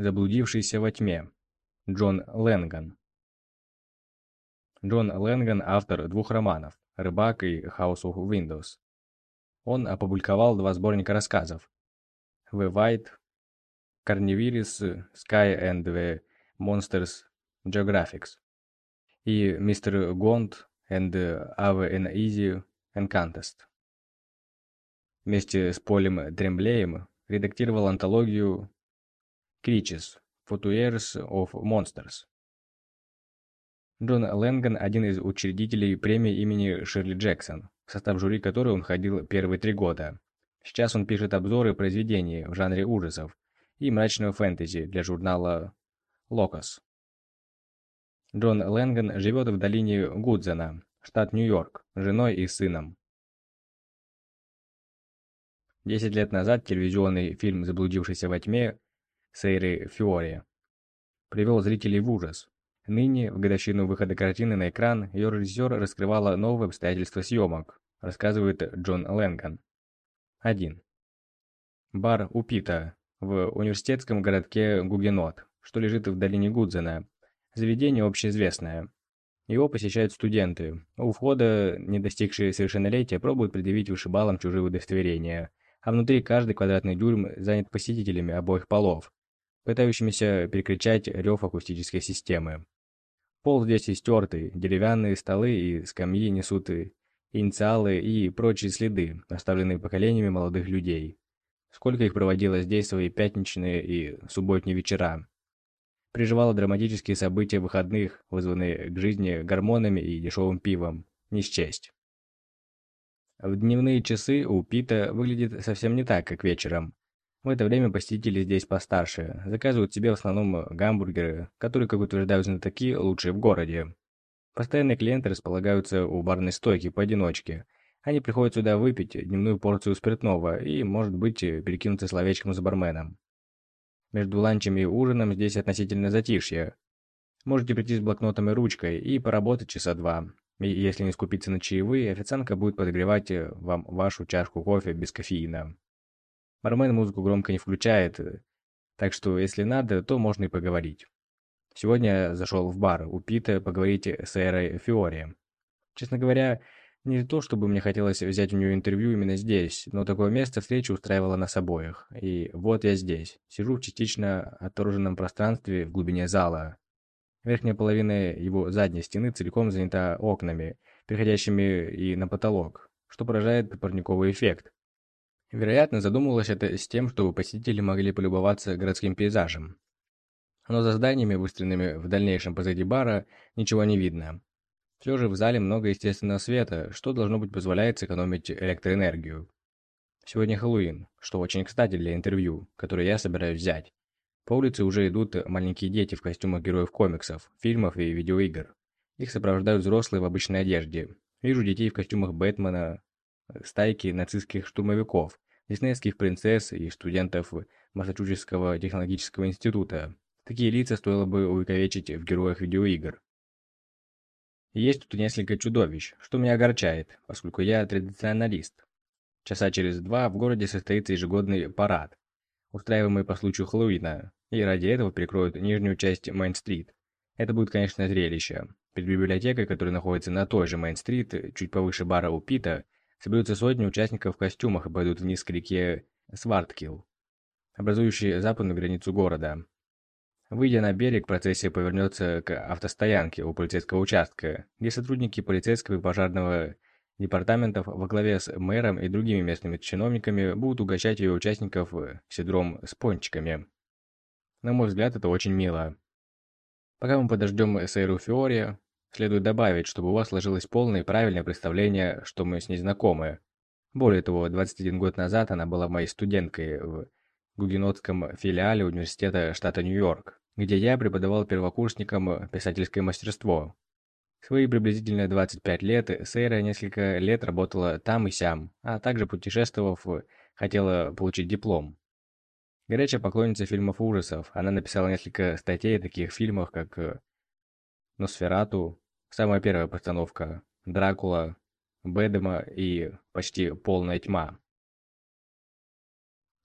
Заблудившийся во тьме. Джон Лэнган. Джон Лэнган – автор двух романов «Рыбак» и «House of Windows». Он опубликовал два сборника рассказов «The White», «Carnivorous Sky and the Monsters Geographics» и «Mr. Gaunt and Ave an Easy Encantest». Вместе с Полем Тремблеем редактировал антологию «Creatures – Photoyears of Monsters». Джон Лэнган – один из учредителей премии имени Ширли Джексон, в состав жюри которой он ходил первые три года. Сейчас он пишет обзоры произведений в жанре ужасов и мрачного фэнтези для журнала «Локос». Джон Лэнган живет в долине Гудзена, штат Нью-Йорк, с женой и сыном. Десять лет назад телевизионный фильм «Заблудившийся во тьме» Сейры Фиори привел зрителей в ужас. Ныне, в годовщину выхода картины на экран, ее режиссер раскрывала новые обстоятельства съемок, рассказывает Джон Лэнган. 1. Бар у Пита в университетском городке Гугенот, что лежит в долине Гудзена. Заведение общеизвестное. Его посещают студенты. У входа, не достигшие совершеннолетия, пробуют предъявить вышибалам чужие удостоверения, а внутри каждый квадратный дюйм занят посетителями обоих полов, пытающимися перекричать рев акустической системы. Пол здесь истертый, деревянные столы и скамьи несут инициалы и прочие следы, оставленные поколениями молодых людей. Сколько их проводило здесь свои пятничные и субботние вечера. Приживало драматические события выходных, вызванные к жизни гормонами и дешевым пивом. Не счесть. В дневные часы у Пита выглядит совсем не так, как вечером. В это время посетители здесь постарше, заказывают себе в основном гамбургеры, которые, как утверждают знатоки, лучшие в городе. Постоянные клиенты располагаются у барной стойки поодиночке. Они приходят сюда выпить дневную порцию спиртного и, может быть, перекинуться словечком с барменом. Между ланчем и ужином здесь относительно затишье. Можете прийти с блокнотом и ручкой и поработать часа два. И если не скупиться на чаевые, официантка будет подогревать вам вашу чашку кофе без кофеина. Бармен музыку громко не включает, э, так что если надо, то можно и поговорить. Сегодня зашел в бар у Пита поговорить с Эрой Фиори. Честно говоря, не то, чтобы мне хотелось взять у нее интервью именно здесь, но такое место встречи устраивало нас обоих. И вот я здесь, сижу в частично отторженном пространстве в глубине зала. Верхняя половина его задней стены целиком занята окнами, переходящими и на потолок, что поражает парниковый эффект. Вероятно, задумывалось это с тем, чтобы посетители могли полюбоваться городским пейзажем. Но за зданиями, выстроенными в дальнейшем позади бара, ничего не видно. Все же в зале много естественного света, что должно быть позволяет сэкономить электроэнергию. Сегодня Хэллоуин, что очень кстати для интервью, которое я собираюсь взять. По улице уже идут маленькие дети в костюмах героев комиксов, фильмов и видеоигр. Их сопровождают взрослые в обычной одежде. Вижу детей в костюмах Бэтмена, стайки нацистских штурмовиков, диснейских принцесс и студентов Массачусетского технологического института. Такие лица стоило бы увековечить в героях видеоигр. есть тут несколько чудовищ, что меня огорчает, поскольку я традиционалист. Часа через два в городе состоится ежегодный парад, устраиваемый по случаю Хэллоуина, и ради этого перекроют нижнюю часть Мейн-стрит. Это будет, конечно, зрелище. Перед библиотекой, которая находится на той же Мейн-стрит, чуть повыше бара у Пита, соберутся сотни участников в костюмах и пойдут вниз к реке Сварткилл, образующей западную границу города. Выйдя на берег, процессия повернется к автостоянке у полицейского участка, где сотрудники полицейского и пожарного департаментов во главе с мэром и другими местными чиновниками будут угощать ее участников седром с пончиками. На мой взгляд, это очень мило. Пока мы подождем Сейру Фиори, Следует добавить, чтобы у вас сложилось полное и правильное представление, что мы с ней знакомы. Более того, 21 год назад она была моей студенткой в гугенотском филиале университета штата Нью-Йорк, где я преподавал первокурсникам писательское мастерство. Свои приблизительно 25 лет Сейра несколько лет работала там и сям, а также путешествовав, хотела получить диплом. Горячая поклонница фильмов ужасов, она написала несколько статей о таких фильмах, как Носферату, Самая первая постановка – Дракула, Бэдема и почти полная тьма.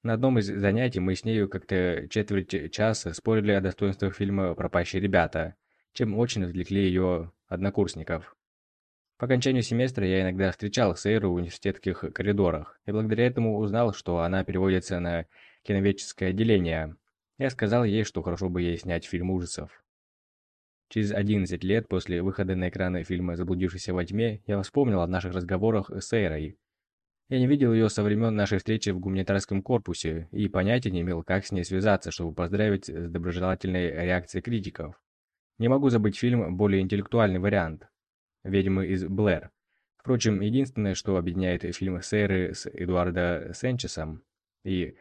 На одном из занятий мы с нею как-то четверть часа спорили о достоинствах фильма «Пропащие ребята», чем очень отвлекли ее однокурсников. По окончанию семестра я иногда встречал Сейру в университетских коридорах, и благодаря этому узнал, что она переводится на киноведческое отделение. Я сказал ей, что хорошо бы ей снять фильм ужасов. Через 11 лет после выхода на экраны фильма «Заблудившийся во тьме» я вспомнил о наших разговорах с Эйрой. Я не видел ее со времен нашей встречи в гуманитарском корпусе и понятия не имел, как с ней связаться, чтобы поздравить с доброжелательной реакцией критиков. Не могу забыть фильм «Более интеллектуальный вариант» «Ведьмы из Блэр». Впрочем, единственное, что объединяет фильм Сейры с Эдуардо Сенчесом и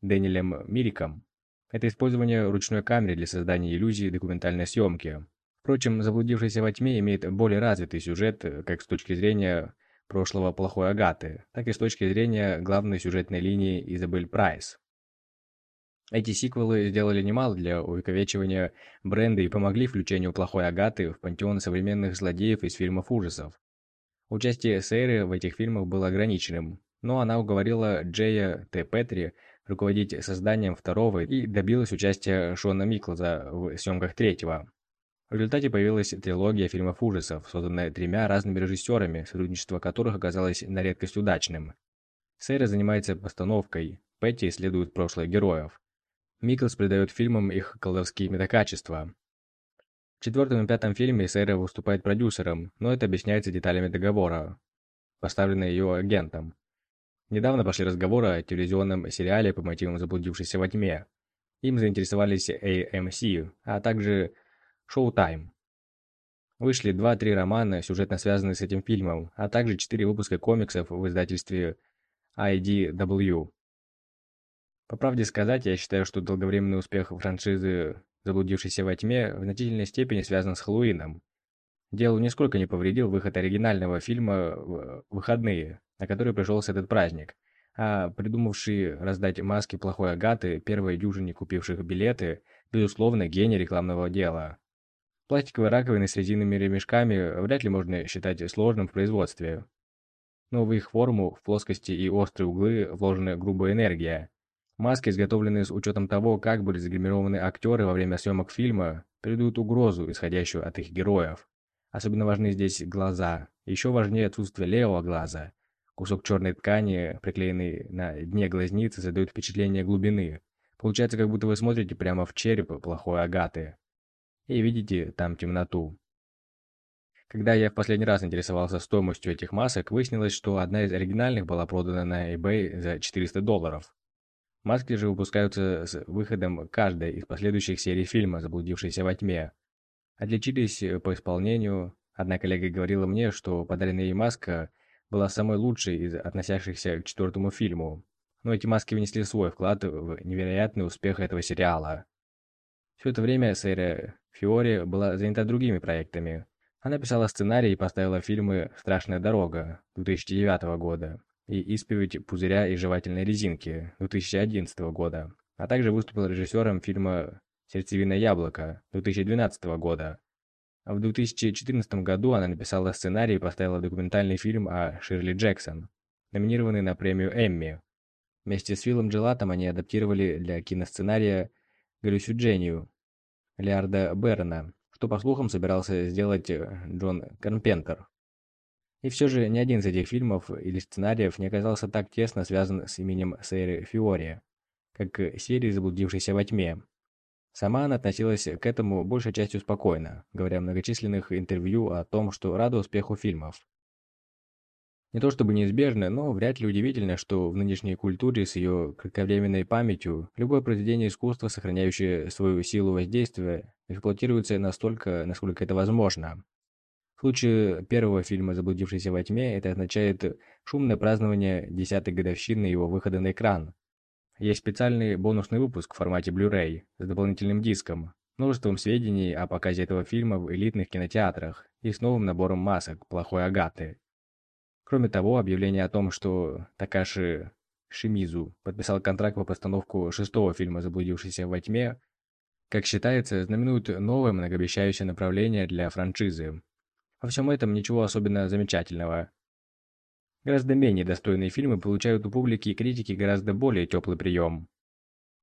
Дэниелем Мириком, это использование ручной камеры для создания иллюзии документальной съемки. Впрочем, «Заблудившийся во тьме» имеет более развитый сюжет как с точки зрения прошлого плохой Агаты, так и с точки зрения главной сюжетной линии Изабель Прайс. Эти сиквелы сделали немало для увековечивания бренда и помогли включению плохой Агаты в пантеон современных злодеев из фильмов ужасов. Участие Сейры в этих фильмах было ограниченным, но она уговорила Джея Т. Петри руководить созданием второго и добилась участия Шона Миклза в съемках третьего. В результате появилась трилогия фильмов ужасов, созданная тремя разными режиссерами, сотрудничество которых оказалось на редкость удачным. Сейра занимается постановкой, Петти исследует прошлое героев. Миклс придает фильмам их колдовские метакачества. В четвертом и пятом фильме Сейра выступает продюсером, но это объясняется деталями договора, поставленного ее агентом. Недавно пошли разговоры о телевизионном сериале по мотивам заблудившейся во тьме. Им заинтересовались AMC, а также Showtime. Вышли два-три романа, сюжетно связанные с этим фильмом, а также четыре выпуска комиксов в издательстве IDW. По правде сказать, я считаю, что долговременный успех франшизы «Заблудившийся во тьме» в значительной степени связан с Хэллоуином. Делу нисколько не повредил выход оригинального фильма в выходные, на который пришелся этот праздник, а придумавший раздать маски плохой Агаты, первой дюжине купивших билеты, безусловно, гений рекламного дела. Пластиковые раковины с резиновыми ремешками вряд ли можно считать сложным в производстве. Но в их форму, в плоскости и острые углы вложена грубая энергия. Маски, изготовленные с учетом того, как были загримированы актеры во время съемок фильма, передают угрозу, исходящую от их героев. Особенно важны здесь глаза. Еще важнее отсутствие левого глаза. Кусок черной ткани, приклеенный на дне глазницы, создает впечатление глубины. Получается, как будто вы смотрите прямо в череп плохой Агаты. И видите там темноту. Когда я в последний раз интересовался стоимостью этих масок, выяснилось, что одна из оригинальных была продана на eBay за 400 долларов. Маски же выпускаются с выходом каждой из последующих серий фильма «Заблудившийся во тьме». Отличились по исполнению. Одна коллега говорила мне, что подаренная ей маска была самой лучшей из относящихся к четвертому фильму. Но эти маски внесли свой вклад в невероятный успех этого сериала. Все это время Сэра Фиори была занята другими проектами. Она писала сценарий и поставила фильмы «Страшная дорога» 2009 года и «Исповедь пузыря и жевательной резинки» 2011 года, а также выступила режиссером фильма «Сердцевиное яблоко» 2012 года. В 2014 году она написала сценарий и поставила документальный фильм о Ширли Джексон, номинированный на премию Эмми. Вместе с Филом Джилатом они адаптировали для киносценария «Галлюсюджению» Лиарда Берна, что, по слухам, собирался сделать Джон Карпентер. И все же ни один из этих фильмов или сценариев не оказался так тесно связан с именем Сейры Фиори, как серии «Заблудившийся во тьме». Сама она относилась к этому большей частью спокойно, говоря многочисленных интервью о том, что рада успеху фильмов. Не то чтобы неизбежно, но вряд ли удивительно, что в нынешней культуре с ее кратковременной памятью любое произведение искусства, сохраняющее свою силу воздействия, эксплуатируется настолько, насколько это возможно. В случае первого фильма «Заблудившийся во тьме» это означает шумное празднование десятой годовщины его выхода на экран. Есть специальный бонусный выпуск в формате Blu-ray с дополнительным диском, множеством сведений о показе этого фильма в элитных кинотеатрах и с новым набором масок плохой Агаты. Кроме того, объявление о том, что Такаши Шимизу подписал контракт по постановку шестого фильма «Заблудившийся во тьме», как считается, знаменует новое многообещающее направление для франшизы, во всем этом ничего особенно замечательного. Гораздо менее достойные фильмы получают у публики и критики гораздо более теплый прием.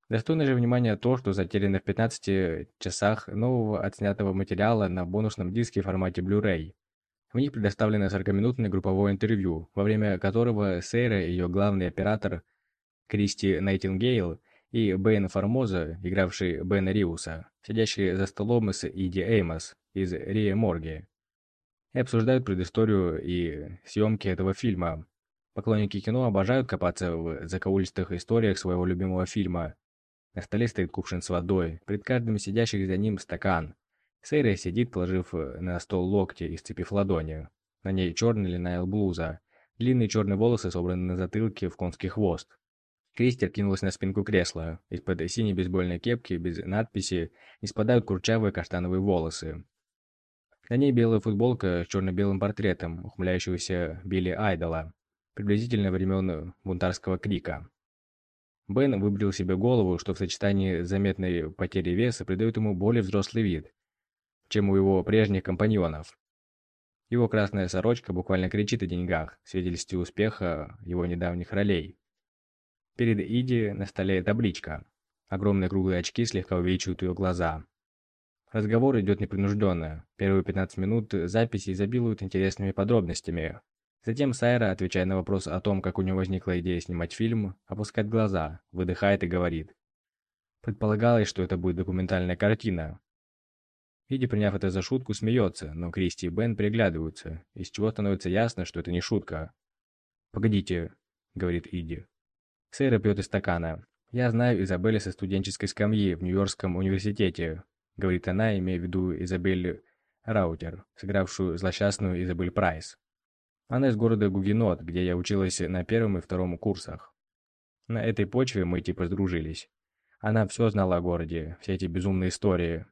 Достойно же внимания то, что затеряно в 15 часах нового отснятого материала на бонусном диске в формате Blu-ray. В них предоставлено 40-минутное групповое интервью, во время которого Сейра и ее главный оператор Кристи Найтингейл и Бен Формоза, игравший Бена Риуса, сидящие за столом с Иди Эймос из Рия Морги, и обсуждают предысторию и съемки этого фильма. Поклонники кино обожают копаться в закоулистых историях своего любимого фильма. На столе стоит кувшин с водой, перед каждым сидящих за ним стакан. Сейра сидит, положив на стол локти и сцепив ладони. На ней черная льняная блуза. Длинные черные волосы собраны на затылке в конский хвост. Кристи кинулась на спинку кресла. Из-под синей бейсбольной кепки, без надписи, не спадают курчавые каштановые волосы. На ней белая футболка с черно-белым портретом ухмыляющегося Билли Айдола, приблизительно времен бунтарского крика. Бен выбрил себе голову, что в сочетании с заметной потерей веса придает ему более взрослый вид, чем у его прежних компаньонов. Его красная сорочка буквально кричит о деньгах, свидетельстве успеха его недавних ролей. Перед Иди на столе табличка. Огромные круглые очки слегка увеличивают ее глаза. Разговор идет непринужденно. Первые 15 минут записи изобилуют интересными подробностями. Затем Сайра, отвечая на вопрос о том, как у него возникла идея снимать фильм, опускает глаза, выдыхает и говорит. Предполагалось, что это будет документальная картина. Иди, приняв это за шутку, смеется, но Кристи и Бен приглядываются, из чего становится ясно, что это не шутка. «Погодите», — говорит Иди. Сейра пьет из стакана. «Я знаю Изабелли со студенческой скамьи в Нью-Йоркском университете говорит она, имея в виду Изабель Раутер, сыгравшую злосчастную Изабель Прайс. Она из города Гугенот, где я училась на первом и втором курсах. На этой почве мы типа сдружились. Она все знала о городе, все эти безумные истории.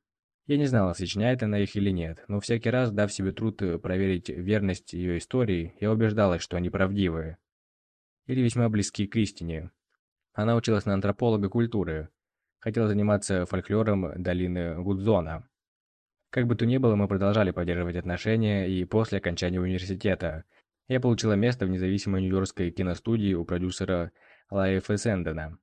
Я не знала, сочиняет она их или нет, но всякий раз, дав себе труд проверить верность ее истории, я убеждалась, что они правдивые. Или весьма близки к истине. Она училась на антрополога культуры, хотел заниматься фольклором долины Гудзона. Как бы то ни было, мы продолжали поддерживать отношения, и после окончания университета я получила место в независимой нью-йоркской киностудии у продюсера Лайфа Сэндена.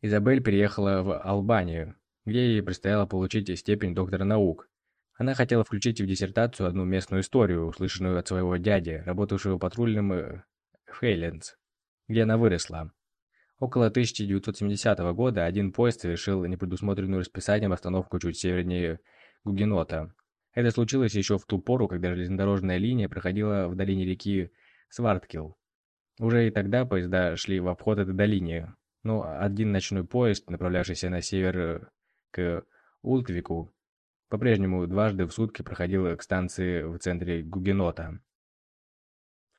Изабель переехала в Албанию, где ей предстояло получить степень доктора наук. Она хотела включить в диссертацию одну местную историю, услышанную от своего дяди, работавшего патрульным э, в Хейлендс, где она выросла. Около 1970 года один поезд совершил непредусмотренную расписанием остановку чуть севернее Гугенота. Это случилось еще в ту пору, когда железнодорожная линия проходила в долине реки Сварткил. Уже и тогда поезда шли в обход этой долине, но один ночной поезд, направлявшийся на север к Ултвику, по-прежнему дважды в сутки проходил к станции в центре Гугенота.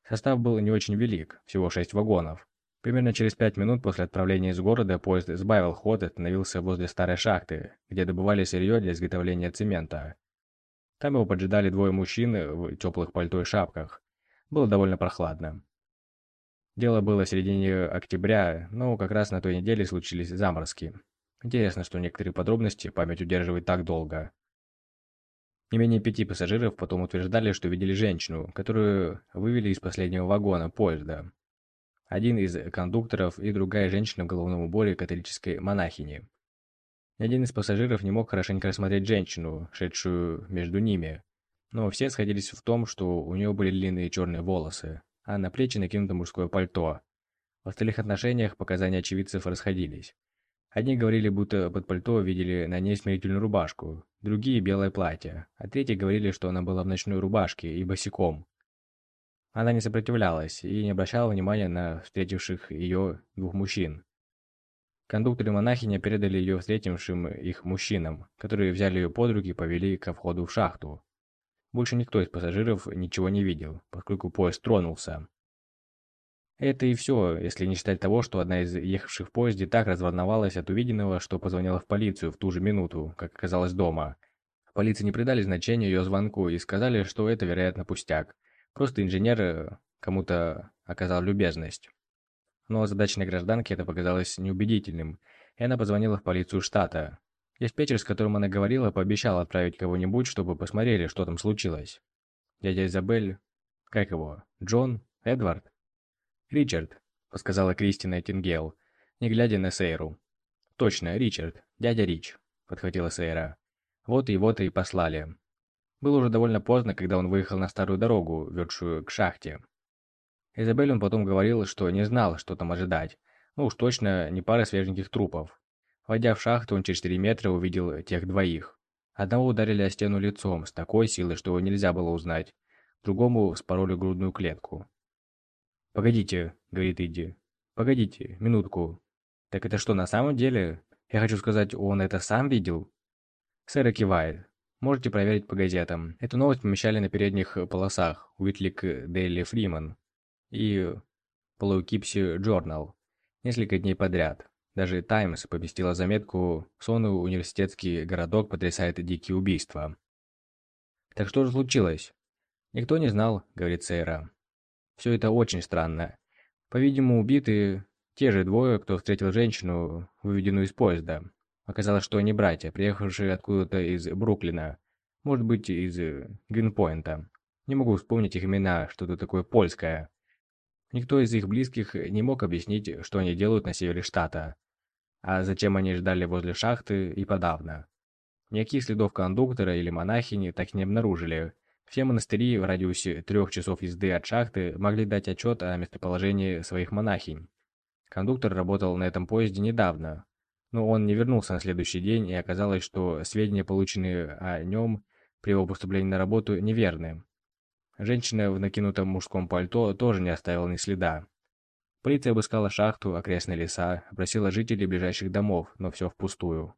Состав был не очень велик, всего шесть вагонов. Примерно через пять минут после отправления из города поезд сбавил ход и остановился возле старой шахты, где добывали сырье для изготовления цемента. Там его поджидали двое мужчин в теплых пальто и шапках. Было довольно прохладно. Дело было в середине октября, но как раз на той неделе случились заморозки. Интересно, что некоторые подробности память удерживает так долго. Не менее пяти пассажиров потом утверждали, что видели женщину, которую вывели из последнего вагона поезда один из кондукторов и другая женщина в головном уборе католической монахини. Ни один из пассажиров не мог хорошенько рассмотреть женщину, шедшую между ними, но все сходились в том, что у нее были длинные черные волосы, а на плечи накинуто мужское пальто. В остальных отношениях показания очевидцев расходились. Одни говорили, будто под пальто видели на ней смирительную рубашку, другие – белое платье, а третьи говорили, что она была в ночной рубашке и босиком. Она не сопротивлялась и не обращала внимания на встретивших ее двух мужчин. Кондуктор и монахиня передали ее встретившим их мужчинам, которые взяли ее под руки и повели ко входу в шахту. Больше никто из пассажиров ничего не видел, поскольку поезд тронулся. Это и все, если не считать того, что одна из ехавших в поезде так разволновалась от увиденного, что позвонила в полицию в ту же минуту, как оказалось дома. В полиции не придали значения ее звонку и сказали, что это, вероятно, пустяк. Просто инженер э, кому-то оказал любезность. Но задачной гражданке это показалось неубедительным, и она позвонила в полицию штата. Диспетчер, с которым она говорила, пообещал отправить кого-нибудь, чтобы посмотрели, что там случилось. Дядя Изабель... Как его? Джон? Эдвард?» «Ричард», — подсказала Кристина Тингел, не глядя на Сейру. «Точно, Ричард, дядя Рич», — подхватила Сейра. «Вот его-то и послали». Было уже довольно поздно, когда он выехал на старую дорогу, ведшую к шахте. Изабель он потом говорил, что не знал, что там ожидать. Ну уж точно не пары свеженьких трупов. Войдя в шахту, он через 4 метра увидел тех двоих. Одного ударили о стену лицом с такой силой, что его нельзя было узнать. Другому спороли грудную клетку. «Погодите», — говорит Иди. «Погодите, минутку. Так это что, на самом деле? Я хочу сказать, он это сам видел?» Сэра кивает. Можете проверить по газетам. Эту новость помещали на передних полосах Уитлик Дейли Фриман и Полоукипси Джорнал несколько дней подряд. Даже «Таймс» поместила заметку «Сонный университетский городок потрясает дикие убийства». «Так что же случилось?» «Никто не знал», — говорит Сейра. «Все это очень странно. По-видимому, убиты те же двое, кто встретил женщину, выведенную из поезда. Оказалось, что они братья, приехавшие откуда-то из Бруклина, может быть, из Гринпойнта. Не могу вспомнить их имена, что-то такое польское. Никто из их близких не мог объяснить, что они делают на севере штата а зачем они ждали возле шахты и подавно. Никаких следов кондуктора или монахини так не обнаружили. Все монастыри в радиусе трех часов езды от шахты могли дать отчет о местоположении своих монахинь. Кондуктор работал на этом поезде недавно, но он не вернулся на следующий день, и оказалось, что сведения, полученные о нем при его поступлении на работу, неверны. Женщина в накинутом мужском пальто тоже не оставила ни следа. Полиция обыскала шахту, окрестные леса, опросила жителей ближайших домов, но все впустую.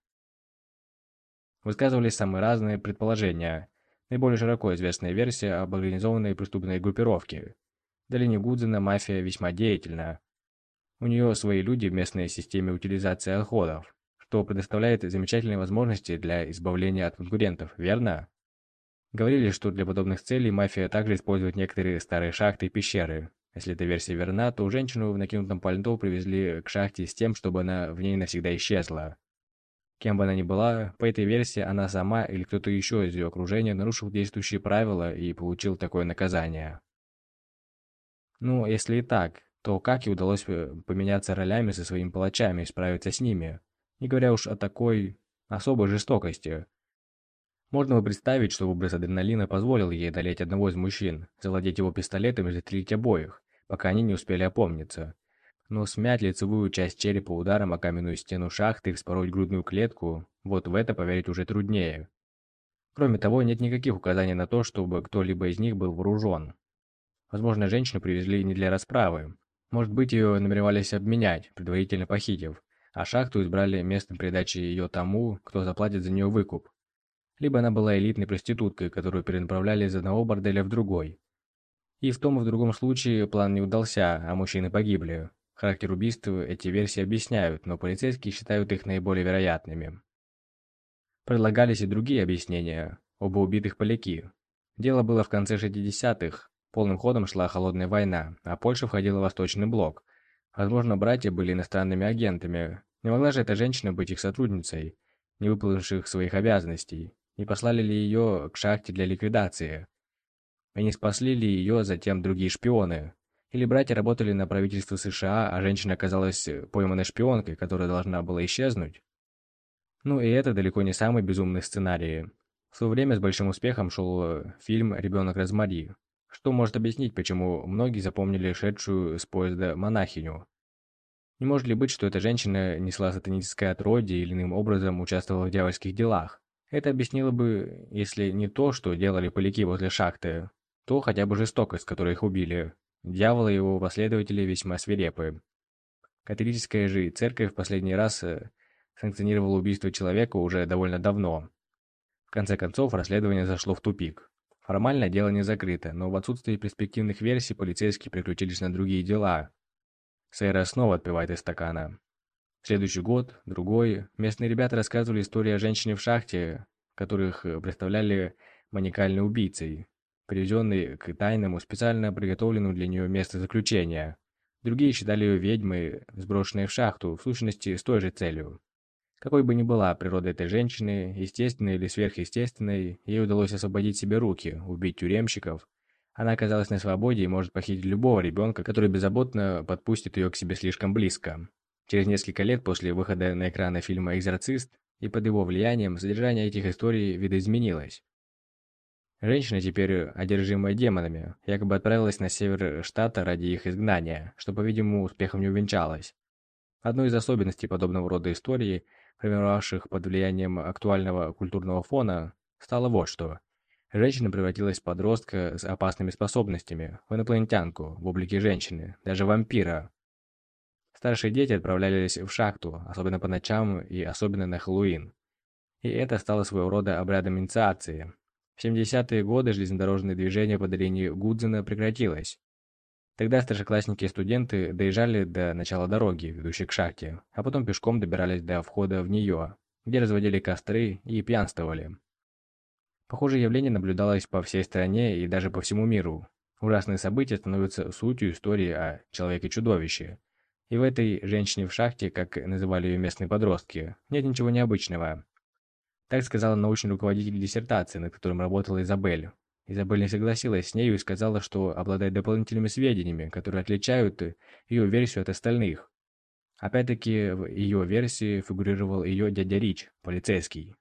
Высказывались самые разные предположения. Наиболее широко известная версия об организованной преступной группировке. В долине Гудзена мафия весьма деятельна. У нее свои люди в местной системе утилизации отходов, что предоставляет замечательные возможности для избавления от конкурентов, верно? Говорили, что для подобных целей мафия также использует некоторые старые шахты и пещеры, если эта версия верна, то женщину в накинутом пальто привезли к шахте с тем, чтобы она в ней навсегда исчезла. Кем бы она ни была, по этой версии она сама или кто-то еще из ее окружения нарушил действующие правила и получил такое наказание. Ну, если и так, то как ей удалось э, поменяться ролями со своими палачами и справиться с ними, не говоря уж о такой особой жестокости. Можно бы представить, что образ адреналина позволил ей одолеть одного из мужчин, завладеть его пистолетом и застрелить обоих, пока они не успели опомниться. Но смять лицевую часть черепа ударом о каменную стену шахты и вспороть грудную клетку, вот в это поверить уже труднее. Кроме того, нет никаких указаний на то, чтобы кто-либо из них был вооружен. Возможно, женщину привезли не для расправы. Может быть, ее намеревались обменять, предварительно похитив, а шахту избрали местом передачи ее тому, кто заплатит за нее выкуп. Либо она была элитной проституткой, которую перенаправляли из одного борделя в другой. И в том и в другом случае план не удался, а мужчины погибли. Характер убийств эти версии объясняют, но полицейские считают их наиболее вероятными. Предлагались и другие объяснения. Оба убитых поляки. Дело было в конце 60-х. Полным ходом шла холодная война, а Польша входила в Восточный блок. Возможно, братья были иностранными агентами. Не могла же эта женщина быть их сотрудницей, не выполнивших своих обязанностей. Не послали ли ее к шахте для ликвидации? И не спасли ли ее затем другие шпионы? Или братья работали на правительство США, а женщина оказалась пойманной шпионкой, которая должна была исчезнуть? Ну и это далеко не самый безумный сценарий. В свое время с большим успехом шел э, фильм «Ребенок Розмари», что может объяснить, почему многие запомнили шедшую с поезда монахиню. Не может ли быть, что эта женщина несла сатаническое отродье или иным образом участвовала в дьявольских делах? Это объяснило бы, если не то, что делали поляки возле шахты, то хотя бы жестокость, которой их убили. Дьявол и его последователи весьма свирепы. Католическая же церковь в последний раз э, санкционировала убийство человека уже довольно давно. В конце концов, расследование зашло в тупик. Формально дело не закрыто, но в отсутствии перспективных версий полицейские переключились на другие дела. Сэра снова отпивает из стакана. Следующий год, другой, местные ребята рассказывали историю о женщине в шахте, которых э, представляли маникальной убийцей привезенный к тайному, специально приготовленному для нее место заключения. Другие считали ее ведьмой, сброшенной в шахту, в сущности, с той же целью. Какой бы ни была природа этой женщины, естественной или сверхъестественной, ей удалось освободить себе руки, убить тюремщиков, Она оказалась на свободе и может похитить любого ребенка, который беззаботно подпустит ее к себе слишком близко. Через несколько лет после выхода на экраны фильма «Экзорцист» и под его влиянием содержание этих историй видоизменилось. Женщина, теперь одержимая демонами, якобы отправилась на север штата ради их изгнания, что, по-видимому, успехом не увенчалось. Одной из особенностей подобного рода истории, формировавших под влиянием актуального культурного фона, стало вот что. Женщина превратилась в подростка с опасными способностями, в инопланетянку, в облике женщины, даже вампира. Старшие дети отправлялись в шахту, особенно по ночам и особенно на Хэллоуин. И это стало своего рода обрядом инициации. В 70-е годы железнодорожное движение по долине Гудзена прекратилось. Тогда старшеклассники и студенты доезжали до начала дороги, ведущей к шахте, а потом пешком добирались до входа в нее, где разводили костры и пьянствовали. Похожее явление наблюдалось по всей стране и даже по всему миру. Ужасные события становятся сутью истории о человеке-чудовище. И в этой женщине в шахте, как называли ее местные подростки, нет ничего необычного. Так сказала научный руководитель диссертации, над которым работала Изабель. Изабель не согласилась с нею и сказала, что обладает дополнительными сведениями, которые отличают ее версию от остальных. Опять-таки, в ее версии фигурировал ее дядя Рич, полицейский.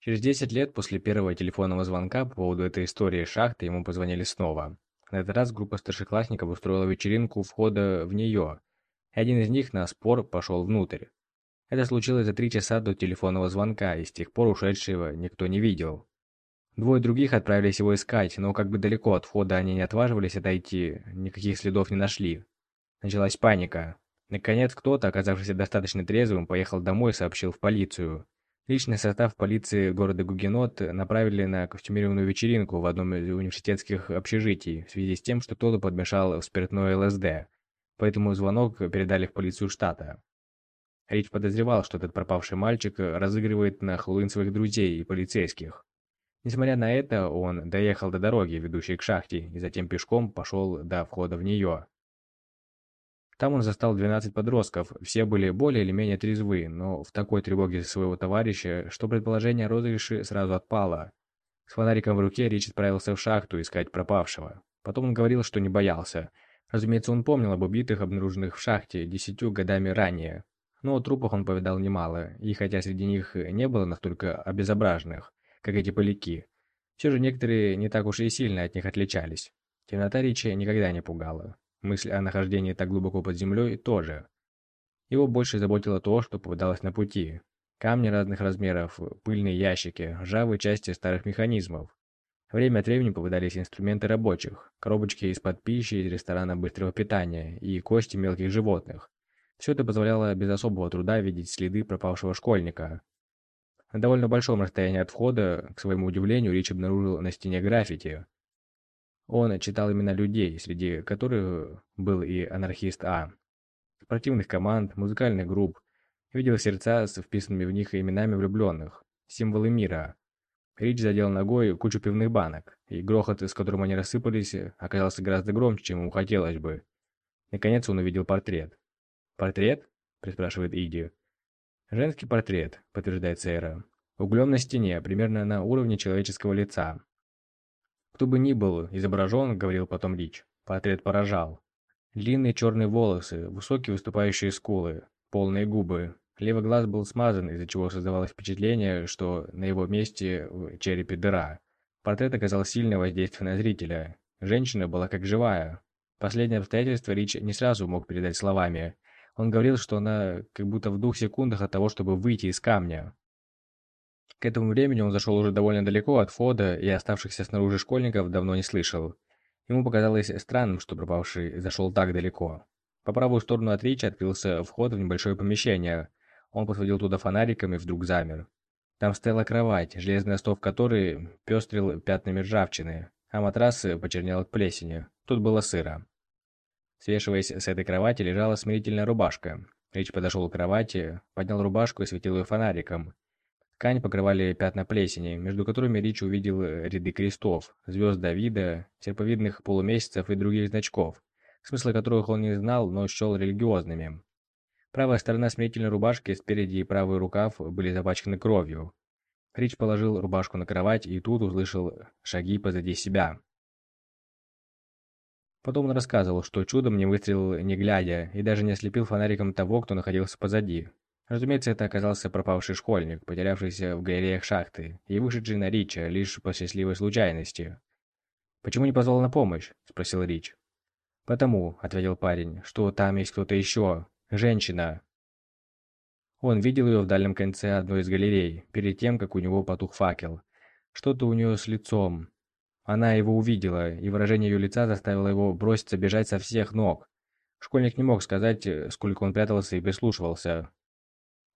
Через 10 лет после первого телефонного звонка по поводу этой истории шахты ему позвонили снова. На этот раз группа старшеклассников устроила вечеринку у входа в нее, и один из них на спор пошел внутрь. Это случилось за три часа до телефонного звонка, и с тех пор ушедшего никто не видел. Двое других отправились его искать, но как бы далеко от входа они не отваживались отойти, никаких следов не нашли. Началась паника. Наконец, кто-то, оказавшийся достаточно трезвым, поехал домой и сообщил в полицию. Личный состав полиции города Гугенот направили на костюмированную вечеринку в одном из университетских общежитий в связи с тем, что кто-то подмешал в спиртное ЛСД. Поэтому звонок передали в полицию штата. Рич подозревал, что этот пропавший мальчик разыгрывает на Хэллоуин своих друзей и полицейских. Несмотря на это, он доехал до дороги, ведущей к шахте, и затем пешком пошел до входа в нее. Там он застал 12 подростков, все были более или менее трезвы, но в такой тревоге своего товарища, что предположение о розыгрыше сразу отпало. С фонариком в руке Рич отправился в шахту искать пропавшего. Потом он говорил, что не боялся. Разумеется, он помнил об убитых, обнаруженных в шахте, десятью годами ранее. Но о трупах он повидал немало, и хотя среди них не было настолько обезображенных, как эти поляки, все же некоторые не так уж и сильно от них отличались. Темнота Ричи никогда не пугала. Мысль о нахождении так глубоко под землей тоже. Его больше заботило то, что попадалось на пути. Камни разных размеров, пыльные ящики, ржавые части старых механизмов. Время от времени попадались инструменты рабочих, коробочки из-под пищи из ресторана быстрого питания и кости мелких животных. Все это позволяло без особого труда видеть следы пропавшего школьника. На довольно большом расстоянии от входа, к своему удивлению, Рич обнаружил на стене граффити, он читал имена людей, среди которых был и анархист А. Спортивных команд, музыкальных групп. Видел сердца с вписанными в них именами влюбленных. Символы мира. Рич задел ногой кучу пивных банок, и грохот, с которым они рассыпались, оказался гораздо громче, чем ему хотелось бы. Наконец он увидел портрет. «Портрет?» – приспрашивает Иди. «Женский портрет», – подтверждает Сейра. «Углем на стене, примерно на уровне человеческого лица. Кто бы ни был изображен, говорил потом Рич, портрет поражал. Длинные черные волосы, высокие выступающие скулы, полные губы. Левый глаз был смазан, из-за чего создавалось впечатление, что на его месте в черепе дыра. Портрет оказал сильное воздействие на зрителя. Женщина была как живая. Последнее обстоятельство Рич не сразу мог передать словами. Он говорил, что она как будто в двух секундах от того, чтобы выйти из камня. К этому времени он зашел уже довольно далеко от входа и оставшихся снаружи школьников давно не слышал. Ему показалось странным, что пропавший зашел так далеко. По правую сторону от Рича открылся вход в небольшое помещение. Он посветил туда фонариком и вдруг замер. Там стояла кровать, железный остов которой пестрил пятнами ржавчины, а матрас почернел от плесени. Тут было сыро. Свешиваясь с этой кровати, лежала смирительная рубашка. Рич подошел к кровати, поднял рубашку и светил ее фонариком. Ткань покрывали пятна плесени, между которыми Рич увидел э, ряды крестов, звезд Давида, серповидных полумесяцев и других значков, смысла которых он не знал, но счел религиозными. Правая сторона смирительной рубашки спереди и правый рукав были запачканы кровью. Рич положил рубашку на кровать и тут услышал шаги позади себя. Потом он рассказывал, что чудом не выстрелил не глядя и даже не ослепил фонариком того, кто находился позади. Разумеется, это оказался пропавший школьник, потерявшийся в галереях шахты и вышедший на Рича лишь по счастливой случайности. «Почему не позвал на помощь?» – спросил Рич. «Потому», – ответил парень, – «что там есть кто-то еще. Женщина». Он видел ее в дальнем конце одной из галерей, перед тем, как у него потух факел. Что-то у нее с лицом. Она его увидела, и выражение ее лица заставило его броситься бежать со всех ног. Школьник не мог сказать, сколько он прятался и прислушивался.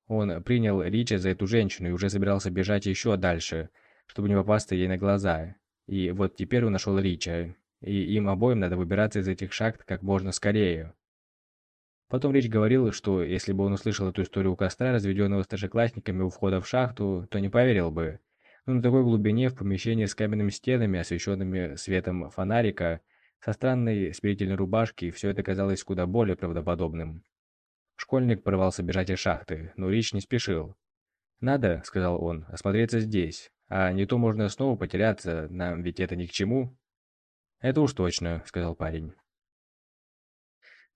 Он принял Рича за эту женщину и уже собирался бежать еще дальше, чтобы не попасться ей на глаза. И вот теперь он нашел Рича, и им обоим надо выбираться из этих шахт как можно скорее. Потом Рич говорил, что если бы он услышал эту историю у костра, разведенного старшеклассниками у входа в шахту, то не поверил бы но на такой глубине в помещении с каменными стенами, освещенными светом фонарика, со странной смирительной рубашки, все это казалось куда более правдоподобным. Школьник порывался бежать из шахты, но Рич не спешил. «Надо», — сказал он, — «осмотреться здесь, а не то можно снова потеряться, нам ведь это ни к чему». «Это уж точно», — сказал парень.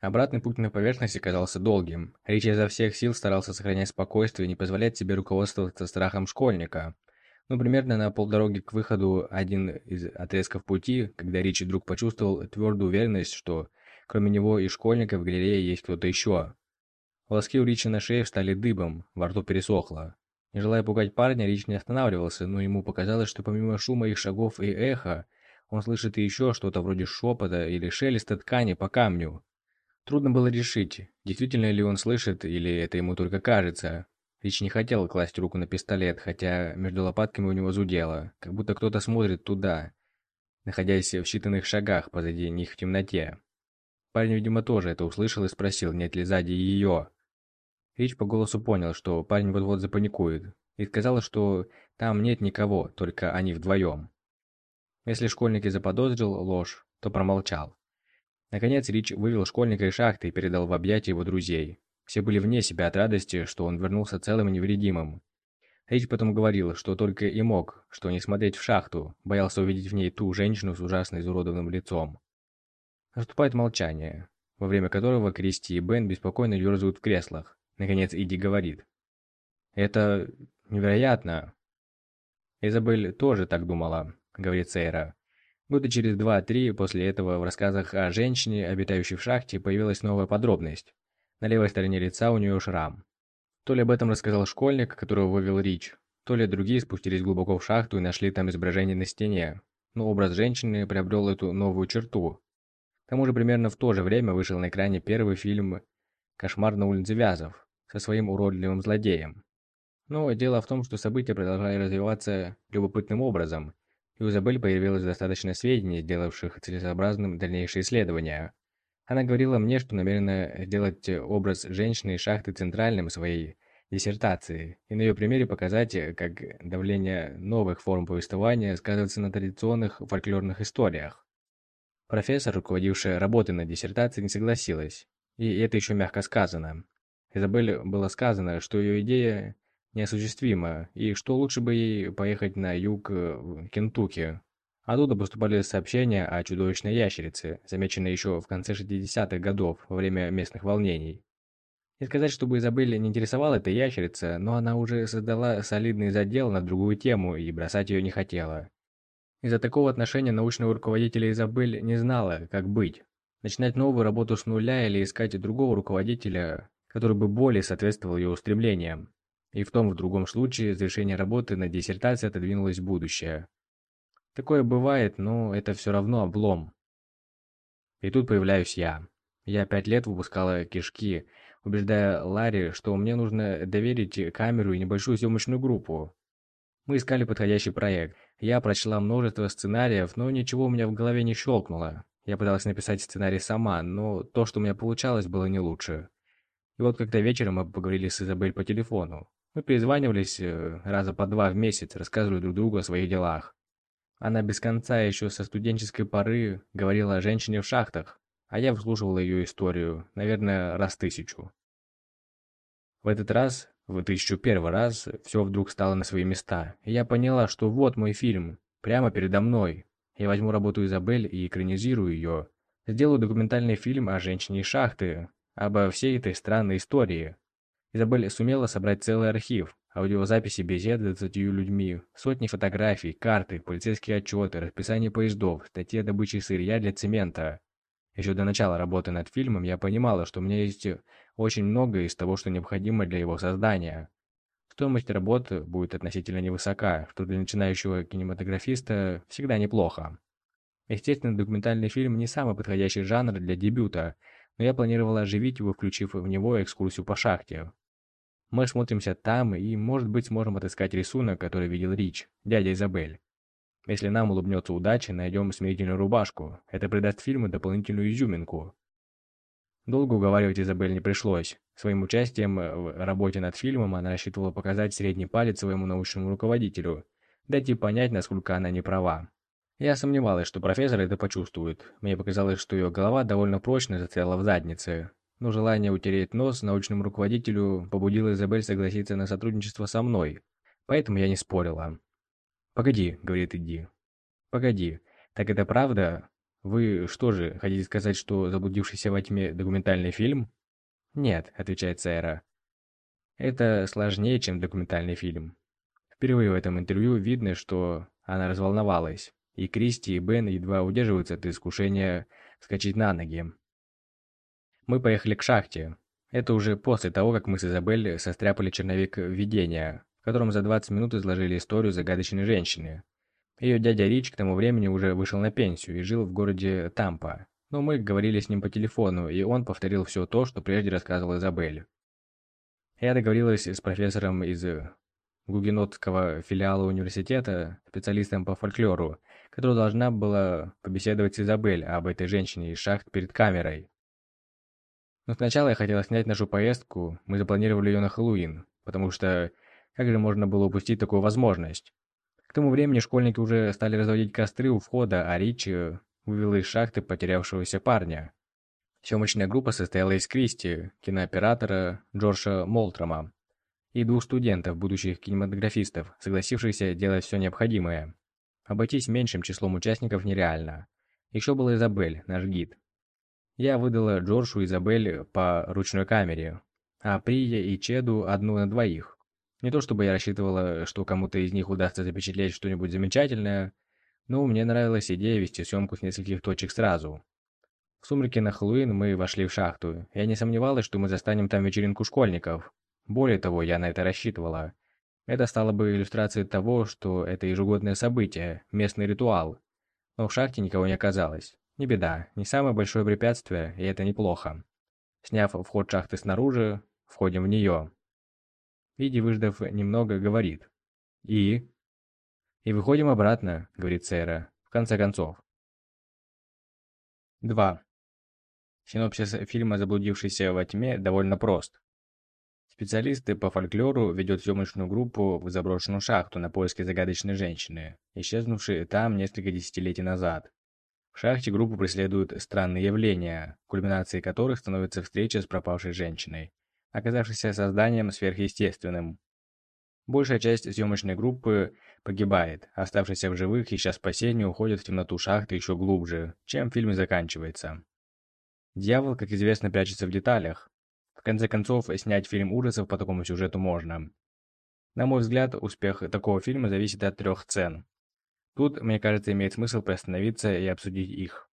Обратный путь на поверхности казался долгим. Рич изо всех сил старался сохранять спокойствие и не позволять себе руководствоваться страхом школьника. Ну, примерно на полдороги к выходу один из отрезков пути, когда Ричи вдруг почувствовал твердую уверенность, что кроме него и школьника в галерее есть кто-то еще. Волоски у Ричи на шее встали дыбом, во рту пересохло. Не желая пугать парня, Рич не останавливался, но ему показалось, что помимо шума их шагов и эха, он слышит и еще что-то вроде шепота или шелеста ткани по камню. Трудно было решить, действительно ли он слышит, или это ему только кажется. Рич не хотел класть руку на пистолет, хотя между лопатками у него зудело, как будто кто-то смотрит туда, находясь в считанных шагах позади них в темноте. Парень, видимо, тоже это услышал и спросил, нет ли сзади ее. Рич по голосу понял, что парень вот-вот запаникует, и сказал, что там нет никого, только они вдвоем. Если школьник и заподозрил ложь, то промолчал. Наконец Рич вывел школьника из шахты и передал в объятия его друзей. Все были вне себя от радости, что он вернулся целым и невредимым. Рич потом говорил, что только и мог, что не смотреть в шахту, боялся увидеть в ней ту женщину с ужасно изуродованным лицом. Наступает молчание, во время которого Кристи и Бен беспокойно ерзают в креслах. Наконец Иди говорит. «Это невероятно!» Изабель тоже так думала, говорит Сейра. Года через два-три после этого в рассказах о женщине, обитающей в шахте, появилась новая подробность. На левой стороне лица у нее шрам. То ли об этом рассказал школьник, которого вывел Рич, то ли другие спустились глубоко в шахту и нашли там изображение на стене. Но образ женщины приобрел эту новую черту. К тому же примерно в то же время вышел на экране первый фильм «Кошмар на улице Вязов» со своим уродливым злодеем. Но дело в том, что события продолжали развиваться любопытным образом, и у Изабель появилось достаточно сведений, сделавших целесообразным дальнейшие исследования. Она говорила мне, что намерена сделать образ женщины из шахты центральным своей диссертации, и на ее примере показать, как давление новых форм повествования сказывается на традиционных фольклорных историях. Профессор, руководившая работой над диссертацией, не согласилась, и это еще мягко сказано. Изабель было сказано, что ее идея неосуществима, и что лучше бы ей поехать на юг в Кентукки, Оттуда поступали сообщения о чудовищной ящерице, замеченной еще в конце 60-х годов, во время местных волнений. Не сказать, чтобы Изабель не интересовала эта ящерица, но она уже создала солидный задел на другую тему и бросать ее не хотела. Из-за такого отношения научного руководителя Изабель не знала, как быть. Начинать новую работу с нуля или искать другого руководителя, который бы более соответствовал ее устремлениям. И в том в другом случае завершение работы на диссертации отодвинулось в будущее. Такое бывает, но это все равно облом. И тут появляюсь я. Я пять лет выпускала кишки, убеждая Ларри, что мне нужно доверить камеру и небольшую съемочную группу. Мы искали подходящий проект. Я прочла множество сценариев, но ничего у меня в голове не щелкнуло. Я пыталась написать сценарий сама, но то, что у меня получалось, было не лучше. И вот как-то вечером мы поговорили с Изабель по телефону. Мы перезванивались э, раза по два в месяц, рассказывали друг другу о своих делах. Она без конца еще со студенческой поры говорила о женщине в шахтах, а я выслушивал ее историю, наверное, раз тысячу. В этот раз, в тысячу первый раз, все вдруг стало на свои места, и я поняла, что вот мой фильм, прямо передо мной. Я возьму работу Изабель и экранизирую ее, Сделаю документальный фильм о женщине шахты, обо всей этой странной истории. Изабель сумела собрать целый архив, аудиозаписи бесед с 20 людьми, сотни фотографий, карты, полицейские отчеты, расписание поездов, статьи о добыче сырья для цемента. Еще до начала работы над фильмом я понимала, что у меня есть очень многое из того, что необходимо для его создания. Стоимость работы будет относительно невысока, что для начинающего кинематографиста всегда неплохо. Естественно, документальный фильм не самый подходящий жанр для дебюта, но я планировала оживить его, включив в него экскурсию по шахте. Мы смотримся там и, может быть, сможем отыскать рисунок, который видел Рич, дядя Изабель. Если нам улыбнется удача, найдем смирительную рубашку. Это придаст фильму дополнительную изюминку. Долго уговаривать Изабель не пришлось. Своим участием в работе над фильмом она рассчитывала показать средний палец своему научному руководителю, дать ей понять, насколько она не права. Я сомневалась, что профессор это почувствует. Мне показалось, что ее голова довольно прочно застряла в заднице но желание утереть нос научному руководителю побудило Изабель согласиться на сотрудничество со мной, поэтому я не спорила. «Погоди», — говорит Иди. «Погоди, так это правда? Вы что же, хотите сказать, что «Заблудившийся во тьме» документальный фильм?» «Нет», — отвечает Сайра. «Это сложнее, чем документальный фильм». Впервые в этом интервью видно, что она разволновалась, и Кристи и Бен едва удерживаются от искушения скачать на ноги. Мы поехали к шахте. Это уже после того, как мы с Изабель состряпали черновик видения, в котором за 20 минут изложили историю загадочной женщины. Ее дядя Рич к тому времени уже вышел на пенсию и жил в городе Тампа. Но мы говорили с ним по телефону, и он повторил все то, что прежде рассказывал Изабель. Я договорилась с профессором из Гугенотского филиала университета, специалистом по фольклору, которая должна была побеседовать с Изабель об этой женщине из шахт перед камерой. Но сначала я хотела снять нашу поездку, мы запланировали ее на Хэллоуин, потому что как же можно было упустить такую возможность? К тому времени школьники уже стали разводить костры у входа, а Ричи вывела из шахты потерявшегося парня. Съемочная группа состояла из Кристи, кинооператора Джорджа Молтрома и двух студентов, будущих кинематографистов, согласившихся делать все необходимое. Обойтись меньшим числом участников нереально. Еще была Изабель, наш гид, я выдала Джорджу и Изабель по ручной камере, а Прия и Чеду одну на двоих. Не то чтобы я рассчитывала, что кому-то из них удастся запечатлеть что-нибудь замечательное, но мне нравилась идея вести съемку с нескольких точек сразу. В сумерки на Хэллоуин мы вошли в шахту. Я не сомневалась, что мы застанем там вечеринку школьников. Более того, я на это рассчитывала. Это стало бы иллюстрацией того, что это ежегодное событие, местный ритуал. Но в шахте никого не оказалось. Не беда, не самое большое препятствие, и это неплохо. Сняв вход шахты снаружи, входим в нее. Види, выждав немного, говорит. «И?» «И выходим обратно», — говорит Сейра, в конце концов. 2. Синопсис фильма «Заблудившийся во тьме» довольно прост. Специалисты по фольклору ведут съемочную группу в заброшенную шахту на поиски загадочной женщины, исчезнувшей там несколько десятилетий назад. В шахте группу преследуют странные явления, кульминацией которых становится встреча с пропавшей женщиной, оказавшейся созданием сверхъестественным. Большая часть съемочной группы погибает, оставшиеся в живых, ища спасения, уходят в темноту шахты еще глубже, чем фильм и заканчивается. Дьявол, как известно, прячется в деталях. В конце концов, снять фильм ужасов по такому сюжету можно. На мой взгляд, успех такого фильма зависит от трех цен. Тут, мне кажется, имеет смысл приостановиться и обсудить их.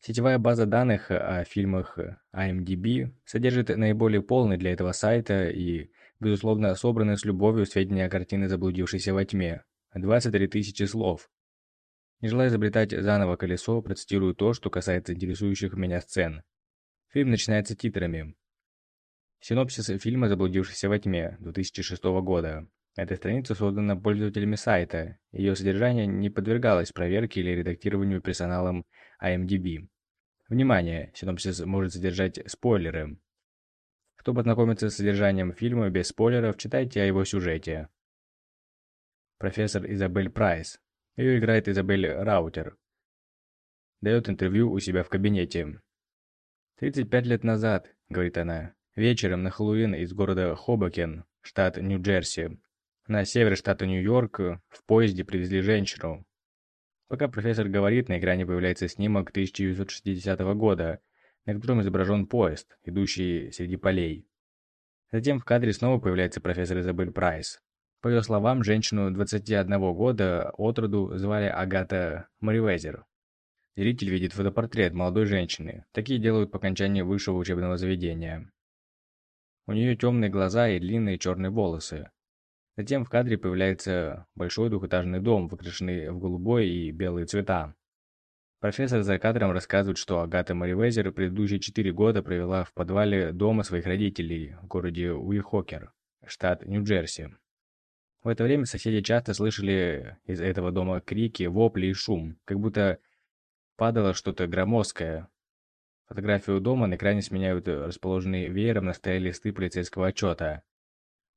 Сетевая база данных о фильмах IMDb содержит наиболее полный для этого сайта и, безусловно, собранные с любовью сведения о картине «Заблудившейся во тьме» – 23 тысячи слов. Не желая изобретать заново колесо, процитирую то, что касается интересующих меня сцен. Фильм начинается титрами. Синопсис фильма «Заблудившийся во тьме» 2006 года. Эта страница создана пользователями сайта, ее содержание не подвергалось проверке или редактированию персоналом IMDb. Внимание, синопсис может содержать спойлеры. Чтобы ознакомиться с содержанием фильма без спойлеров, читайте о его сюжете. Профессор Изабель Прайс. Ее играет Изабель Раутер. Дает интервью у себя в кабинете. «35 лет назад», — говорит она, — «вечером на Хэллоуин из города Хобокен, штат Нью-Джерси, на север штата Нью-Йорк в поезде привезли женщину. Пока профессор говорит, на экране появляется снимок 1960 года, на котором изображен поезд, идущий среди полей. Затем в кадре снова появляется профессор Изабель Прайс. По ее словам, женщину 21 года от роду звали Агата Маривезер. Зритель видит фотопортрет молодой женщины. Такие делают по окончании высшего учебного заведения. У нее темные глаза и длинные черные волосы. Затем в кадре появляется большой двухэтажный дом, выкрашенный в голубой и белые цвета. Профессор за кадром рассказывает, что Агата Маривезер предыдущие четыре года провела в подвале дома своих родителей в городе Уихокер, штат Нью-Джерси. В это время соседи часто слышали из этого дома крики, вопли и шум, как будто падало что-то громоздкое. Фотографию дома на экране сменяют расположенные веером на столе листы полицейского отчета.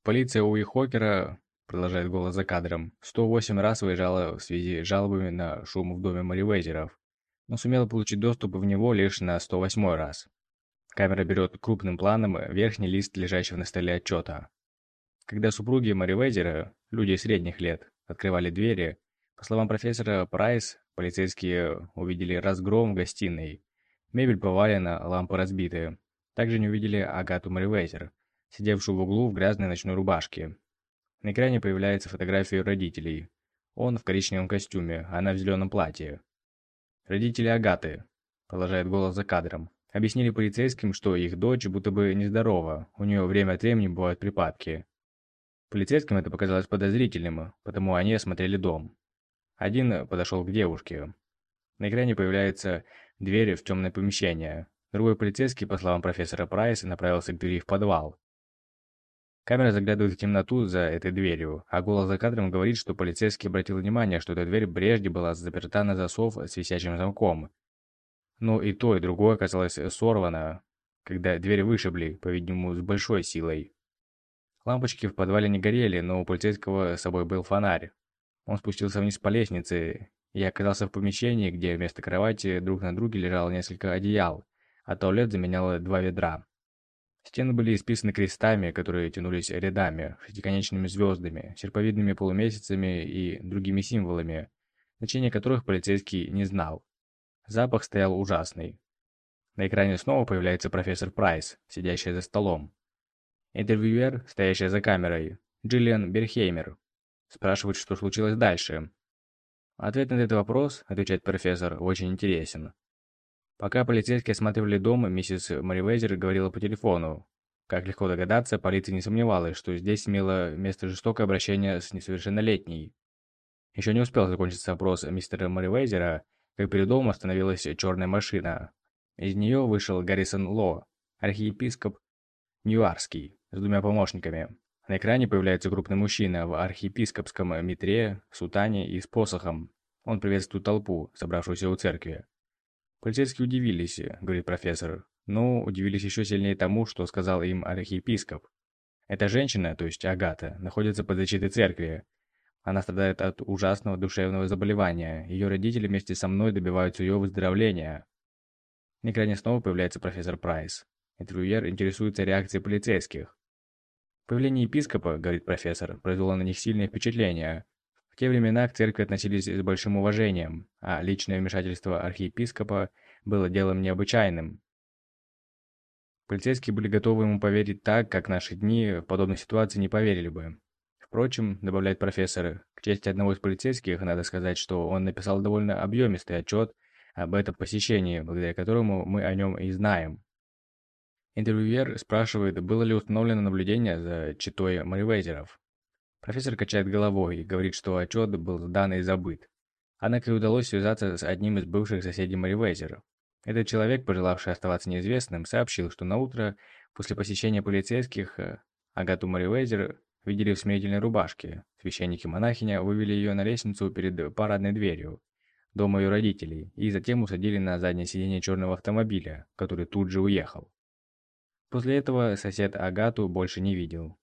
Полиция Уихокера, продолжает голос за кадром, 108 раз выезжала в связи с жалобами на шум в доме Маривезеров но сумела получить доступ в него лишь на 108 раз. Камера берет крупным планом верхний лист лежащего на столе отчета. Когда супруги Маривезера, люди средних лет, открывали двери, по словам профессора Прайс, полицейские увидели разгром в гостиной. Мебель повалена, лампы разбиты. Также не увидели Агату Маривезер, сидевшую в углу в грязной ночной рубашке. На экране появляется фотография родителей. Он в коричневом костюме, она в зеленом платье. Родители Агаты, продолжает голос за кадром, объяснили полицейским, что их дочь будто бы нездорова, у нее время от времени бывают припадки. Полицейским это показалось подозрительным, потому они осмотрели дом. Один подошел к девушке. На экране появляется дверь в темное помещение. Другой полицейский, по словам профессора Прайса, направился к двери в подвал. Камера заглядывает в темноту за этой дверью, а голос за кадром говорит, что полицейский обратил внимание, что эта дверь прежде была заперта на засов с висячим замком. Но и то, и другое оказалось сорвано, когда дверь вышибли, по-видимому, с большой силой. Лампочки в подвале не горели, но у полицейского с собой был фонарь. Он спустился вниз по лестнице и оказался в помещении, где вместо кровати друг на друге лежало несколько одеял, а туалет заменяло два ведра. Стены были исписаны крестами, которые тянулись рядами, шестиконечными звездами, серповидными полумесяцами и другими символами, значение которых полицейский не знал. Запах стоял ужасный. На экране снова появляется профессор Прайс, сидящий за столом. Интервьюер, стоящий за камерой, Джиллиан Берхеймер, спрашивает, что случилось дальше. Ответ на этот вопрос, отвечает профессор, очень интересен. Пока полицейские осматривали дом, миссис Маривейзер говорила по телефону. Как легко догадаться, полиция не сомневалась, что здесь имело место жестокое обращение с несовершеннолетней. Еще не успел закончиться опрос мистера Маривейзера, как перед домом остановилась черная машина. Из нее вышел Гаррисон Ло, архиепископ Ньюарский, с двумя помощниками. На экране появляется крупный мужчина в архиепископском митре, сутане и с посохом. Он приветствует толпу, собравшуюся у церкви. Полицейские удивились, говорит профессор, но удивились еще сильнее тому, что сказал им архиепископ. Эта женщина, то есть Агата, находится под защитой церкви. Она страдает от ужасного душевного заболевания. Ее родители вместе со мной добиваются ее выздоровления. На экране снова появляется профессор Прайс. Интервьюер интересуется реакцией полицейских. Появление епископа, говорит профессор, произвело на них сильное впечатление те времена к церкви относились с большим уважением, а личное вмешательство архиепископа было делом необычайным. Полицейские были готовы ему поверить так, как в наши дни в подобной ситуации не поверили бы. Впрочем, добавляет профессор, к чести одного из полицейских, надо сказать, что он написал довольно объемистый отчет об этом посещении, благодаря которому мы о нем и знаем. Интервьюер спрашивает, было ли установлено наблюдение за читой Маривейзеров. Профессор качает головой и говорит, что отчет был сдан и забыт. Однако и удалось связаться с одним из бывших соседей Маривейзера. Этот человек, пожелавший оставаться неизвестным, сообщил, что на утро после посещения полицейских э, Агату Маривейзер видели в смирительной рубашке. Священники-монахиня вывели ее на лестницу перед парадной дверью дома ее родителей и затем усадили на заднее сиденье черного автомобиля, который тут же уехал. После этого сосед Агату больше не видел.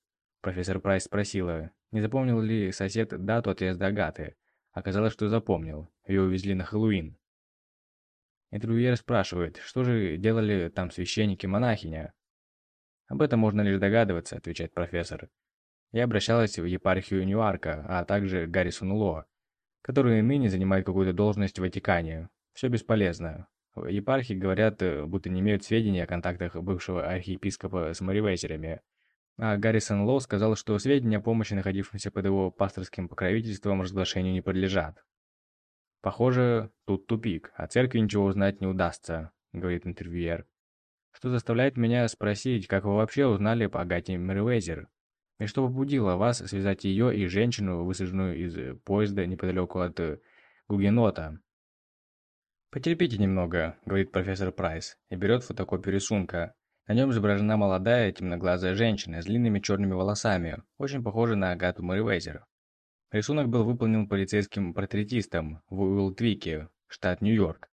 Профессор Прайс спросила, не запомнил ли сосед дату отъезда Агаты. Оказалось, что запомнил. Ее увезли на Хэллоуин. Интервьюер спрашивает, что же делали там священники-монахиня? Об этом можно лишь догадываться, отвечает профессор. Я обращалась в епархию Ньюарка, а также Гаррисону Ло. который ныне занимает какую-то должность в Ватикане. Все бесполезно. Епархи говорят, э, будто не имеют сведений о контактах бывшего архиепископа с Маривейзерами. А Гаррисон Лоу сказал, что сведения о помощи находившимся под его пасторским покровительством разглашению не подлежат. Похоже, тут тупик, а церкви ничего узнать не удастся, говорит интервьюер. Что заставляет меня спросить, как вы вообще узнали по Агате Мервезер? И что побудило вас связать ее и женщину, высаженную из поезда неподалеку от Гугенота? «Потерпите немного», — говорит профессор Прайс, и берет фотокопию рисунка. На нем изображена молодая, темноглазая женщина с длинными черными волосами, очень похожая на Агату Мэривейзер. Рисунок был выполнен полицейским портретистом в Уилтвике, штат Нью-Йорк.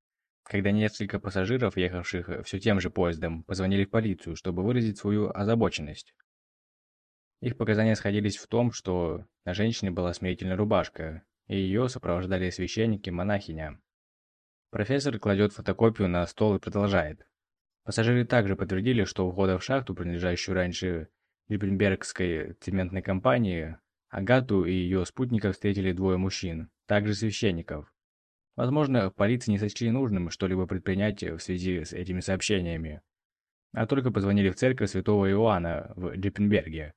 Когда несколько пассажиров, ехавших все тем же поездом, позвонили в полицию, чтобы выразить свою озабоченность. Их показания сходились в том, что на женщине была смирительная рубашка, и ее сопровождали священники монахиня. Профессор кладет фотокопию на стол и продолжает. Пассажиры также подтвердили, что у входа в шахту, принадлежащую раньше Липпенбергской цементной компании, Агату и ее спутников встретили двое мужчин, также священников. Возможно, в полиции не сочли нужным что-либо предпринять в связи с этими сообщениями, а только позвонили в церковь святого Иоанна в Липпенберге.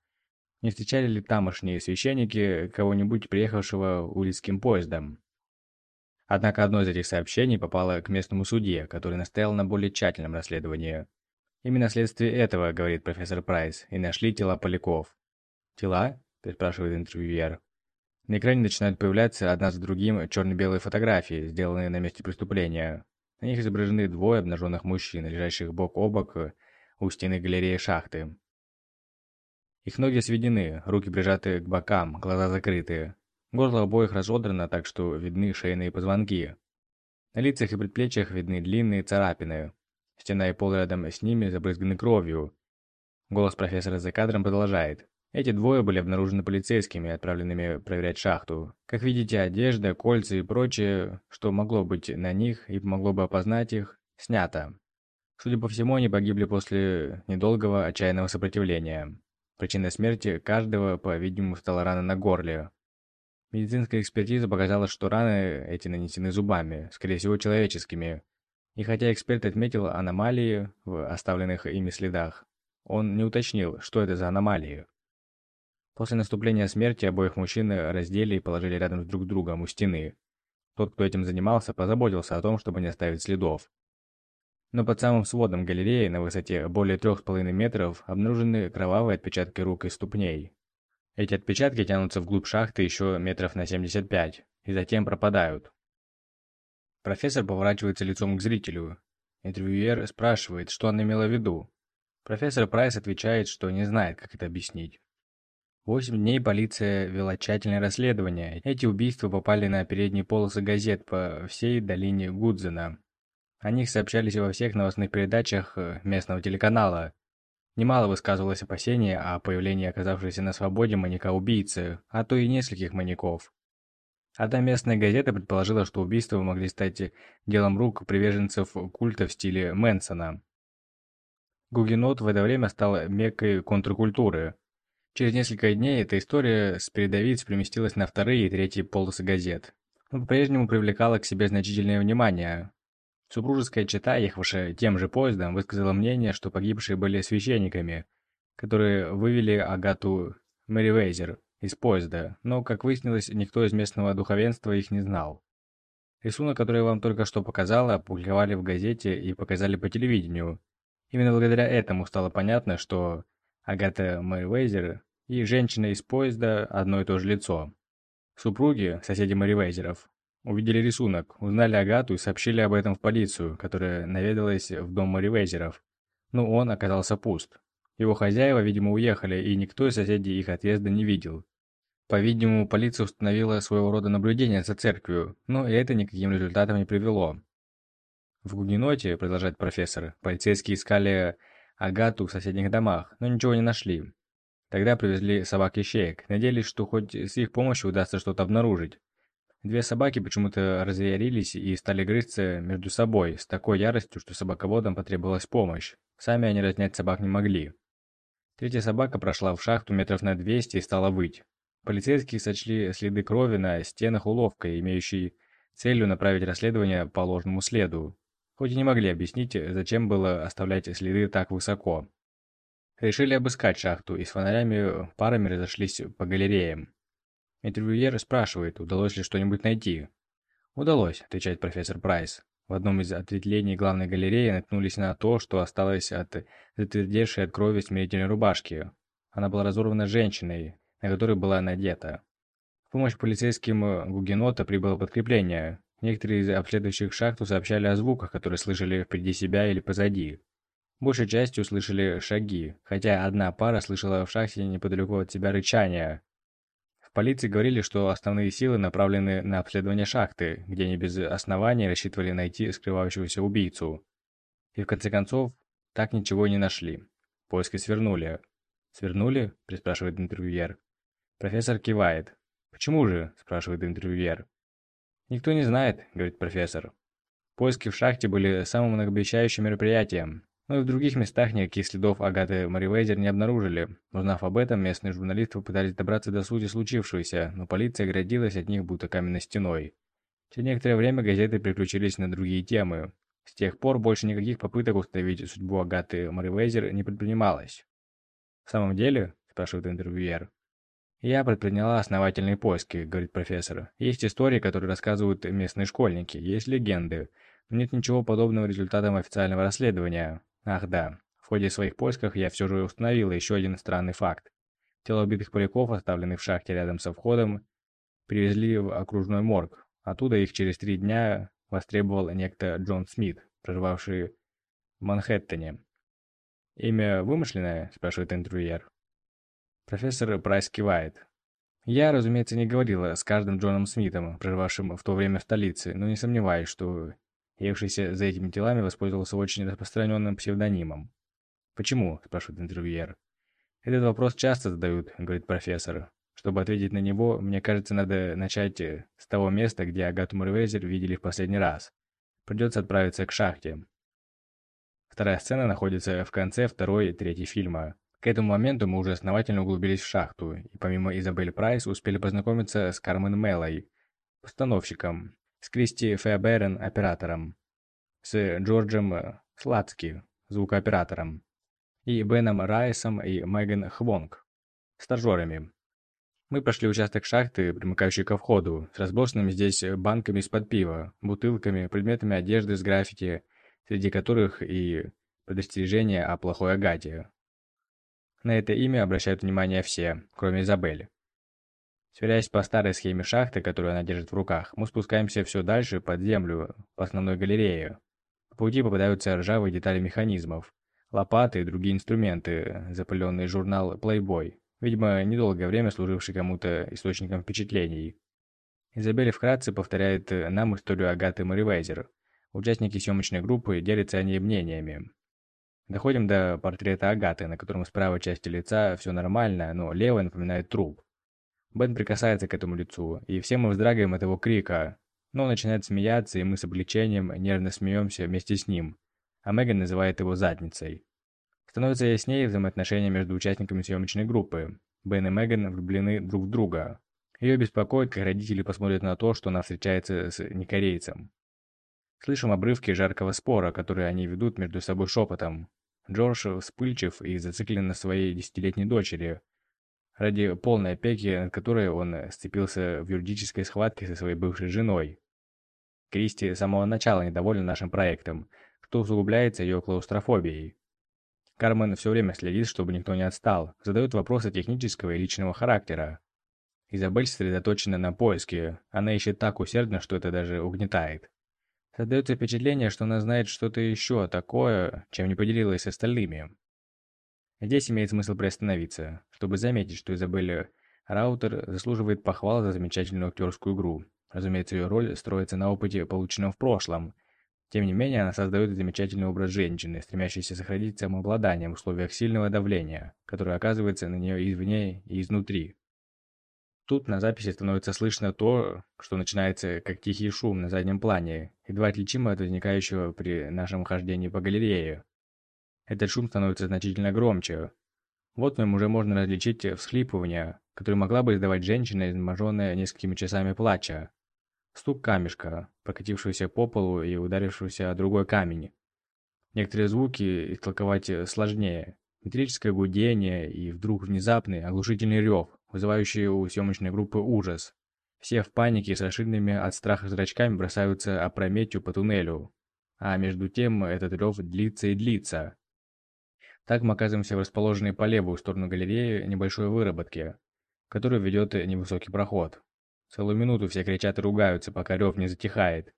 Не встречали ли тамошние священники кого-нибудь, приехавшего улицким поездом? Однако одно из этих сообщений попало к местному судье, который настоял на более тщательном расследовании. Именно вследствие этого, говорит профессор Прайс, и нашли тела поляков. «Тела?» – переспрашивает интервьюер. На экране начинают появляться одна за другим черно-белые фотографии, сделанные на месте преступления. На них изображены двое обнаженных мужчин, лежащих бок о бок у стены галереи шахты. Их ноги сведены, руки прижаты к бокам, глаза закрыты. Горло обоих разодрано, так что видны шейные позвонки. На лицах и предплечьях видны длинные царапины. Стена и пол рядом с ними забрызганы кровью. Голос профессора за кадром продолжает. Эти двое были обнаружены полицейскими, отправленными проверять шахту. Как видите, одежда, кольца и прочее, что могло быть на них и могло бы опознать их, снято. Судя по всему, они погибли после недолгого отчаянного сопротивления. Причиной смерти каждого, по-видимому, стала рана на горле, Медицинская экспертиза показала, что раны эти нанесены зубами, скорее всего человеческими. И хотя эксперт отметил аномалии в оставленных ими следах, он не уточнил, что это за аномалии. После наступления смерти обоих мужчин раздели и положили рядом друг с другом у стены. Тот, кто этим занимался, позаботился о том, чтобы не оставить следов. Но под самым сводом галереи на высоте более трех с половиной метров обнаружены кровавые отпечатки рук и ступней. Эти отпечатки тянутся вглубь шахты еще метров на 75 и затем пропадают. Профессор поворачивается лицом к зрителю. Интервьюер спрашивает, что он имела в виду. Профессор Прайс отвечает, что не знает, как это объяснить. Восемь дней полиция вела тщательное расследование. Эти убийства попали на передние полосы газет по всей долине Гудзена. О них сообщались во всех новостных передачах э, местного телеканала. Немало высказывалось опасения о появлении оказавшейся на свободе маньяка-убийцы, а то и нескольких маньяков. Одна местная газета предположила, что убийства могли стать делом рук приверженцев культа в стиле Мэнсона. Гугенот в это время стал меккой контркультуры. Через несколько дней эта история с передовиц переместилась на вторые и третьи полосы газет, но по-прежнему привлекала к себе значительное внимание. Супружеская чета, ехавшая тем же поездом, высказала мнение, что погибшие были священниками, которые вывели Агату Мэривейзер из поезда, но, как выяснилось, никто из местного духовенства их не знал. Рисунок, который я вам только что показала, опубликовали в газете и показали по телевидению. Именно благодаря этому стало понятно, что Агата Мэривейзер и женщина из поезда одно и то же лицо. Супруги, соседи Мэривейзеров, Увидели рисунок, узнали Агату и сообщили об этом в полицию, которая наведалась в дом Маривейзеров. Но он оказался пуст. Его хозяева, видимо, уехали, и никто из соседей их отъезда не видел. По-видимому, полиция установила своего рода наблюдение за церковью, но и это никаким результатом не привело. В Гугеноте, продолжает профессор, полицейские искали Агату в соседних домах, но ничего не нашли. Тогда привезли собак-ищеек, надеялись, что хоть с их помощью удастся что-то обнаружить. Две собаки почему-то разъярились и стали грызться между собой с такой яростью, что собаководам потребовалась помощь. Сами они разнять собак не могли. Третья собака прошла в шахту метров на 200 и стала выть. Полицейские сочли следы крови на стенах уловкой, имеющей целью направить расследование по ложному следу, хоть и не могли объяснить, зачем было оставлять следы так высоко. Решили обыскать шахту и с фонарями парами разошлись по галереям. Интервьюер спрашивает, удалось ли что-нибудь найти. «Удалось», — отвечает профессор Прайс. В одном из ответвлений главной галереи наткнулись на то, что осталось от затвердевшей от крови смирительной рубашки. Она была разорвана женщиной, на которой была надета. В помощь полицейским Гугенота прибыло подкрепление. Некоторые из обследующих шахту сообщали о звуках, которые слышали впереди себя или позади. Большей частью слышали шаги, хотя одна пара слышала в шахте неподалеку от себя рычание. В полиции говорили, что основные силы направлены на обследование шахты, где они без оснований рассчитывали найти скрывающегося убийцу. И в конце концов, так ничего и не нашли. Поиски свернули. «Свернули?» – приспрашивает интервьюер. Профессор кивает. «Почему же?» – спрашивает интервьюер. «Никто не знает», – говорит профессор. Поиски в шахте были самым многообещающим мероприятием, но и в других местах никаких следов Агаты Маривейзер не обнаружили. Узнав об этом, местные журналисты попытались добраться до сути случившегося, но полиция оградилась от них будто каменной стеной. Через некоторое время газеты переключились на другие темы. С тех пор больше никаких попыток установить судьбу Агаты Маривейзер не предпринималось. «В самом деле?» – спрашивает интервьюер. «Я предприняла основательные поиски», — говорит профессор. «Есть истории, которые рассказывают местные школьники, есть легенды, но нет ничего подобного результатам официального расследования. Ах да, в ходе своих поисков я все же установила еще один странный факт. Тела убитых поляков, оставленных в шахте рядом со входом, привезли в окружной морг. Оттуда их через три дня востребовал некто Джон Смит, проживавший в Манхэттене. «Имя вымышленное?» – спрашивает интервьюер. Профессор Прайс кивает. Я, разумеется, не говорила с каждым Джоном Смитом, проживавшим в то время в столице, но не сомневаюсь, что явившийся за этими делами воспользовался очень распространенным псевдонимом. «Почему?» – спрашивает интервьюер. «Этот вопрос часто задают», – говорит профессор. «Чтобы ответить на него, мне кажется, надо начать с того места, где Агату Мурвейзер видели в последний раз. Придется отправиться к шахте». Вторая сцена находится в конце второй и третьей фильма. К этому моменту мы уже основательно углубились в шахту, и помимо Изабель Прайс успели познакомиться с Кармен Меллой, постановщиком, с Кристи Феоберен, оператором, с Джорджем Слацки, звукооператором, и Беном Райсом и Меган Хвонг, стажерами. Мы прошли участок шахты, примыкающий ко входу, с разбросанными здесь банками из-под пива, бутылками, предметами одежды с граффити, среди которых и предостережение о плохой Агате, на это имя обращают внимание все, кроме Изабели. Сверяясь по старой схеме шахты, которую она держит в руках, мы спускаемся все дальше под землю, по основной галерее. По пути попадаются ржавые детали механизмов, лопаты и другие инструменты, запыленный журнал Playboy, видимо, недолгое время служивший кому-то источником впечатлений. Изабель вкратце повторяет нам историю Агаты Маривайзер. Участники съемочной группы делятся о ней мнениями. Доходим до портрета Агаты, на котором с правой части лица все нормально, но левая напоминает труп. Бен прикасается к этому лицу, и все мы вздрагиваем от его крика. Но он начинает смеяться, и мы с облегчением нервно смеемся вместе с ним. А Меган называет его задницей. Становится яснее взаимоотношения между участниками съемочной группы. Бен и Меган влюблены друг в друга. Ее беспокоит, как родители посмотрят на то, что она встречается с некорейцем. Слышим обрывки жаркого спора, который они ведут между собой шепотом. Джордж вспыльчив и зациклен на своей десятилетней дочери, ради полной опеки, над которой он сцепился в юридической схватке со своей бывшей женой. Кристи с самого начала недовольна нашим проектом, что усугубляется ее клаустрофобией. Кармен все время следит, чтобы никто не отстал, задает вопросы технического и личного характера. Изабель сосредоточена на поиске, она ищет так усердно, что это даже угнетает. Создается впечатление, что она знает что-то еще такое, чем не поделилась с остальными. Здесь имеет смысл приостановиться, чтобы заметить, что Изабелла Раутер заслуживает похвал за замечательную актерскую игру. Разумеется, ее роль строится на опыте, полученном в прошлом. Тем не менее, она создает замечательный образ женщины, стремящейся сохранить самообладание в условиях сильного давления, которое оказывается на нее извне и изнутри. Тут на записи становится слышно то, что начинается как тихий шум на заднем плане, едва отличимо от возникающего при нашем хождении по галерее. Этот шум становится значительно громче. Вот в нем уже можно различить всхлипывания, которую могла бы издавать женщина, изможенная несколькими часами плача. Стук камешка, прокатившегося по полу и ударившегося о другой камень. Некоторые звуки истолковать сложнее. Металлическое гудение и вдруг внезапный оглушительный рев, вызывающий у съемочной группы ужас. Все в панике с расширенными от страха зрачками бросаются опрометью по туннелю. А между тем этот рев длится и длится. Так мы оказываемся в расположенной по левую сторону галереи небольшой выработки, которую ведет невысокий проход. Целую минуту все кричат и ругаются, пока рев не затихает.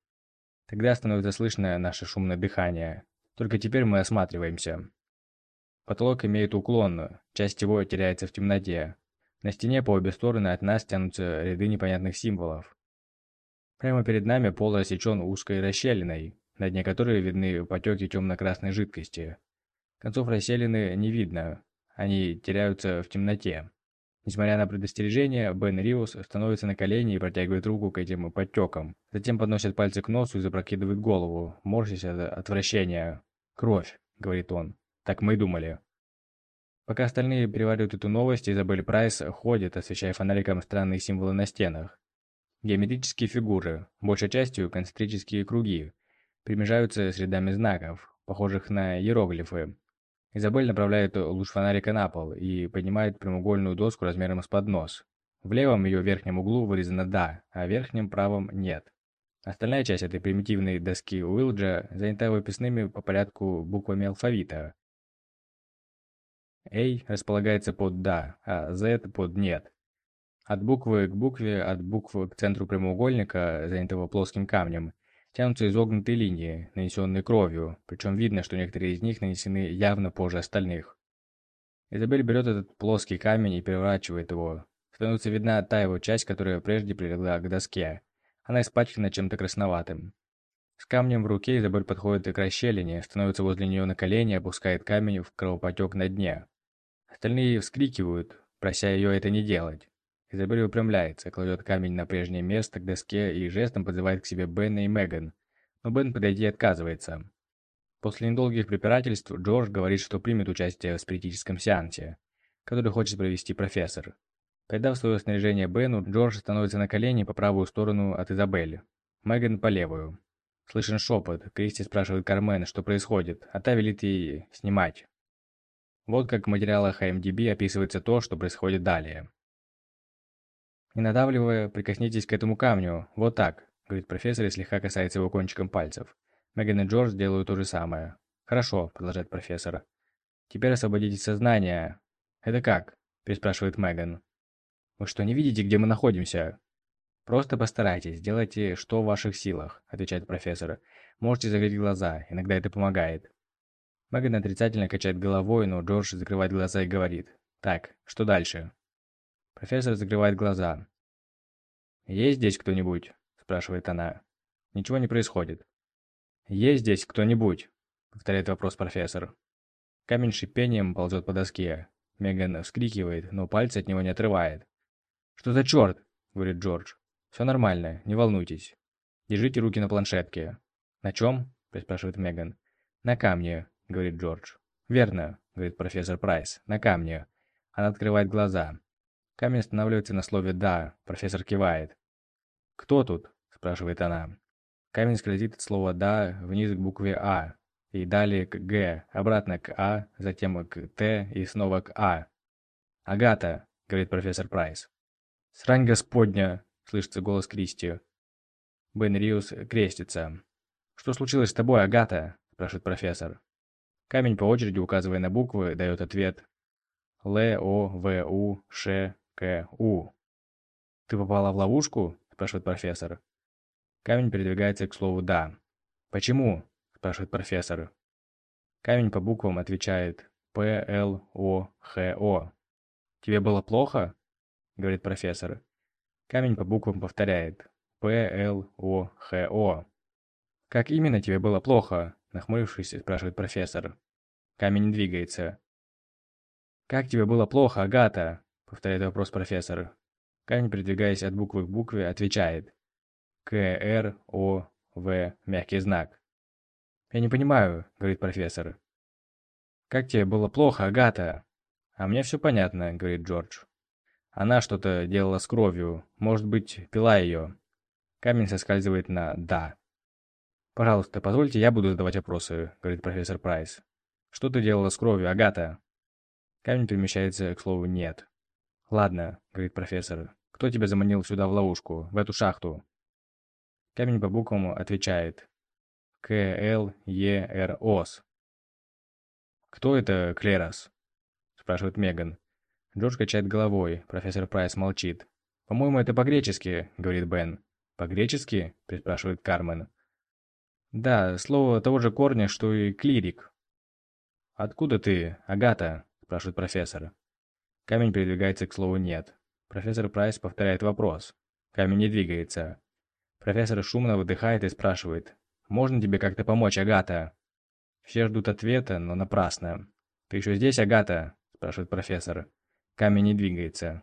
Тогда становится слышно наше шумное дыхание. Только теперь мы осматриваемся. Потолок имеет уклон, часть его теряется в темноте. На стене по обе стороны от нас тянутся ряды непонятных символов. Прямо перед нами пол рассечен узкой расщелиной, на дне которой видны потеки темно-красной жидкости. Концов расселены не видно, они теряются в темноте. Несмотря на предостережение, Бен Риус становится на колени и протягивает руку к этим подтекам. Затем подносит пальцы к носу и запрокидывает голову, морщась от отвращения. «Кровь», — говорит он. «Так мы и думали». Пока остальные переваривают эту новость, Изабель Прайс ходит, освещая фонариком странные символы на стенах. Геометрические фигуры, большей частью концентрические круги, примежаются с рядами знаков, похожих на иероглифы, Изабель направляет луч фонарика на пол и поднимает прямоугольную доску размером с поднос. В левом ее верхнем углу вырезано «да», а в верхнем правом «нет». Остальная часть этой примитивной доски Уилджа занята выписными по порядку буквами алфавита. A располагается под «да», а Z под «нет». От буквы к букве, от буквы к центру прямоугольника, занятого плоским камнем, тянутся изогнутые линии, нанесенные кровью, причем видно, что некоторые из них нанесены явно позже остальных. Изабель берет этот плоский камень и переворачивает его. Становится видна та его часть, которая прежде прилегла к доске. Она испачкана чем-то красноватым. С камнем в руке Изабель подходит к расщелине, становится возле нее на колени опускает камень в кровопотек на дне. Остальные вскрикивают, прося ее это не делать. Изабель выпрямляется, кладет камень на прежнее место к доске и жестом подзывает к себе Бена и Меган, но Бен подойти отказывается. После недолгих препирательств Джордж говорит, что примет участие в спиритическом сеансе, который хочет провести профессор. Передав свое снаряжение Бену, Джордж становится на колени по правую сторону от Изабелли, Меган по левую. Слышен шепот, Кристи спрашивает Кармен, что происходит, а та велит ей снимать. Вот как в материалах IMDb описывается то, что происходит далее. Не надавливая, прикоснитесь к этому камню. Вот так, говорит профессор и слегка касается его кончиком пальцев. Меган и Джордж делают то же самое. Хорошо, продолжает профессор. Теперь освободите сознание. Это как? переспрашивает Меган. Вы что, не видите, где мы находимся? Просто постарайтесь, сделайте, что в ваших силах, отвечает профессор. Можете закрыть глаза, иногда это помогает. Меган отрицательно качает головой, но Джордж закрывает глаза и говорит. Так, что дальше? Профессор закрывает глаза. «Есть здесь кто-нибудь?» – спрашивает она. Ничего не происходит. «Есть здесь кто-нибудь?» – повторяет вопрос профессор. Камень шипением ползет по доске. Меган вскрикивает, но пальцы от него не отрывает. «Что за черт?» – говорит Джордж. «Все нормально, не волнуйтесь. Держите руки на планшетке». «На чем?» – спрашивает Меган. «На камне», – говорит Джордж. «Верно», – говорит профессор Прайс. «На камне». Она открывает глаза. Камень останавливается на слове «да», профессор кивает. «Кто тут?» – спрашивает она. Камень скользит от слова «да» вниз к букве «а», и далее к «г», обратно к «а», затем к «т» и снова к «а». «Агата», — говорит профессор Прайс. «Срань господня!» — слышится голос Кристи. Бен Риус крестится. «Что случилось с тобой, Агата?» — спрашивает профессор. Камень по очереди, указывая на буквы, дает ответ. Л, О, В, У, Ш, К, У. «Ты попала в ловушку?» – спрашивает профессор. Камень передвигается к слову «да». «Почему?» – спрашивает профессор. Камень по буквам отвечает П, Л, О, Х, О. «Тебе было плохо?» – говорит профессор. Камень по буквам повторяет П, Л, О, Х, О. «Как именно тебе было плохо?» – нахмурившись, спрашивает профессор. Камень двигается. «Как тебе было плохо, Агата?» — повторяет вопрос профессор. Камень, передвигаясь от буквы к букве, отвечает. К, Р, О, В, мягкий знак. «Я не понимаю», — говорит профессор. «Как тебе было плохо, Агата?» «А мне все понятно», — говорит Джордж. Она что-то делала с кровью, может быть, пила ее. Камень соскальзывает на «да». «Пожалуйста, позвольте, я буду задавать вопросы», — говорит профессор Прайс. «Что ты делала с кровью, Агата?» Камень перемещается к слову «нет». «Ладно», — говорит профессор. «Кто тебя заманил сюда в ловушку, в эту шахту?» Камень по буквам отвечает. К, Л, Е, Р, О, С. «Кто это Клерос?» — спрашивает Меган. Джордж качает головой, профессор Прайс молчит. «По-моему, это по-гречески», — говорит Бен. «По-гречески?» — переспрашивает Кармен. «Да, слово того же корня, что и клирик». «Откуда ты, Агата?» — спрашивает профессор. Камень передвигается к слову «нет». Профессор Прайс повторяет вопрос. Камень не двигается. Профессор шумно выдыхает и спрашивает. «Можно тебе как-то помочь, Агата?» Все ждут ответа, но напрасно. «Ты еще здесь, Агата?» – спрашивает профессор. Камень не двигается.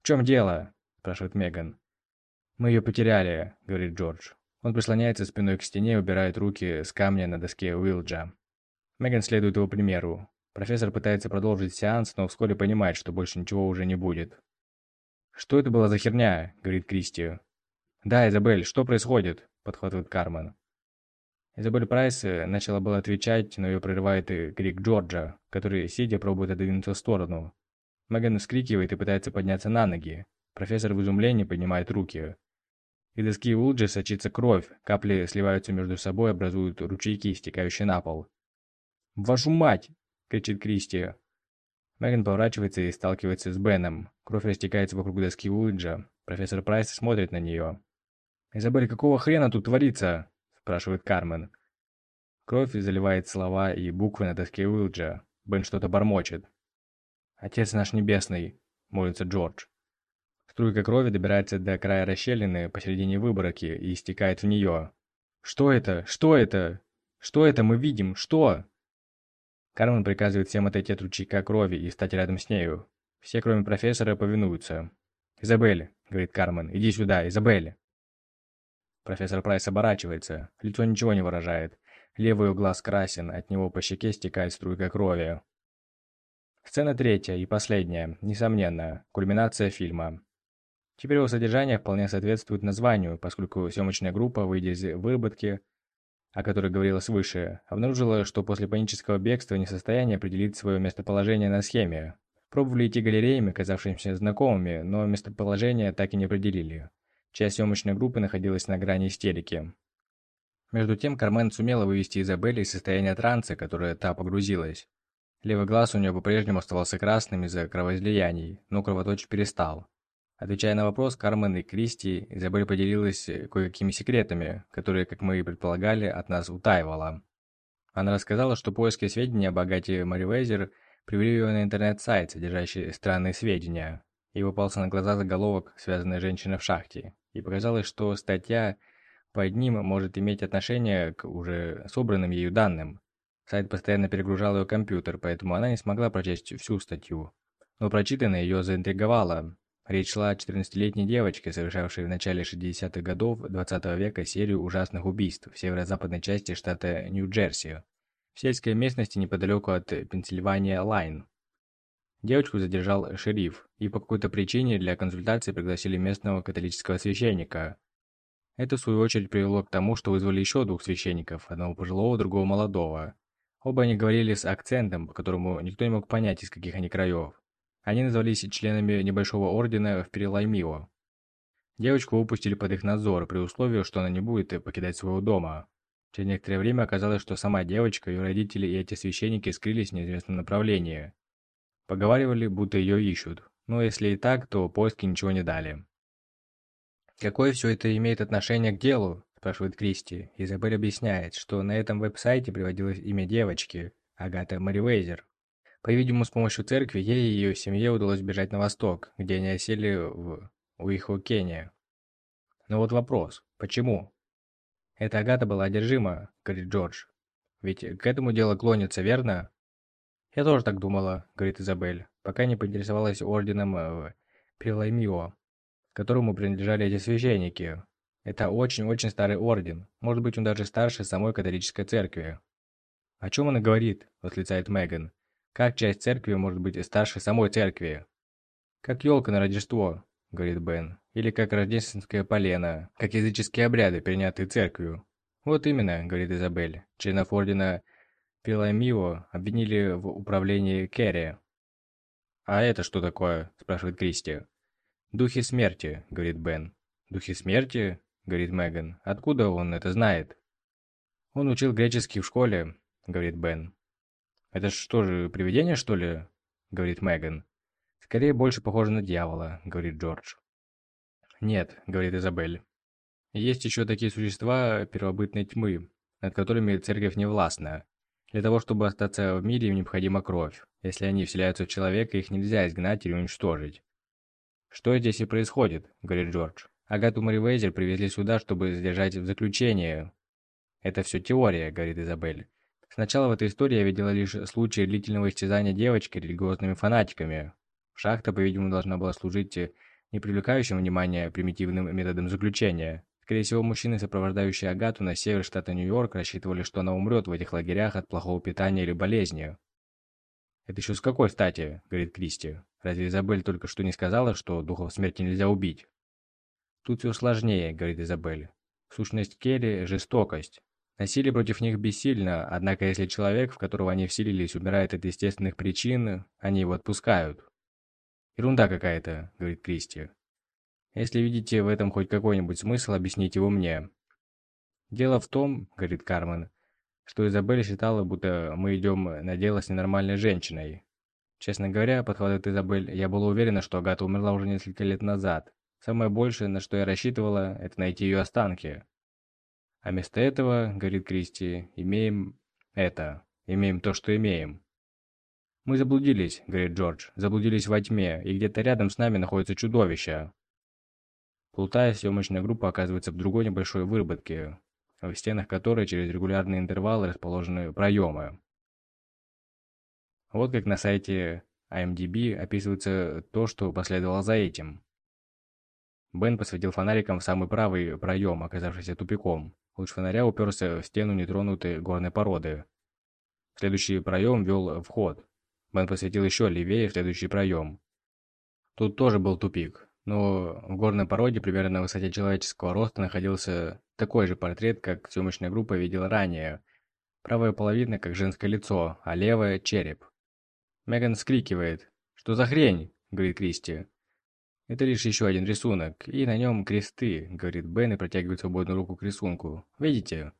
«В чем дело?» – спрашивает Меган. «Мы ее потеряли», – говорит Джордж. Он прислоняется спиной к стене и убирает руки с камня на доске Уилджа. Меган следует его примеру. Профессор пытается продолжить сеанс, но вскоре понимает, что больше ничего уже не будет. «Что это была за херня?» – говорит Кристи. «Да, Изабель, что происходит?» – подхватывает Кармен. Изабель Прайс э, начала было отвечать, но ее прерывает и крик Джорджа, который, сидя, пробует отодвинуться в сторону. Меган вскрикивает и пытается подняться на ноги. Профессор в изумлении поднимает руки. Из доски Улджи сочится кровь, капли сливаются между собой, образуют ручейки, стекающие на пол. «Вашу мать!» – кричит Кристи. Меган поворачивается и сталкивается с Беном. Кровь растекается вокруг доски Улджа. Профессор Прайс смотрит на нее. «Изабель, какого хрена тут творится?» – спрашивает Кармен. Кровь заливает слова и буквы на доске Уилджа. Бен что-то бормочет. «Отец наш небесный», – молится Джордж. Струйка крови добирается до края расщелины посередине выборки и истекает в нее. «Что это? Что это? Что это мы видим? Что?» Кармен приказывает всем отойти от ручейка крови и стать рядом с нею. Все, кроме профессора, повинуются. «Изабель», — говорит Кармен, — «иди сюда, Изабель». Профессор Прайс оборачивается. Лицо ничего не выражает. Левый глаз красен, от него по щеке стекает струйка крови. Сцена третья и последняя, несомненно, кульминация фильма. Теперь его содержание вполне соответствует названию, поскольку съемочная группа, выйдя из выработки, о которой говорилось выше, обнаружила, что после панического бегства не в состоянии определить свое местоположение на схеме. Пробовали идти галереями, казавшимися знакомыми, но местоположение так и не определили. Часть съемочной группы находилась на грани истерики. Между тем Кармен сумела вывести Изабелли из состояния транса, которое та погрузилась. Левый глаз у нее по-прежнему оставался красным из-за кровоизлияний, но кровоточить перестал. Отвечая на вопрос, Кармен и Кристи, Изабель поделилась кое-какими секретами, которые, как мы и предполагали, от нас утаивала. Она рассказала, что поиски сведений о богате Мари Вейзер привели ее на интернет-сайт, содержащий странные сведения. Ей попался на глаза заголовок «Связанная женщина в шахте», и показалось, что статья под ним может иметь отношение к уже собранным ею данным. Сайт постоянно перегружал ее компьютер, поэтому она не смогла прочесть всю статью. Но прочитанное ее заинтриговало. Речь шла о 14-летней девочке, совершавшей в начале 60-х годов 20 -го века серию ужасных убийств в северо-западной части штата Нью-Джерси, в сельской местности неподалеку от Пенсильвания-Лайн. Девочку задержал шериф, и по какой-то причине для консультации пригласили местного католического священника. Это, в свою очередь, привело к тому, что вызвали еще двух священников, одного пожилого, другого молодого. Оба они говорили с акцентом, по которому никто не мог понять, из каких они краев. Они назывались членами небольшого ордена в Перелаймио. Девочку выпустили под их надзор, при условии, что она не будет покидать своего дома. Через некоторое время оказалось, что сама девочка, ее родители и эти священники скрылись в неизвестном направлении. Поговаривали, будто ее ищут. Но если и так, то поиски ничего не дали. «Какое все это имеет отношение к делу?» – спрашивает Кристи. Изабель объясняет, что на этом веб-сайте приводилось имя девочки – Агата Маривейзер. По-видимому, с помощью церкви ей и ее семье удалось бежать на восток, где они осели в Уихокене. Но вот вопрос – почему? «Эта Агата была одержима», – говорит Джордж. «Ведь к этому дело клонится, верно?» «Я тоже так думала», — говорит Изабель, пока не поинтересовалась орденом э, Пилаймио, которому принадлежали эти священники. Это очень-очень старый орден, может быть, он даже старше самой католической церкви. «О чем она говорит?» — восклицает Меган. «Как часть церкви может быть старше самой церкви?» «Как елка на Рождество», — говорит Бен. «Или как рождественское полено, как языческие обряды, перенятые церковью». «Вот именно», — говорит Изабель. Членов ордена Пиламио обвинили в управлении Керри. «А это что такое?» – спрашивает Кристи. «Духи смерти», – говорит Бен. «Духи смерти?» – говорит Меган. «Откуда он это знает?» «Он учил греческий в школе», – говорит Бен. «Это что же, привидение, что ли?» – говорит Меган. «Скорее больше похоже на дьявола», – говорит Джордж. «Нет», – говорит Изабель. «Есть еще такие существа первобытной тьмы, над которыми церковь не властна. Для того, чтобы остаться в мире, им необходима кровь. Если они вселяются в человека, их нельзя изгнать или уничтожить. «Что здесь и происходит?» — говорит Джордж. «Агату Маривейзер привезли сюда, чтобы задержать в заключении». «Это все теория», — говорит Изабель. «Сначала в этой истории я видела лишь случаи длительного истязания девочки религиозными фанатиками. Шахта, по-видимому, должна была служить не привлекающим внимания примитивным методом заключения. Скорее всего, мужчины, сопровождающие Агату на север штата Нью-Йорк, рассчитывали, что она умрет в этих лагерях от плохого питания или болезни. «Это еще с какой стати?» — говорит Кристи. «Разве Изабель только что не сказала, что духов смерти нельзя убить?» «Тут все сложнее», — говорит Изабель. «Сущность Керри — жестокость. Насилие против них бессильно, однако если человек, в которого они вселились, умирает от естественных причин, они его отпускают». «Ерунда какая-то», — говорит Кристи. «Если видите в этом хоть какой-нибудь смысл, объясните его мне». «Дело в том», — говорит Кармен, что Изабель считала, будто мы идем на дело с ненормальной женщиной. Честно говоря, подхватывает Изабель, я была уверена, что Агата умерла уже несколько лет назад. Самое большее, на что я рассчитывала, это найти ее останки. А вместо этого, говорит Кристи, имеем это, имеем то, что имеем. «Мы заблудились», — говорит Джордж, — «заблудились во тьме, и где-то рядом с нами находится чудовище». Плутая, съемочная группа оказывается в другой небольшой выработке, в стенах которой через регулярные интервалы расположены проемы. Вот как на сайте IMDb описывается то, что последовало за этим. Бен посветил фонариком в самый правый проем, оказавшийся тупиком. Луч фонаря уперся в стену нетронутой горной породы. Следующий проем вел в ход. Бен посветил еще левее в следующий проем. Тут тоже был тупик, но в горной породе примерно на высоте человеческого роста находился такой же портрет, как съемочная группа видела ранее. Правая половина как женское лицо, а левая – череп. Меган вскрикивает. «Что за хрень?» – говорит Кристи. «Это лишь еще один рисунок, и на нем кресты», – говорит Бен и протягивает свободную руку к рисунку. «Видите?»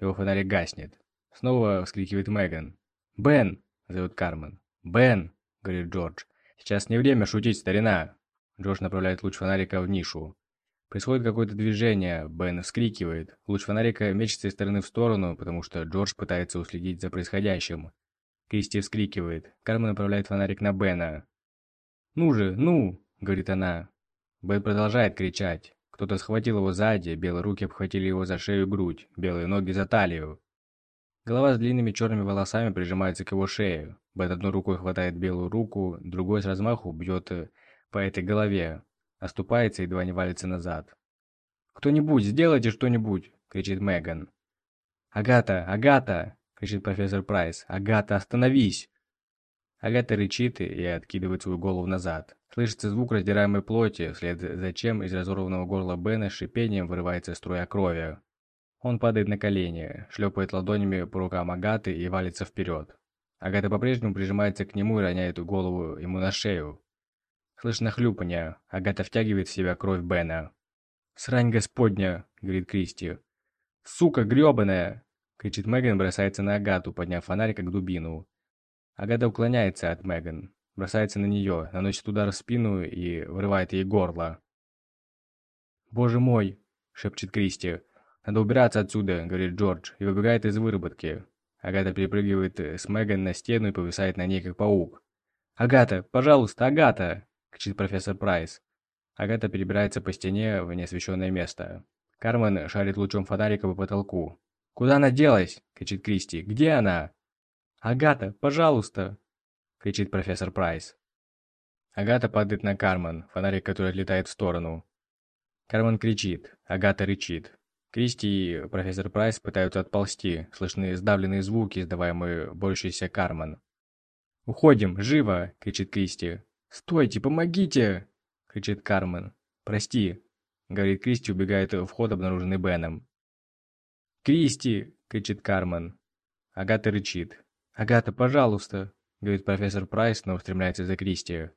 Его фонарик гаснет. Снова вскрикивает Меган. «Бен!» – зовет Кармен. «Бен!» – говорит Джордж. «Сейчас не время шутить, старина!» Джордж направляет луч фонарика в нишу. Происходит какое-то движение, Бен вскрикивает. Луч фонарика мечется из стороны в сторону, потому что Джордж пытается уследить за происходящим. Кристи вскрикивает. Кармен направляет фонарик на Бена. «Ну же, ну!» — говорит она. Бен продолжает кричать. Кто-то схватил его сзади, белые руки обхватили его за шею и грудь, белые ноги за талию. Голова с длинными черными волосами прижимается к его шее. Бен одной рукой хватает белую руку, другой с размаху бьет по этой голове оступается и едва не валится назад. «Кто-нибудь, сделайте что-нибудь!» — кричит Меган. «Агата! Агата!» — кричит профессор Прайс. «Агата, остановись!» Агата рычит и откидывает свою голову назад. Слышится звук раздираемой плоти, вслед за чем из разорванного горла Бена шипением вырывается струя крови. Он падает на колени, шлепает ладонями по рукам Агаты и валится вперед. Агата по-прежнему прижимается к нему и роняет голову ему на шею. Слышно хлюпанье. Агата втягивает в себя кровь Бена. «Срань господня!» — говорит Кристи. «Сука грёбаная!» — кричит Меган, бросается на Агату, подняв фонарик как дубину. Агата уклоняется от Меган, бросается на нее, наносит удар в спину и вырывает ей горло. «Боже мой!» — шепчет Кристи. «Надо убираться отсюда!» — говорит Джордж, и выбегает из выработки. Агата перепрыгивает с Меган на стену и повисает на ней, как паук. «Агата! Пожалуйста, Агата!» кричит профессор Прайс. Агата перебирается по стене в неосвещенное место. Кармен шарит лучом фонарика по потолку. «Куда она делась?» – кричит Кристи. «Где она?» «Агата, пожалуйста!» – кричит профессор Прайс. Агата падает на Кармен, фонарик который отлетает в сторону. Кармен кричит, Агата рычит. Кристи и профессор Прайс пытаются отползти, слышны сдавленные звуки, издаваемые борющейся Кармен. «Уходим! Живо!» – кричит Кристи. «Стойте, помогите!» — кричит Кармен. «Прости», — говорит Кристи, убегает в ход, обнаруженный Беном. «Кристи!» — кричит Кармен. Агата рычит. «Агата, пожалуйста!» — говорит профессор Прайс, но устремляется за Кристи.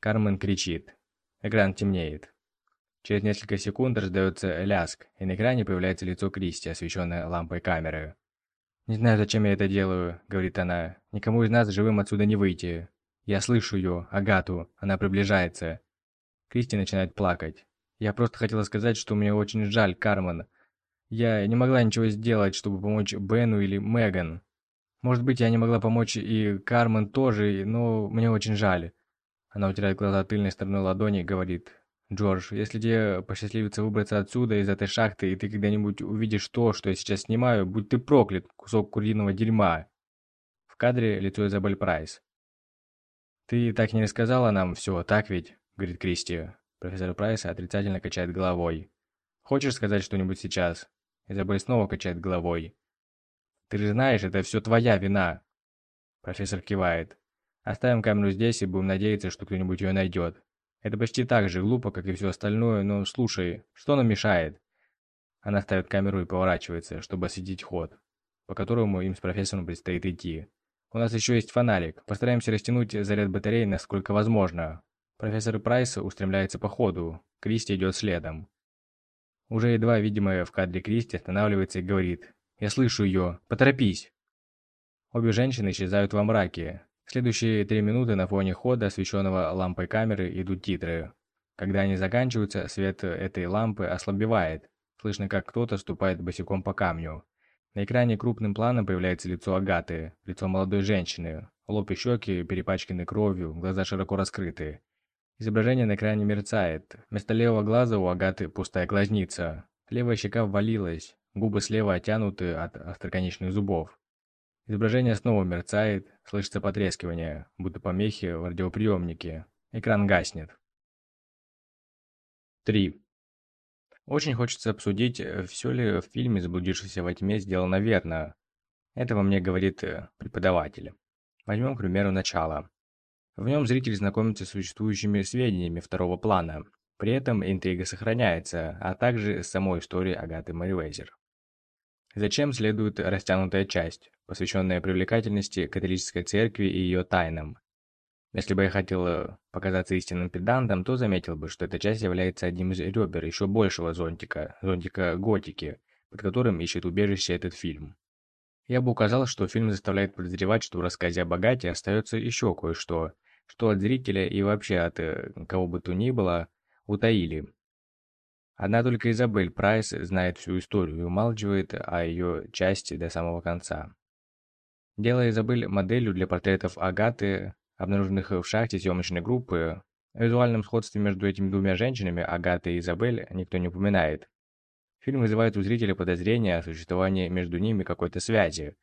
Кармен кричит. Экран темнеет. Через несколько секунд раздается ляск, и на экране появляется лицо Кристи, освещенное лампой камеры. «Не знаю, зачем я это делаю», — говорит она. «Никому из нас живым отсюда не выйти. Я слышу ее, Агату, она приближается. Кристи начинает плакать. «Я просто хотела сказать, что мне очень жаль, Кармен. Я не могла ничего сделать, чтобы помочь Бену или Меган. Может быть, я не могла помочь и Кармен тоже, но мне очень жаль». Она утирает глаза тыльной стороной ладони и говорит, «Джордж, если тебе посчастливится выбраться отсюда, из этой шахты, и ты когда-нибудь увидишь то, что я сейчас снимаю, будь ты проклят, кусок куриного дерьма». В кадре лицо Изабель Прайс. «Ты так и не рассказала нам все, так ведь?» — говорит Кристи. Профессор Прайс отрицательно качает головой. «Хочешь сказать что-нибудь сейчас?» Изабель снова качает головой. «Ты же знаешь, это все твоя вина!» Профессор кивает. «Оставим камеру здесь и будем надеяться, что кто-нибудь ее найдет. Это почти так же глупо, как и все остальное, но слушай, что нам мешает?» Она ставит камеру и поворачивается, чтобы осветить ход, по которому им с профессором предстоит идти. «У нас еще есть фонарик. Постараемся растянуть заряд батареи насколько возможно. Профессор Прайс устремляется по ходу, Кристи идет следом. Уже едва видимая в кадре Кристи останавливается и говорит «Я слышу ее, поторопись!». Обе женщины исчезают во мраке. Следующие три минуты на фоне хода, освещенного лампой камеры, идут титры. Когда они заканчиваются, свет этой лампы ослабевает. Слышно, как кто-то ступает босиком по камню. На экране крупным планом появляется лицо Агаты, лицо молодой женщины. Лоб и щеки перепачканы кровью, глаза широко раскрыты. Изображение на экране мерцает. Вместо левого глаза у Агаты пустая глазница. Левая щека ввалилась, губы слева оттянуты от остроконечных зубов. Изображение снова мерцает, слышится потрескивание, будто помехи в радиоприемнике. Экран гаснет. 3. Очень хочется обсудить, все ли в фильме «Заблудившийся во тьме» сделано верно. Этого мне говорит э, преподаватель. Возьмем, к примеру, начало. В нем зритель знакомится с существующими сведениями второго плана. При этом интрига сохраняется, а также самой историей Агаты Мэривейзер. Зачем следует растянутая часть, посвященная привлекательности католической церкви и ее тайнам? Если бы я хотел показаться истинным педантом, то заметил бы, что эта часть является одним из ребер еще большего зонтика, зонтика готики, под которым ищет убежище этот фильм. Я бы указал, что фильм заставляет подозревать, что в рассказе о богате остается еще кое-что, что от зрителя и вообще от э, кого бы то ни было утаили. Одна только Изабель Прайс знает всю историю и умалчивает о ее части до самого конца. Делая Изабель моделью для портретов Агаты, обнаруженных в шахте съемочной группы, о визуальном сходстве между этими двумя женщинами, Агатой и Изабель, никто не упоминает. Фильм вызывает у зрителя подозрение о существовании между ними какой-то связи,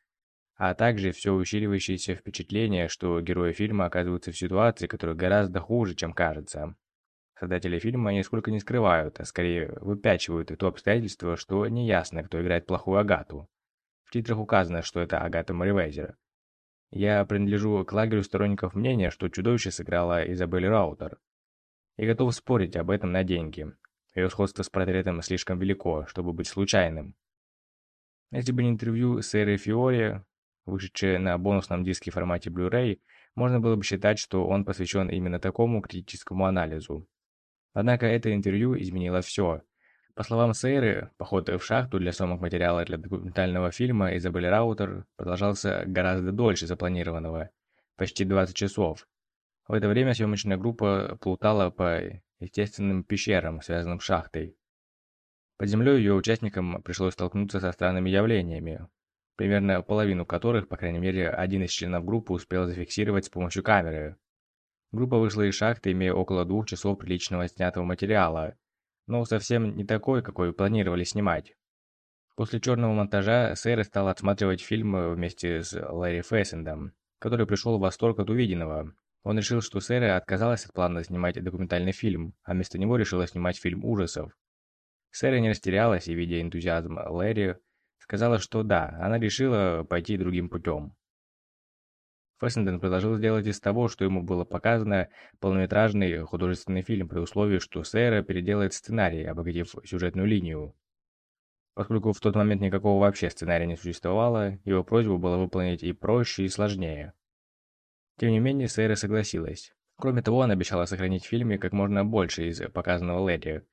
а также все усиливающееся впечатление, что герои фильма оказываются в ситуации, которая гораздо хуже, чем кажется. Создатели фильма нисколько не скрывают, а скорее выпячивают то обстоятельство, что неясно, кто играет плохую Агату. В титрах указано, что это Агата Маривейзер. Я принадлежу к лагерю сторонников мнения, что чудовище сыграла Изабель Раутер. И готов спорить об этом на деньги. Ее сходство с портретом слишком велико, чтобы быть случайным. Если бы не интервью с Эрой Фиори, вышедшее на бонусном диске в формате Blu-ray, можно было бы считать, что он посвящен именно такому критическому анализу. Однако это интервью изменило все. По словам Сейры, поход в шахту для съемок материала для документального фильма Изабель Раутер продолжался гораздо дольше запланированного – почти 20 часов. В это время съемочная группа плутала по естественным пещерам, связанным с шахтой. Под землей ее участникам пришлось столкнуться со странными явлениями, примерно половину которых, по крайней мере, один из членов группы успел зафиксировать с помощью камеры. Группа вышла из шахты, имея около двух часов приличного снятого материала, но совсем не такой, какой планировали снимать. После черного монтажа Сэра стал отсматривать фильм вместе с Ларри Фессендом, который пришел в восторг от увиденного. Он решил, что Сэра отказалась от плана снимать документальный фильм, а вместо него решила снимать фильм ужасов. Сэра не растерялась и, видя энтузиазм Лэри, Сказала, что да, она решила пойти другим путем. Фессенден предложил сделать из того, что ему было показано, полнометражный художественный фильм при условии, что Сэра переделает сценарий, обогатив сюжетную линию. Поскольку в тот момент никакого вообще сценария не существовало, его просьбу было выполнить и проще, и сложнее. Тем не менее, Сэра согласилась. Кроме того, она обещала сохранить в фильме как можно больше из показанного Лэри,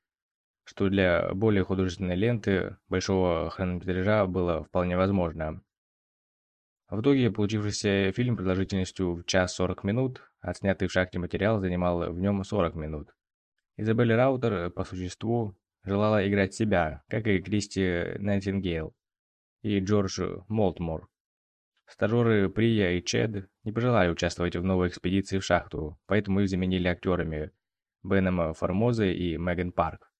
что для более художественной ленты большого хронометража было вполне возможно. В итоге получившийся фильм продолжительностью в час 40 минут, отснятый в шахте материал занимал в нем 40 минут. Изабель Раутер, по существу, желала играть себя, как и Кристи Найтингейл и Джордж Молтмор. Стажеры Прия и Чед не пожелали участвовать в новой экспедиции в шахту, поэтому их заменили актерами Беном Формозой и Меган Парк.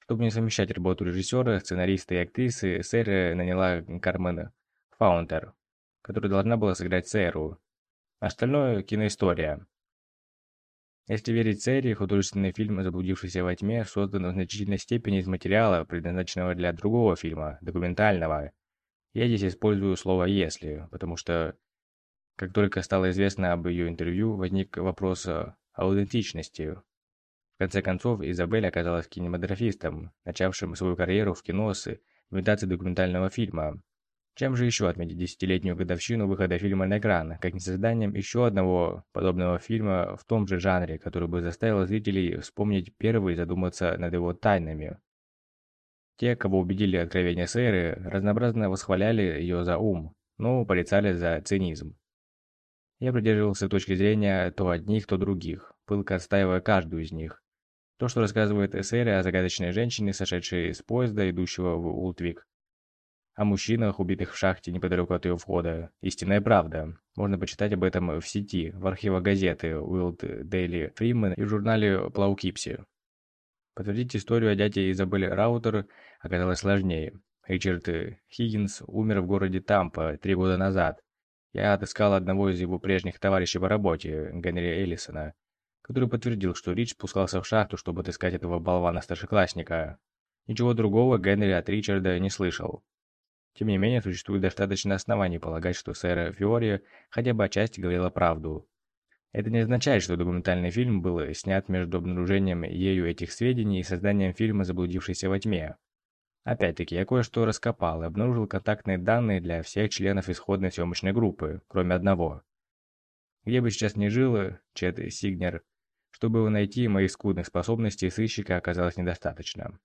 Чтобы не совмещать работу режиссера, сценариста и актрисы, Сэра наняла Кармен Фаунтер, которая должна была сыграть Сэру. Остальное – киноистория. Если верить Сэри, художественный фильм «Заблудившийся во тьме» создан в значительной степени из материала, предназначенного для другого фильма, документального. Я здесь использую слово «если», потому что, как только стало известно об ее интервью, возник вопрос о аутентичности. В конце концов, Изабель оказалась кинематографистом, начавшим свою карьеру в кино с имитацией документального фильма. Чем же еще отметить десятилетнюю годовщину выхода фильма на экран, как не созданием еще одного подобного фильма в том же жанре, который бы заставил зрителей вспомнить первый и задуматься над его тайнами? Те, кого убедили откровения Сейры, разнообразно восхваляли ее за ум, но порицали за цинизм. Я придерживался точки зрения то одних, то других, пылко отстаивая каждую из них. То, что рассказывает Сейра о загадочной женщине, сошедшей с поезда, идущего в Ултвик, о мужчинах, убитых в шахте неподалеку от ее входа. Истинная правда. Можно почитать об этом в сети, в архивах газеты Уилд Дейли Фримен и в журнале Плаукипси. Подтвердить историю о дяде Изабель Раутер оказалось сложнее. Ричард Хиггинс умер в городе Тампа три года назад. Я отыскал одного из его прежних товарищей по работе, Генри Эллисона, который подтвердил, что Рич спускался в шахту, чтобы отыскать этого болвана-старшеклассника. Ничего другого Генри от Ричарда не слышал. Тем не менее, существует достаточно оснований полагать, что сэра Фиори хотя бы отчасти говорила правду. Это не означает, что документальный фильм был снят между обнаружением ею этих сведений и созданием фильма «Заблудившийся во тьме». Опять-таки, я кое-что раскопал и обнаружил контактные данные для всех членов исходной съемочной группы, кроме одного. Где бы сейчас ни жил Чет Сигнер, чтобы его найти, моих скудных способностей сыщика оказалось недостаточно.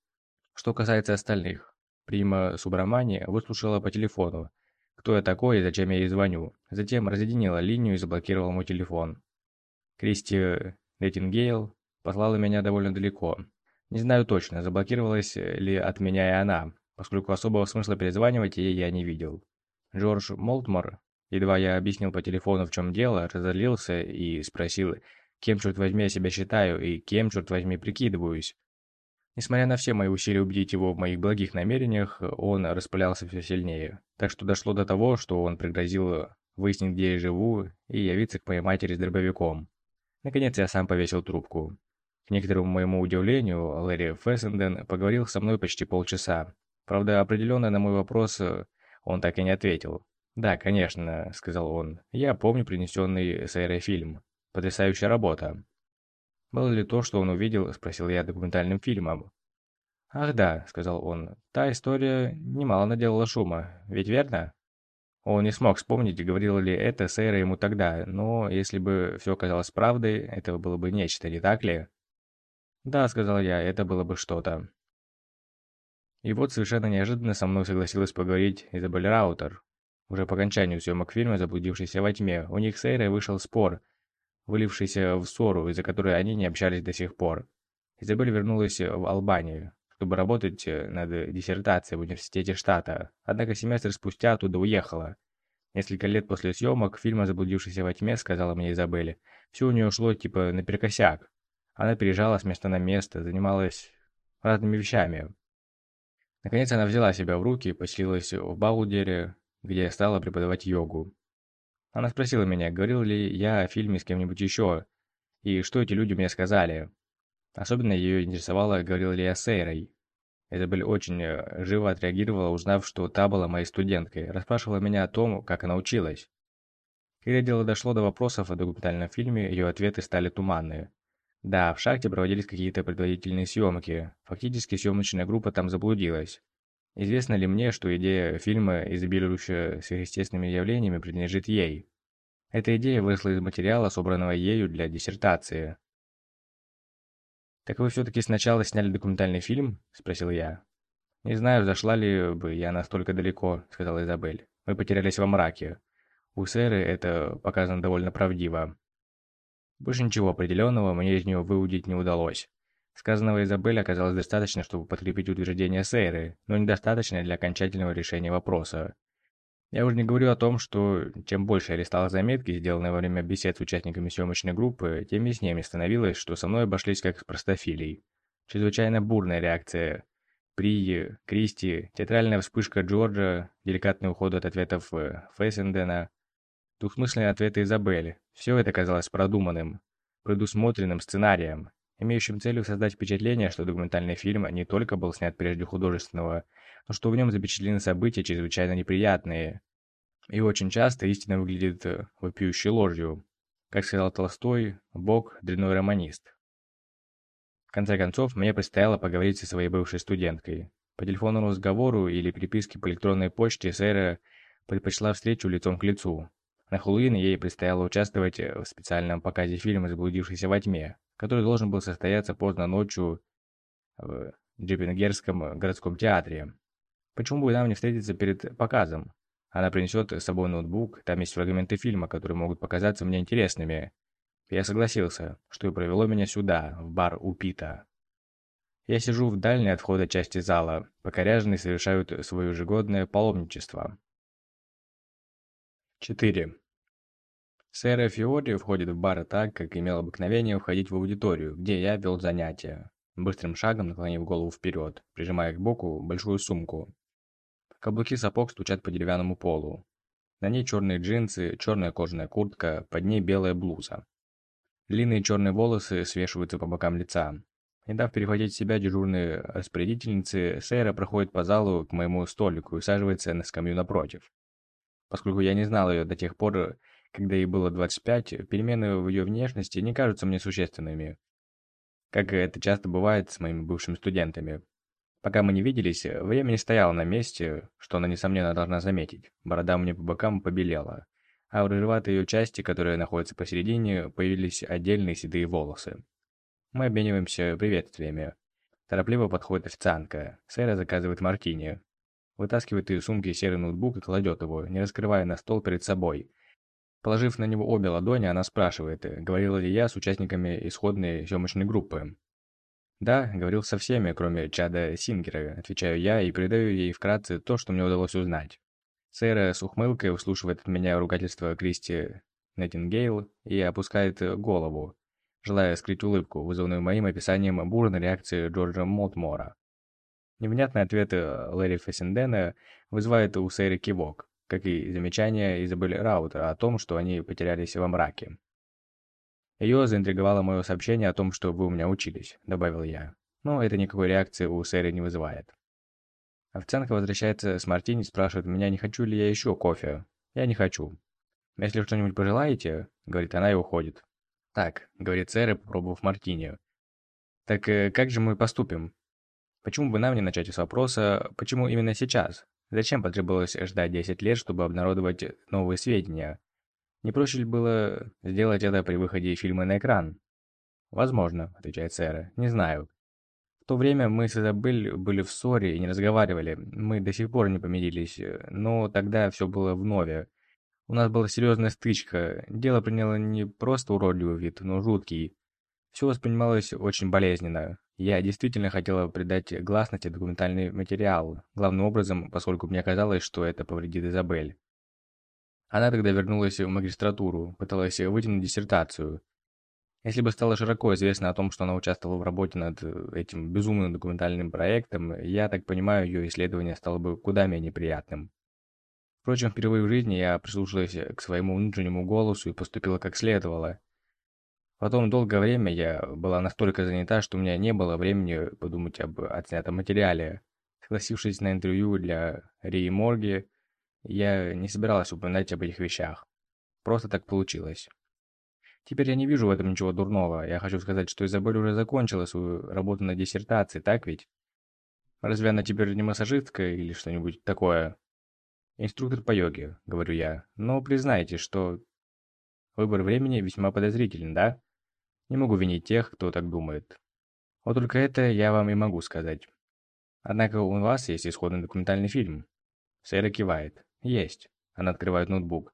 Что касается остальных, Прима Субрамани выслушала по телефону, кто я такой и зачем я ей звоню. Затем разъединила линию и заблокировала мой телефон. Кристи Неттингейл послала меня довольно далеко. Не знаю точно, заблокировалась ли от меня и она, поскольку особого смысла перезванивать ей я не видел. Джордж Молтмор, едва я объяснил по телефону, в чем дело, разозлился и спросил, кем, черт возьми, я себя считаю и кем, черт возьми, прикидываюсь. Несмотря на все мои усилия убедить его в моих благих намерениях, он распылялся все сильнее. Так что дошло до того, что он пригрозил выяснить, где я живу, и явиться к моей матери с дробовиком. Наконец я сам повесил трубку. К некоторому моему удивлению, Лэри Фессенден поговорил со мной почти полчаса. Правда, определенно на мой вопрос он так и не ответил. «Да, конечно», — сказал он, — «я помню принесенный с фильм. Потрясающая работа. Было ли то, что он увидел, спросил я документальным фильмом. «Ах да», — сказал он, — «та история немало наделала шума, ведь верно?» Он не смог вспомнить, говорил ли это Сэра ему тогда, но если бы все оказалось правдой, это было бы нечто, не так ли? «Да», — сказал я, — «это было бы что-то». И вот совершенно неожиданно со мной согласилась поговорить Изабель Раутер. Уже по окончанию съемок фильма «Заблудившийся во тьме» у них с Эйрой вышел спор — вылившийся в ссору, из-за которой они не общались до сих пор. Изабель вернулась в Албанию, чтобы работать э, над диссертацией в университете штата, однако семестр спустя оттуда уехала. Несколько лет после съемок фильма «Заблудившийся во тьме», сказала мне Изабель, все у нее шло типа наперекосяк. Она переезжала с места на место, занималась разными вещами. Наконец она взяла себя в руки и поселилась в Баулдере, где стала преподавать йогу. Она спросила меня, говорил ли я о фильме с кем-нибудь еще, и что эти люди мне сказали. Особенно ее интересовало, говорил ли я с Эйрой. Изабель очень э, живо отреагировала, узнав, что та была моей студенткой, расспрашивала меня о том, как она училась. Когда дело дошло до вопросов о документальном фильме, ее ответы стали туманные. Да, в шахте проводились какие-то предварительные съемки. Фактически съемочная группа там заблудилась. Известно ли мне, что идея фильма, изобилующая сверхъестественными явлениями, принадлежит ей? Эта идея выросла из материала, собранного ею для диссертации. «Так вы все-таки сначала сняли документальный фильм?» – спросил я. «Не знаю, зашла ли бы я настолько далеко», – сказала Изабель. «Мы потерялись во мраке. У Сэры это показано довольно правдиво». Больше ничего определенного мне из нее выудить не удалось. Сказанного Изабель оказалось достаточно, чтобы подкрепить утверждение Сейры, но недостаточно для окончательного решения вопроса. Я уже не говорю о том, что чем больше я листал заметки, сделанные во время бесед с участниками съемочной группы, тем яснее мне становилось, что со мной обошлись как с простофилей. Чрезвычайно бурная реакция. Прии, Кристи, театральная вспышка Джорджа, деликатный уход от ответов э, Фессендена, двухсмысленные ответы Изабели. Все это казалось продуманным, предусмотренным сценарием, имеющим целью создать впечатление, что документальный фильм не только был снят прежде художественного, но что в нем запечатлены события чрезвычайно неприятные. И очень часто истина выглядит э, вопиющей ложью. Как сказал Толстой, Бог – дрянной романист. В конце концов, мне предстояло поговорить со своей бывшей студенткой. По телефонному разговору или переписке по электронной почте Сэра предпочла встречу лицом к лицу. На Хэллоуин ей предстояло участвовать в специальном показе фильма «Заблудившийся во тьме», который должен был состояться поздно ночью в Джиппенгерском городском театре. Почему бы нам не встретиться перед показом? Она принесет с собой ноутбук, там есть фрагменты фильма, которые могут показаться мне интересными. Я согласился, что и провело меня сюда, в бар у Пита. Я сижу в дальней от входа части зала, пока ряженые совершают свое ежегодное паломничество. 4. Сэра Фиори входит в бар так, как имел обыкновение входить в аудиторию, где я вел занятия, быстрым шагом наклонив голову вперед, прижимая к боку большую сумку. Каблуки сапог стучат по деревянному полу. На ней черные джинсы, черная кожаная куртка, под ней белая блуза. Длинные черные волосы свешиваются по бокам лица. Не дав перехватить себя дежурной распорядительницы, Сейра проходит по залу к моему столику и усаживается на скамью напротив. Поскольку я не знал ее до тех пор, когда ей было 25, перемены в ее внешности не кажутся мне существенными. Как это часто бывает с моими бывшими студентами. Пока мы не виделись, время не стояло на месте, что она, несомненно, должна заметить. Борода мне по бокам побелела, а в рыжеватой ее части, которая находится посередине, появились отдельные седые волосы. Мы обмениваемся приветствиями. Торопливо подходит официантка. Сэра заказывает мартини. Вытаскивает из сумки серый ноутбук и кладет его, не раскрывая на стол перед собой. Положив на него обе ладони, она спрашивает, говорила ли я с участниками исходной съемочной группы. «Да, говорил со всеми, кроме Чада Сингера», отвечаю я и передаю ей вкратце то, что мне удалось узнать. Сэра с ухмылкой услушивает от меня ругательство Кристи Неттингейл и опускает голову, желая скрыть улыбку, вызванную моим описанием бурной реакции Джорджа Молтмора. Невнятный ответ Лэри Фессендена вызывает у Сэры кивок, как и замечание Изабель Раутера о том, что они потерялись во мраке. «Ее заинтриговало мое сообщение о том, что вы у меня учились», — добавил я. Но это никакой реакции у Сэры не вызывает. Официантка возвращается с мартини, спрашивает меня, не хочу ли я еще кофе. Я не хочу. «Если что-нибудь пожелаете», — говорит она и уходит. «Так», — говорит Сэра, попробовав мартини. «Так э, как же мы поступим? Почему бы нам не начать с вопроса, почему именно сейчас? Зачем потребовалось ждать 10 лет, чтобы обнародовать новые сведения? Не проще ли было сделать это при выходе фильма на экран? Возможно, отвечает Сэра. Не знаю. В то время мы с Изабель были в ссоре и не разговаривали. Мы до сих пор не помирились, но тогда все было вновь. У нас была серьезная стычка. Дело приняло не просто уродливый вид, но жуткий. Все воспринималось очень болезненно. Я действительно хотела придать гласности документальный материал, главным образом, поскольку мне казалось, что это повредит Изабель. Она тогда вернулась в магистратуру, пыталась вытянуть диссертацию. Если бы стало широко известно о том, что она участвовала в работе над этим безумным документальным проектом, я так понимаю, ее исследование стало бы куда менее приятным. Впрочем, впервые в жизни я прислушалась к своему внутреннему голосу и поступила как следовало. Потом долгое время я была настолько занята, что у меня не было времени подумать об отснятом материале. Согласившись на интервью для Рии Морги, я не собиралась упоминать об этих вещах. Просто так получилось. Теперь я не вижу в этом ничего дурного. Я хочу сказать, что Изабель уже закончила свою работу на диссертации, так ведь? Разве она теперь не массажистка или что-нибудь такое? Инструктор по йоге, говорю я. Но признайте, что выбор времени весьма подозрителен, да? Не могу винить тех, кто так думает. Вот только это я вам и могу сказать. Однако у вас есть исходный документальный фильм. Сэра кивает. Есть. Она открывает ноутбук.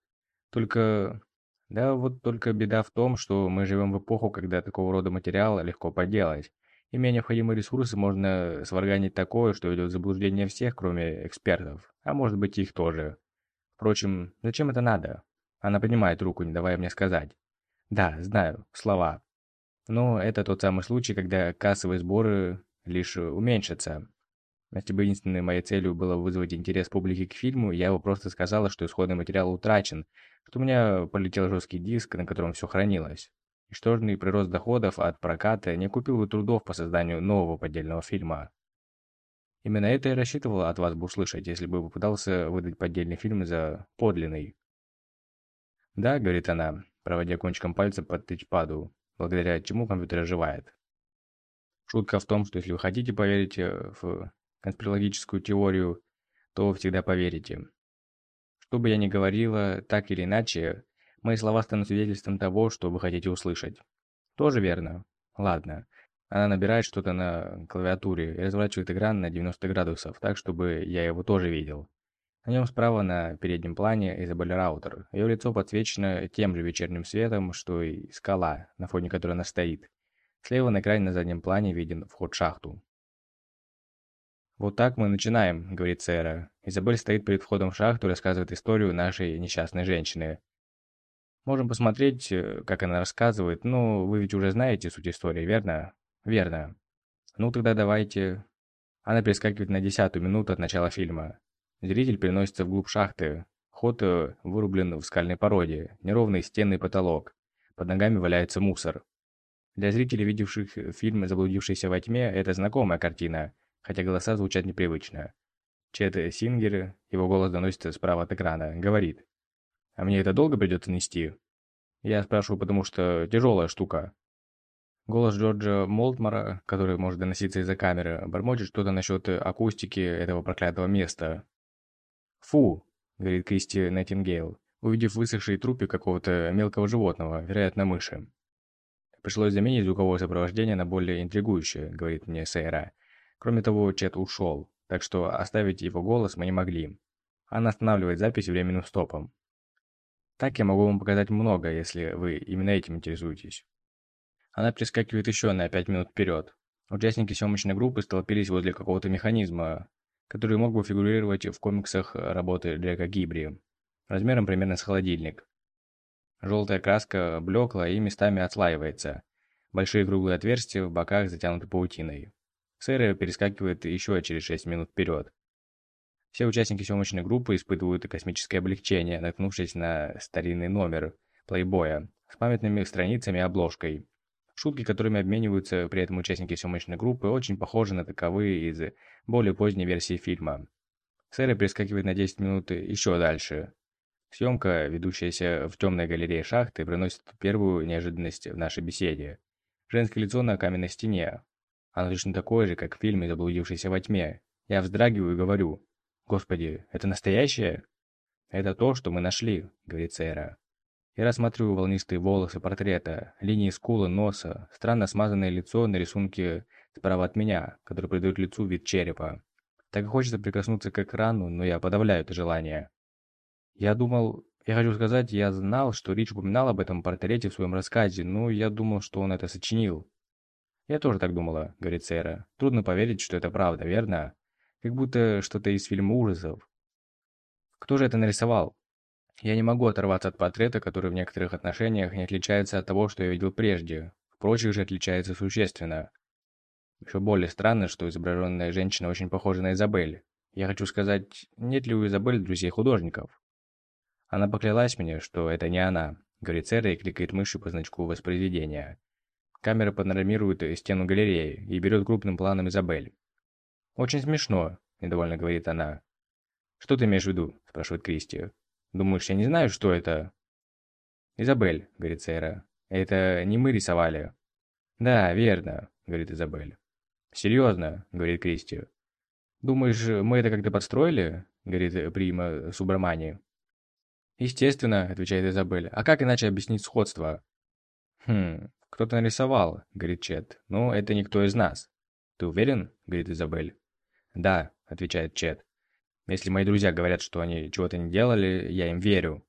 Только... Да, вот только беда в том, что мы живем в эпоху, когда такого рода материал легко поделать. Имея необходимые ресурсы, можно сварганить такое, что ведет в заблуждение всех, кроме экспертов. А может быть, их тоже. Впрочем, зачем это надо? Она поднимает руку, не давая мне сказать. Да, знаю, слова. Но это тот самый случай, когда кассовые сборы лишь уменьшатся. Если бы единственной моей целью было вызвать интерес публики к фильму, я бы просто сказала, что исходный материал утрачен, что у меня полетел жесткий диск, на котором все хранилось. Ничтожный прирост доходов от проката не купил бы трудов по созданию нового поддельного фильма. Именно это я рассчитывал от вас бы услышать, если бы попытался выдать поддельный фильм за подлинный. «Да», — говорит она, проводя кончиком пальца по тачпаду, благодаря чему компьютер оживает. Шутка в том, что если вы хотите поверить э, в конспирологическую теорию, то всегда поверите. Что бы я ни говорила, так или иначе, мои слова станут свидетельством того, что вы хотите услышать. Тоже верно? Ладно. Она набирает что-то на клавиатуре и разворачивает экран на 90 градусов, так, чтобы я его тоже видел. На нем справа на переднем плане Изабель Раутер. Ее лицо подсвечено тем же вечерним светом, что и скала, на фоне которой она стоит. Слева на экране на заднем плане виден вход в шахту. «Вот так мы начинаем», — говорит Сэра. Изабель стоит перед входом в шахту и рассказывает историю нашей несчастной женщины. Можем посмотреть, э, как она рассказывает, но вы ведь уже знаете суть истории, верно? Верно. Ну тогда давайте... Она перескакивает на десятую минуту от начала фильма. Зритель переносится вглубь шахты. Ход э, вырублен в скальной породе, неровный стенный потолок. Под ногами валяется мусор. Для зрителей, видевших фильм «Заблудившийся во тьме», это знакомая картина, хотя голоса звучат непривычно. Чет Сингер, его голос доносится справа от экрана, говорит. «А мне это долго придется нести?» Я спрашиваю, потому что тяжелая штука. Голос Джорджа Молтмара, который может доноситься из-за камеры, бормочет что-то насчет акустики этого проклятого места. «Фу!» — говорит Кристи Неттингейл, увидев высохший трупик какого-то мелкого животного, вероятно, мыши. «Пришлось заменить звуковое сопровождение на более интригующее», — говорит мне Сейра. Кроме того, Чет ушел, так что оставить его голос мы не могли. Она останавливает запись временным стопом. Так я могу вам показать много, если вы именно этим интересуетесь. Она прискакивает еще на 5 минут вперед. Участники съемочной группы столпились возле какого-то механизма, который мог бы фигурировать в комиксах работы Джека Гибри, размером примерно с холодильник. Желтая краска блекла и местами отслаивается. Большие круглые отверстия в боках затянуты паутиной. Сэра перескакивает еще через 6 минут вперед. Все участники съемочной группы испытывают космическое облегчение, наткнувшись на старинный номер плейбоя с памятными страницами и обложкой. Шутки, которыми обмениваются при этом участники съемочной группы, очень похожи на таковые из более поздней версии фильма. Сэра перескакивает на 10 минут еще дальше. Съемка, ведущаяся в темной галерее шахты, приносит первую неожиданность в нашей беседе. Женское лицо на каменной стене. Оно точно такое же, как в фильме «Заблудившийся во тьме». Я вздрагиваю и говорю, «Господи, это настоящее?» «Это то, что мы нашли», — говорит Сэра. Я рассматриваю волнистые волосы портрета, линии скулы, носа, странно смазанное лицо на рисунке справа от меня, который придает лицу вид черепа. Так и хочется прикоснуться к экрану, но я подавляю это желание. Я думал... Я хочу сказать, я знал, что Рич упоминал об этом портрете в своем рассказе, но я думал, что он это сочинил. «Я тоже так думала», — говорит Сэра. «Трудно поверить, что это правда, верно? Как будто что-то из фильма ужасов». «Кто же это нарисовал?» Я не могу оторваться от портрета, который в некоторых отношениях не отличается от того, что я видел прежде. В прочих же отличается существенно. Еще более странно, что изображенная женщина очень похожа на Изабель. Я хочу сказать, нет ли у Изабель друзей-художников? Она поклялась мне, что это не она. Говорит Сэра и кликает мышью по значку воспроизведения. Камера панорамирует стену галереи и берет крупным планом Изабель. «Очень смешно», – недовольно говорит она. «Что ты имеешь в виду?» – спрашивает Кристи. Думаешь, я не знаю, что это?» «Изабель», — говорит Сейра, — «это не мы рисовали». «Да, верно», — говорит Изабель. «Серьезно», — говорит Кристи. «Думаешь, мы это как-то подстроили?» — говорит Прима Субрамани. «Естественно», — отвечает Изабель. «А как иначе объяснить сходство?» «Хм, кто-то нарисовал», — говорит Чет. «Но это никто из нас». «Ты уверен?» — говорит Изабель. «Да», — отвечает Чет. «Если мои друзья говорят, что они чего-то не делали, я им верю».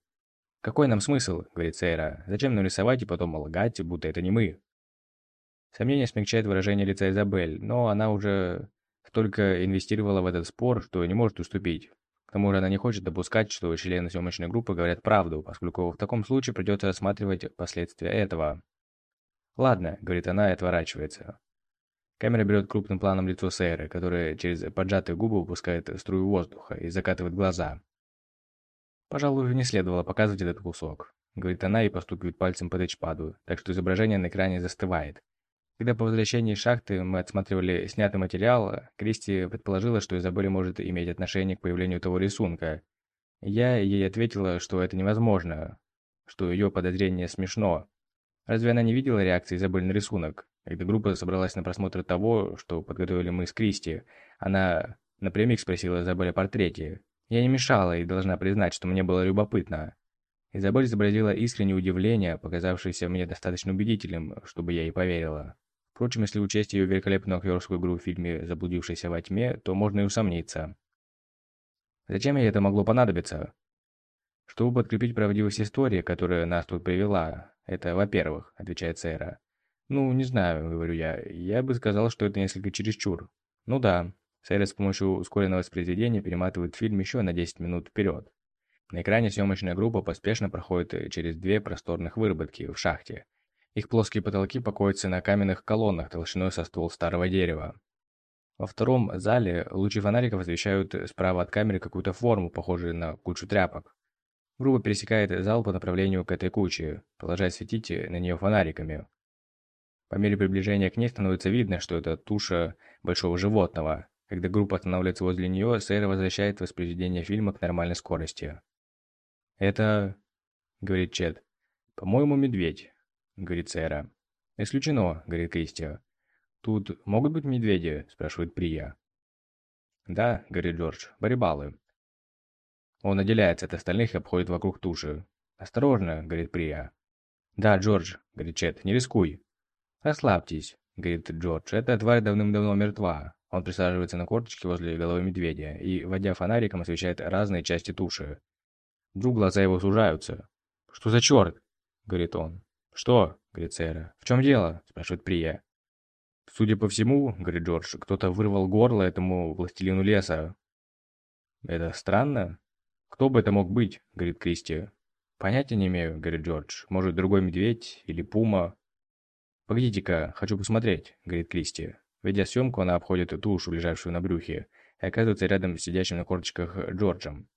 «Какой нам смысл?» — говорит Сейра. «Зачем нарисовать и потом лгать, будто это не мы?» Сомнение смягчает выражение лица Изабель, но она уже столько инвестировала в этот спор, что не может уступить. К тому же она не хочет допускать, что члены съемочной группы говорят правду, поскольку в таком случае придется рассматривать последствия этого. «Ладно», — говорит она и отворачивается. Камера берет крупным планом лицо Сейры, которое через поджатые губы выпускает струю воздуха и закатывает глаза. «Пожалуй, не следовало показывать этот кусок», — говорит она и постукивает пальцем по тачпаду, так что изображение на экране застывает. Когда по возвращении из шахты мы отсматривали снятый материал, Кристи предположила, что Изабель может иметь отношение к появлению того рисунка. Я ей ответила, что это невозможно, что ее подозрение смешно. Разве она не видела реакции Изабель на рисунок? Когда группа собралась на просмотр того, что подготовили мы с Кристи, она напрямик спросила Изабель о портрете. Я не мешала и должна признать, что мне было любопытно. Изабель изобразила искреннее удивление, показавшееся мне достаточно убедительным, чтобы я ей поверила. Впрочем, если учесть ее великолепную актерскую игру в фильме «Заблудившийся во тьме», то можно и усомниться. Зачем ей это могло понадобиться? Чтобы подкрепить правдивость истории, которая нас тут привела. Это, во-первых, отвечает Сэра. Ну, не знаю, говорю я. Я бы сказал, что это несколько чересчур. Ну да. Сэра с помощью ускоренного воспроизведения перематывает фильм еще на 10 минут вперед. На экране съемочная группа поспешно проходит через две просторных выработки в шахте, их плоские потолки покоятся на каменных колоннах толщиной со ствол старого дерева. Во втором зале лучи фонариков освещают справа от камеры какую-то форму, похожую на кучу тряпок. Группа пересекает зал по направлению к этой куче, продолжая светить на нее фонариками. По мере приближения к ней становится видно, что это туша большого животного. Когда группа останавливается возле нее, Сейра возвращает воспроизведение фильма к нормальной скорости. «Это...» — говорит Чет. «По-моему, медведь. — говорит Сэра. «Исключено», — говорит Кристи. «Тут могут быть медведи?» — спрашивает Прия. «Да», — говорит Джордж, — «барибалы». Он отделяется от остальных и обходит вокруг туши. «Осторожно», — говорит Прия. «Да, Джордж», — говорит Чет, — «не рискуй». «Расслабьтесь», — говорит Джордж, — «эта тварь давным-давно мертва». Он присаживается на корточке возле головы медведя и, водя фонариком, освещает разные части туши. Вдруг глаза его сужаются. «Что за черт?» — говорит он. «Что?» — говорит Сэра. «В чем дело?» — спрашивает Прия. «Судя по всему, — говорит Джордж, — кто-то вырвал горло этому властелину леса». «Это странно?» «Кто бы это мог быть?» — говорит Кристи. «Понятия не имею», — говорит Джордж. «Может, другой медведь или пума?» «Погодите-ка, хочу посмотреть», — говорит Кристи. Ведя съемку, она обходит тушу, лежавшую на брюхе, и оказывается рядом с сидящим на корточках Джорджем,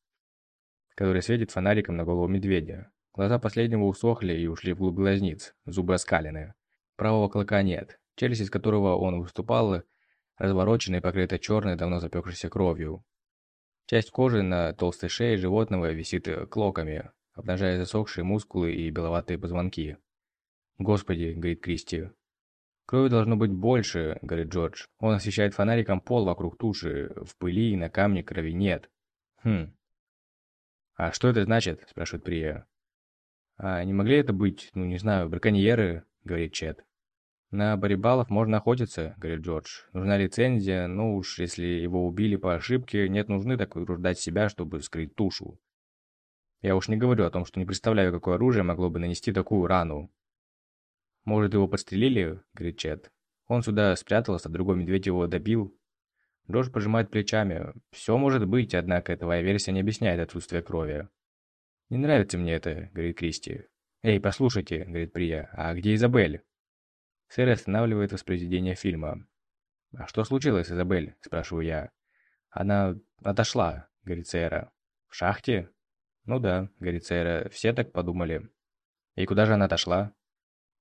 который светит фонариком на голову медведя. Глаза последнего усохли и ушли вглубь глазниц, зубы оскалены. Правого клыка нет, челюсть из которого он выступал, развороченная и покрыта черной, давно запекшейся кровью. Часть кожи на толстой шее животного висит клоками, обнажая засохшие мускулы и беловатые позвонки. «Господи», — говорит Кристи. «Крови должно быть больше», — говорит Джордж. Он освещает фонариком пол вокруг туши. В пыли и на камне крови нет. «Хм». «А что это значит?» — спрашивает Прия. «А не могли это быть, ну не знаю, браконьеры?» — говорит Чет. «На барибалов можно охотиться», — говорит Джордж. «Нужна лицензия, ну уж если его убили по ошибке, нет нужны так утруждать себя, чтобы скрыть тушу. Я уж не говорю о том, что не представляю, какое оружие могло бы нанести такую рану». «Может, его подстрелили?» — говорит Чет. «Он сюда спрятался, другой медведь его добил». Джордж пожимает плечами. «Все может быть, однако твоя версия не объясняет отсутствие крови». «Не нравится мне это», — говорит Кристи. «Эй, послушайте», — говорит Прия, — «а где Изабель?» Сэр останавливает воспроизведение фильма. «А что случилось, Изабель?» – спрашиваю я. «Она отошла», – говорит Сэра. «В шахте?» «Ну да», – говорит Сэра, – «все так подумали». «И куда же она отошла?»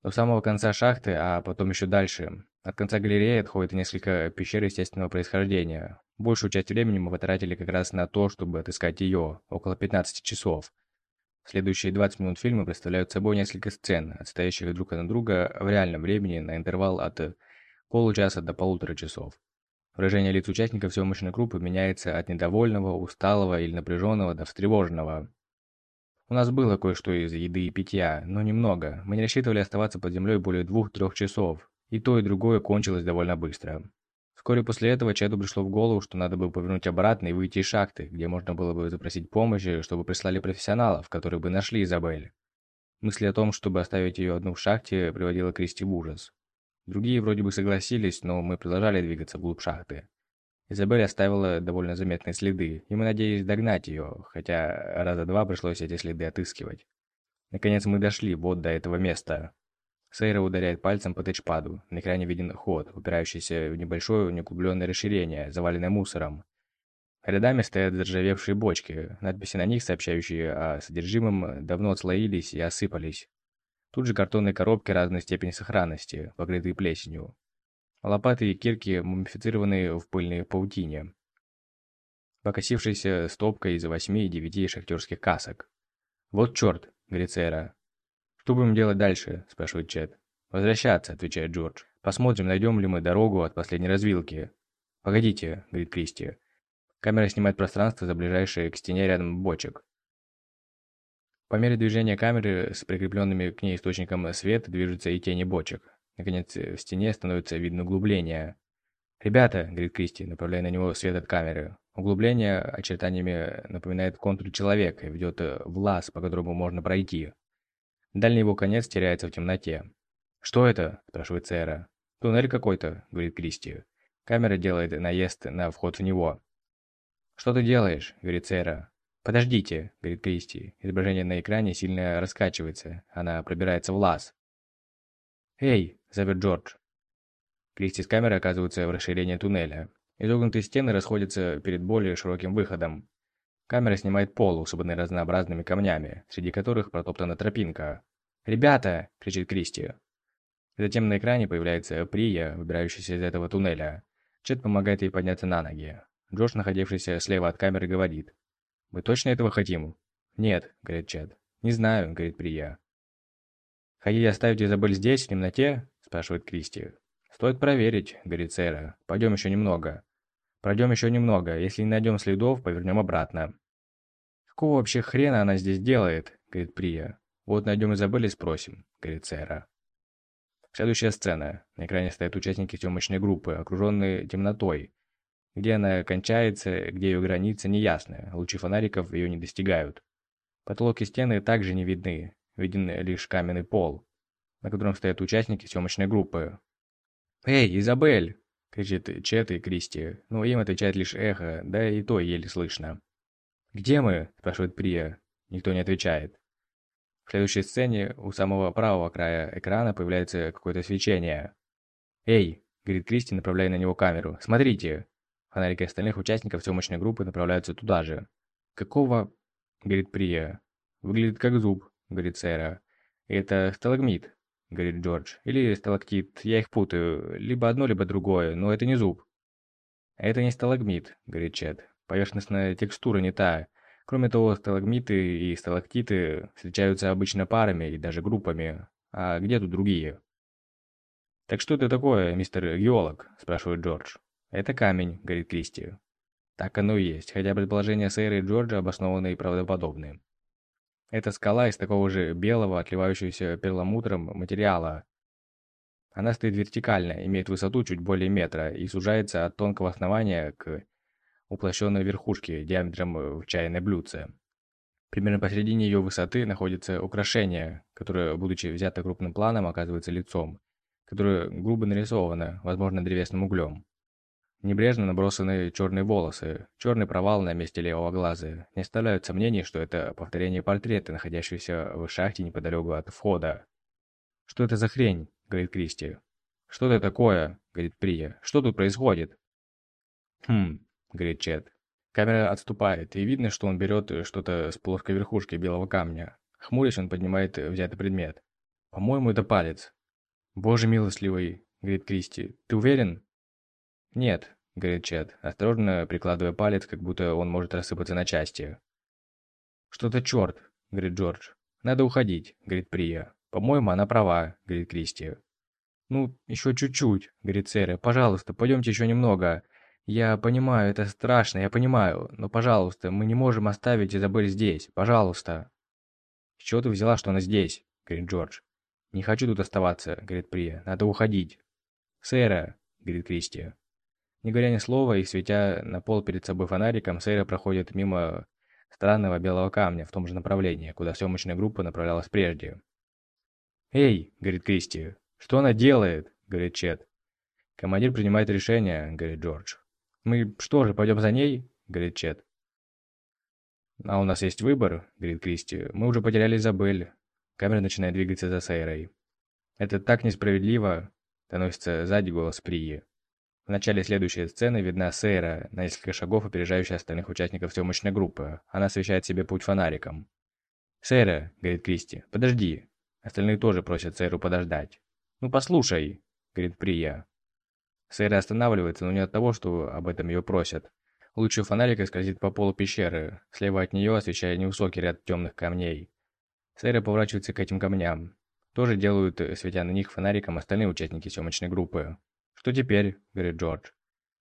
«До самого конца шахты, а потом еще дальше. От конца галереи отходит несколько пещер естественного происхождения. Большую часть времени мы потратили как раз на то, чтобы отыскать ее, около 15 часов. Следующие 20 минут фильма представляют собой несколько сцен, отстоящих друг от друга в реальном времени на интервал от получаса до полутора часов. Выражение лиц участников съемочной группы меняется от недовольного, усталого или напряженного до встревоженного. У нас было кое-что из еды и питья, но немного. Мы не рассчитывали оставаться под землей более двух-трех часов, и то и другое кончилось довольно быстро. Вскоре после этого Чеду пришло в голову, что надо бы повернуть обратно и выйти из шахты, где можно было бы запросить помощи, чтобы прислали профессионалов, которые бы нашли Изабель. Мысль о том, чтобы оставить ее одну в шахте, приводила Кристи в ужас. Другие вроде бы согласились, но мы продолжали двигаться вглубь шахты. Изабель оставила довольно заметные следы, и мы надеялись догнать ее, хотя раза два пришлось эти следы отыскивать. Наконец мы дошли вот до этого места. Сейра ударяет пальцем по тачпаду. На экране виден ход, упирающийся в небольшое неуглубленное расширение, заваленное мусором. Рядами стоят заржавевшие бочки, надписи на них, сообщающие о содержимом, давно отслоились и осыпались. Тут же картонные коробки разной степени сохранности, покрытые плесенью. Лопаты и кирки мумифицированные в пыльной паутине. Покосившаяся стопка из восьми и девяти шахтерских касок. «Вот черт!» — говорит Сэра. «Что будем делать дальше?» — спрашивает Чет. «Возвращаться», — отвечает Джордж. «Посмотрим, найдем ли мы дорогу от последней развилки». «Погодите», — говорит Кристи. Камера снимает пространство за ближайшие к стене рядом бочек. По мере движения камеры с прикрепленными к ней источником света движутся и тени бочек. Наконец, в стене становится видно углубление. «Ребята», — говорит Кристи, направляя на него свет от камеры, углубление очертаниями напоминает контур человека и ведет в лаз, по которому можно пройти. Дальний его конец теряется в темноте. «Что это?» – спрашивает Сэра. «Туннель какой-то», – говорит Кристи. Камера делает наезд на вход в него. «Что ты делаешь?» – говорит Сэра. «Подождите», – говорит Кристи. Изображение на экране сильно раскачивается. Она пробирается в лаз. «Эй!» – зовет Джордж. Кристи с камерой оказываются в расширении туннеля. Изогнутые стены расходятся перед более широким выходом. Камера снимает пол, усыпанный разнообразными камнями, среди которых протоптана тропинка. «Ребята!» – кричит Кристи. Затем на экране появляется Прия, выбирающаяся из этого туннеля. Чет помогает ей подняться на ноги. Джош, находившийся слева от камеры, говорит. «Мы точно этого хотим?» «Нет», — говорит Чет. «Не знаю», — говорит Прия. «Хотите оставить Изабель здесь, в темноте?» — спрашивает Кристи. «Стоит проверить», — говорит Сэра. «Пойдем еще немного». Пройдем еще немного. Если не найдем следов, повернем обратно. Какого вообще хрена она здесь делает? Говорит Прия. Вот найдем Изабель и спросим, говорит Сэра. Следующая сцена. На экране стоят участники съемочной группы, окруженные темнотой. Где она кончается, где ее границы, неясно. Лучи фонариков ее не достигают. Потолок и стены также не видны. Виден лишь каменный пол, на котором стоят участники съемочной группы. «Эй, Изабель!» кричит Чет и Кристи, но им отвечает лишь эхо, да и то еле слышно. «Где мы?» – спрашивает Прия. Никто не отвечает. В следующей сцене у самого правого края экрана появляется какое-то свечение. «Эй!» – говорит Кристи, направляя на него камеру. «Смотрите!» Фонарики остальных участников съемочной группы направляются туда же. «Какого?» – говорит Прия. «Выглядит как зуб», – говорит Сэра. «Это сталагмит», — говорит Джордж. «Или сталактит, я их путаю. Либо одно, либо другое, но это не зуб». «Это не сталагмит», — говорит Чет. «Поверхностная текстура не та. Кроме того, сталагмиты и сталактиты встречаются обычно парами и даже группами. А где тут другие?» «Так что это такое, мистер геолог?» – спрашивает Джордж. «Это камень», – говорит Кристи. Так оно и есть, хотя предположения Сэра и Джорджа обоснованы и правдоподобны. Это скала из такого же белого, отливающегося перламутром материала. Она стоит вертикально, имеет высоту чуть более метра и сужается от тонкого основания к уплощенной верхушке диаметром в чайное блюдце. Примерно посередине ее высоты находится украшение, которое, будучи взято крупным планом, оказывается лицом, которое грубо нарисовано, возможно, древесным углем. Небрежно набросанные черные волосы, черный провал на месте левого глаза не оставляют сомнений, что это повторение портрета, находящегося в шахте неподалеку от входа. «Что это за хрень?» — говорит Кристи. «Что это такое?» — говорит Прия. «Что тут происходит?» «Хм», — говорит Чет. Камера отступает, и видно, что он берет что-то с плоской верхушки белого камня. Хмурясь, он поднимает взятый предмет. «По-моему, это палец». «Боже милостливый», — говорит Кристи. «Ты уверен?» «Нет», — говорит Чет, осторожно прикладывая палец, как будто он может рассыпаться на части. «Что-то черт», — говорит Джордж. «Надо уходить», — говорит Прия. «По-моему, она права», — говорит Кристи. «Ну, еще чуть-чуть», — говорит Сэра. «Пожалуйста, пойдемте еще немного. Я понимаю, это страшно, я понимаю. Но, пожалуйста, мы не можем оставить Изабель здесь. Пожалуйста». «С чего ты взяла, что она здесь?» — говорит Джордж. «Не хочу тут оставаться», — говорит Прия. «Надо уходить». «Сэра», — говорит Кристи. Не говоря ни слова и светя на пол перед собой фонариком, Сэра проходит мимо странного белого камня в том же направлении, куда съемочная группа направлялась прежде. «Эй!» — говорит Кристи. «Что она делает?» — говорит Чет. «Командир принимает решение», — говорит Джордж. «Мы что же, пойдем за ней?» — говорит Чет. «А у нас есть выбор», — говорит Кристи. «Мы уже потеряли Изабель». Камера начинает двигаться за Сейрой. «Это так несправедливо», — доносится сзади голос Прии. В начале следующей сцены видна Сейра, на несколько шагов опережающая остальных участников съемочной группы. Она освещает себе путь фонариком. «Сейра», — говорит Кристи, — «подожди». Остальные тоже просят Сейру подождать. «Ну послушай», — говорит Прия. Сейра останавливается, но не от того, что об этом ее просят. Луч фонарика скользит по полу пещеры, слева от нее освещая невысокий ряд темных камней. Сейра поворачивается к этим камням. Тоже делают, светя на них фонариком, остальные участники съемочной группы. «Что теперь?» – говорит Джордж.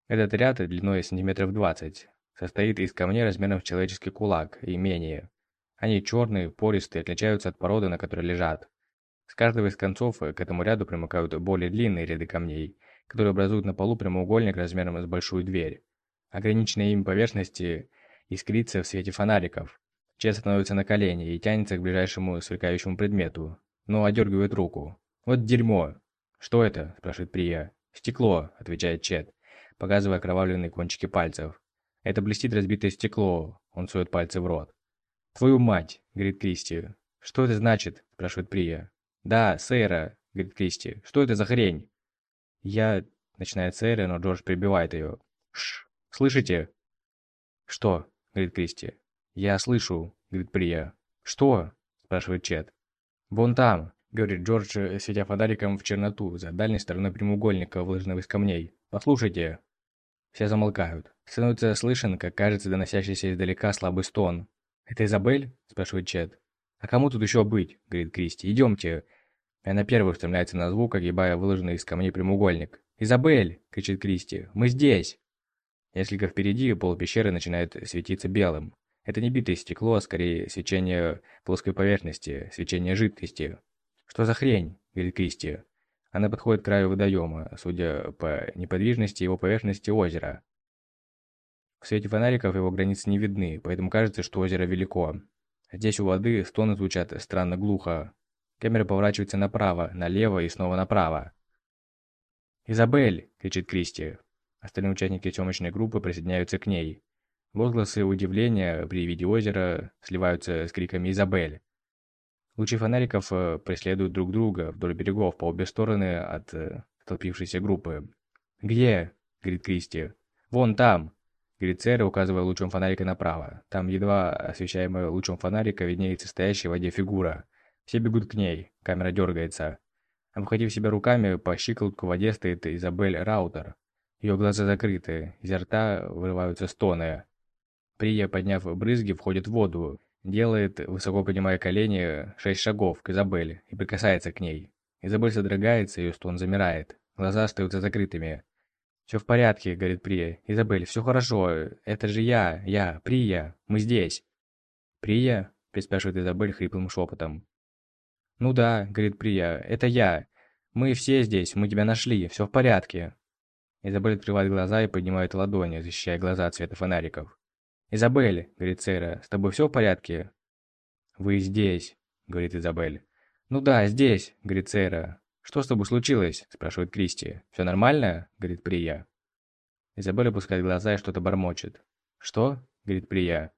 Этот ряд длиной сантиметров 20 состоит из камней размером в человеческий кулак и менее. Они черные, пористые, отличаются от породы, на которой лежат. С каждого из концов к этому ряду примыкают более длинные ряды камней, которые образуют на полу прямоугольник размером с большую дверь. Ограниченные им поверхности искрится в свете фонариков. Чет становится на колени и тянется к ближайшему сверкающему предмету, но одергивает руку. «Вот дерьмо!» «Что это?» – спрашивает Прия. «Стекло», — отвечает Чет, показывая окровавленные кончики пальцев. «Это блестит разбитое стекло», — он сует пальцы в рот. «Твою мать», — говорит Кристи. «Что это значит?» — спрашивает Прия. «Да, Сейра», — говорит Кристи. «Что это за хрень?» «Я...» — начинает Сейра, но Джордж прибивает ее. «Шш, слышите?» «Что?» — говорит Кристи. «Я слышу», — говорит Прия. «Что?» — спрашивает Чет. «Вон там», — говорит Джордж, э, светя фонариком в черноту, за дальней стороной прямоугольника, выложенного из камней. «Послушайте!» Все замолкают. Становится слышен, как кажется доносящийся издалека слабый стон. «Это Изабель?» – спрашивает Чет. «А кому тут еще быть?» – говорит Кристи. «Идемте!» И она первая устремляется на звук, огибая выложенный из камней прямоугольник. «Изабель!» – кричит Кристи. «Мы здесь!» Несколько впереди пол пещеры начинает светиться белым. Это не битое стекло, а скорее свечение плоской поверхности, свечение жидкости. «Что за хрень?» – говорит Кристи. Она подходит к краю водоема, судя по неподвижности его поверхности озера. В свете фонариков его границы не видны, поэтому кажется, что озеро велико. Здесь у воды стоны звучат странно глухо. Камера поворачивается направо, налево и снова направо. «Изабель!» – кричит Кристи. Остальные участники съемочной группы присоединяются к ней. Возгласы удивления при виде озера сливаются с криками «Изабель!». Лучи фонариков э, преследуют друг друга вдоль берегов по обе стороны от э, столпившейся группы. «Где?» — говорит Кристи. «Вон там!» — говорит Сэра, указывая лучом фонарика направо. Там, едва освещаемая лучом фонарика, виднеется стоящая в воде фигура. Все бегут к ней. Камера дергается. Обхватив себя руками, по щиколотку в воде стоит Изабель Раутер. Ее глаза закрыты, изо рта вырываются стоны. Прия, подняв брызги, входит в воду Делает, высоко поднимая колени, шесть шагов к Изабелле и прикасается к ней. Изабель содрогается, ее стон замирает. Глаза остаются закрытыми. «Все в порядке», — говорит Прия. «Изабель, все хорошо. Это же я, я, Прия. Мы здесь». «Прия?» — переспрашивает Изабель хриплым шепотом. «Ну да», — говорит Прия, — «это я. Мы все здесь, мы тебя нашли, все в порядке». Изабель открывает глаза и поднимает ладони, защищая глаза от света фонариков. «Изабель», — говорит Сейра, — «с тобой все в порядке?» «Вы здесь», — говорит Изабель. «Ну да, здесь», — говорит Сейра. «Что с тобой случилось?» — спрашивает Кристи. «Все нормально?» — говорит Прия. Изабель опускает глаза и что-то бормочет. «Что?» — говорит Прия.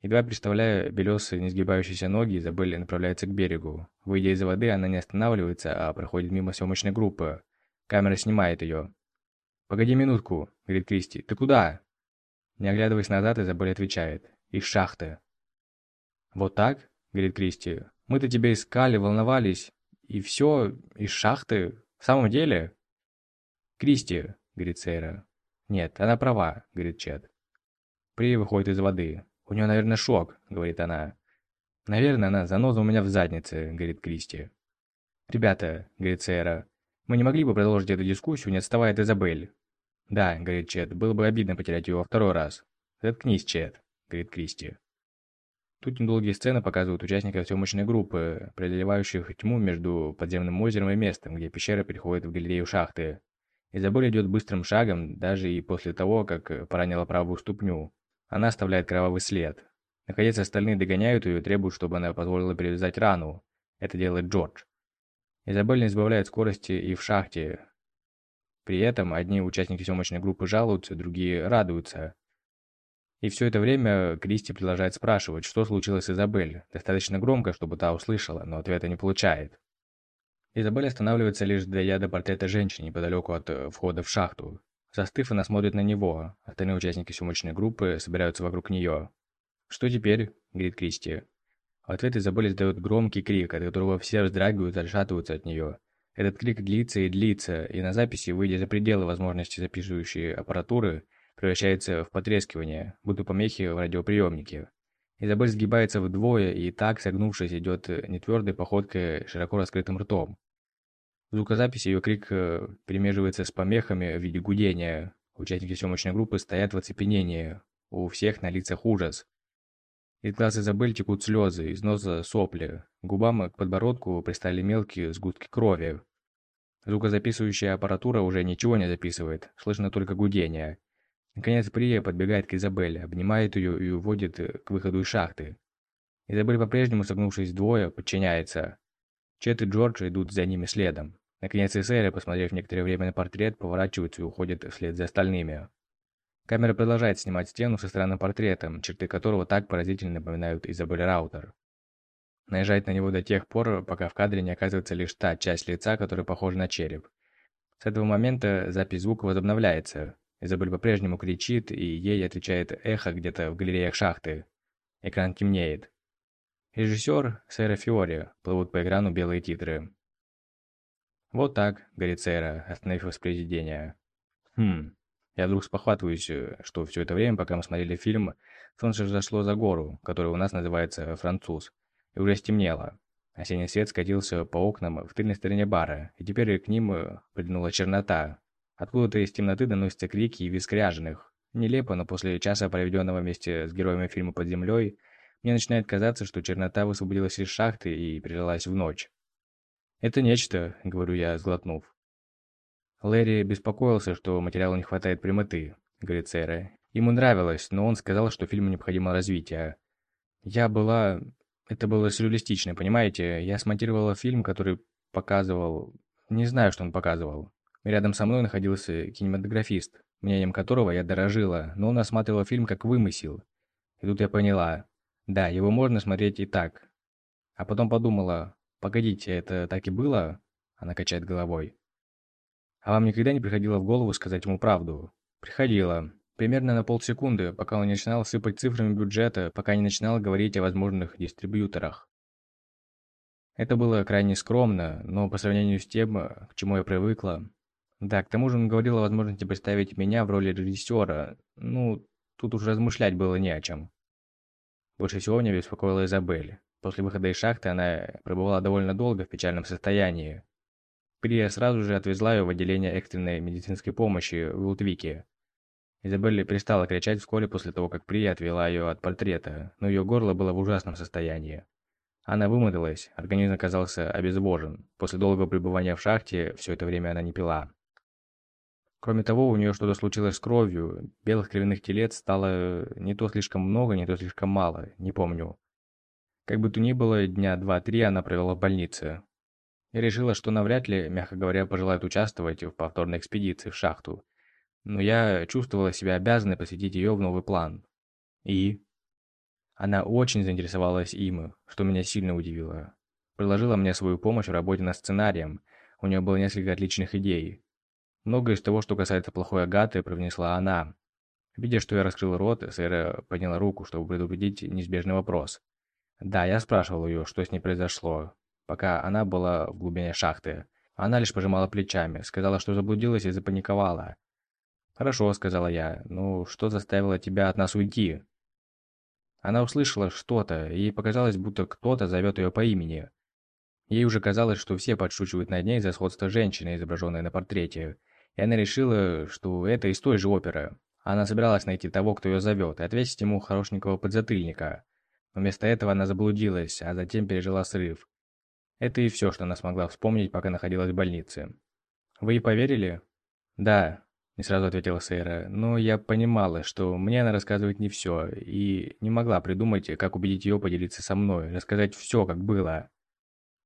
Едва представляя белесые, несгибающиеся ноги, Изабель направляется к берегу. Выйдя из воды, она не останавливается, а проходит мимо съемочной группы. Камера снимает ее. «Погоди минутку», — говорит Кристи. «Ты куда?» Не оглядываясь назад, Изабель отвечает. «Из шахты». «Вот так?» — говорит Кристи. «Мы-то тебя искали, волновались. И все, из шахты? В самом деле?» «Кристи», — говорит Сейра. «Нет, она права», — говорит Чет. При выходит из воды. «У нее, наверное, шок», — говорит она. «Наверное, она заноза у меня в заднице», — говорит Кристи. «Ребята», — говорит Сэра, — «мы не могли бы продолжить эту дискуссию, не отставая от Изабель?» «Да», — говорит Чет, — «было бы обидно потерять его второй раз». «Заткнись, Чет», — говорит Кристи. Тут недолгие сцены показывают участников съемочной группы, преодолевающих тьму между подземным озером и местом, где пещера переходит в галерею шахты. Изабель идет быстрым шагом, даже и после того, как поранила правую ступню. Она оставляет кровавый след. Наконец, остальные догоняют ее и требуют, чтобы она позволила перевязать рану. Это делает Джордж. Изабель не избавляет скорости и в шахте. При этом одни участники съемочной группы жалуются, другие радуются. И все это время Кристи продолжает спрашивать, что случилось с Изабель, достаточно громко, чтобы та услышала, но ответа не получает. Изабель останавливается лишь дойдя до портрета женщины неподалеку от э, входа в шахту. Застыв, она смотрит на него. Остальные участники съемочной группы собираются вокруг нее. «Что теперь?» – говорит Кристи. Ответ Изабель издает громкий крик, от которого все вздрагивают и отшатываются от нее. Этот крик длится и длится, и на записи, выйдя за пределы возможности записывающей аппаратуры, превращается в потрескивание, будто помехи в радиоприемнике. Изабель сгибается вдвое и так, согнувшись, идет нетвердой походкой широко раскрытым ртом. В звукозаписи ее крик э, перемеживается с помехами в виде гудения. Участники съемочной группы стоят в оцепенении. У всех на лицах ужас. Из глаз Изабель текут слезы, из носа сопли. Губам к подбородку пристали мелкие сгустки крови. Звукозаписывающая аппаратура уже ничего не записывает, слышно только гудение. Наконец Прия подбегает к Изабель, обнимает ее и уводит э, к выходу из шахты. Изабель по-прежнему, согнувшись вдвое, подчиняется. Чет и Джордж идут за ними следом. Наконец Эсэра, посмотрев некоторое время на портрет, поворачивается и уходит вслед за остальными. Камера продолжает снимать стену со странным портретом, черты которого так поразительно напоминают Изабель Раутер. Наезжает на него до тех пор, пока в кадре не оказывается лишь та часть лица, которая похожа на череп. С этого момента запись звука возобновляется, Изабель по-прежнему кричит, и ей отвечает эхо где-то в галереях шахты. Экран темнеет. Режиссер Сэра Фиори, плывут по экрану белые титры. «Вот так», — говорит Сэра, остановив воспроизведение. «Хм». Я вдруг спохватываюсь, что все это время, пока мы смотрели фильм, солнце зашло за гору, которая у нас называется «Француз», и уже стемнело. Осенний свет скатился по окнам в тыльной стороне бара, и теперь к ним приднула чернота, Откуда-то из темноты доносятся крики и визг. Нелепо, но после часа, проведенного вместе с героями фильма «Под землей», мне начинает казаться, что чернота высвободилась из шахты и перелилась в ночь. «Это нечто», — говорю я, сглотнув. Лэри беспокоился, что материалу не хватает прямоты, — говорит Сэра. Ему нравилось, но он сказал, что фильму необходимо развитие. Я была... Это было сюрреалистично, понимаете? Я смонтировала фильм, который показывал... Не знаю, что он показывал. Рядом со мной находился кинематографист, мнением которого я дорожила, но он осматривал фильм как вымысел. И тут я поняла, да, его можно смотреть и так. А потом подумала, погодите, это так и было? Она качает головой. А вам никогда не приходило в голову сказать ему правду? Приходило. Примерно на полсекунды, пока он не начинал сыпать цифрами бюджета, пока не начинал говорить о возможных дистрибьюторах. Это было крайне скромно, но по сравнению с тем, к чему я привыкла, да, к тому же он говорил о возможности представить меня в роли режиссера. Ну, тут уж размышлять было не о чем. Больше всего меня беспокоила Изабель. После выхода из шахты она пребывала довольно долго в печальном состоянии. Прия сразу же отвезла ее в отделение экстренной медицинской помощи в Ултвике. Изабель перестала кричать вскоре после того, как Прия отвела ее от портрета, но ее горло было в ужасном состоянии. Она вымоталась, организм оказался обезвожен. После долгого пребывания в шахте все это время она не пила. Кроме того, у нее что-то случилось с кровью. Белых кровяных телец стало не то слишком много, не то слишком мало, не помню. Как бы то ни было, дня два-три она провела в больнице. Я решила, что навряд ли, мягко говоря, пожелает участвовать в повторной экспедиции в шахту. Но я чувствовала себя обязанной посвятить ее в новый план. И? Она очень заинтересовалась им, что меня сильно удивило. Предложила мне свою помощь в работе над сценарием. У нее было несколько отличных идей. Многое из того, что касается плохой Агаты, привнесла она. Видя, что я раскрыл рот, Сэра подняла руку, чтобы предупредить неизбежный вопрос. Да, я спрашивал ее, что с ней произошло, пока она была в глубине шахты. Она лишь пожимала плечами, сказала, что заблудилась и запаниковала. «Хорошо», — сказала я, — «ну, что заставило тебя от нас уйти?» Она услышала что-то, и ей показалось, будто кто-то зовет ее по имени. Ей уже казалось, что все подшучивают над ней за сходство женщины, изображенной на портрете, и она решила, что это из той же оперы. Она собиралась найти того, кто ее зовет, и ответить ему хорошенького подзатыльника. Но вместо этого она заблудилась, а затем пережила срыв. Это и все, что она смогла вспомнить, пока находилась в больнице. «Вы ей поверили?» «Да», — не сразу ответила Сейра, но я понимала, что мне она рассказывает не все, и не могла придумать, как убедить ее поделиться со мной, рассказать все, как было.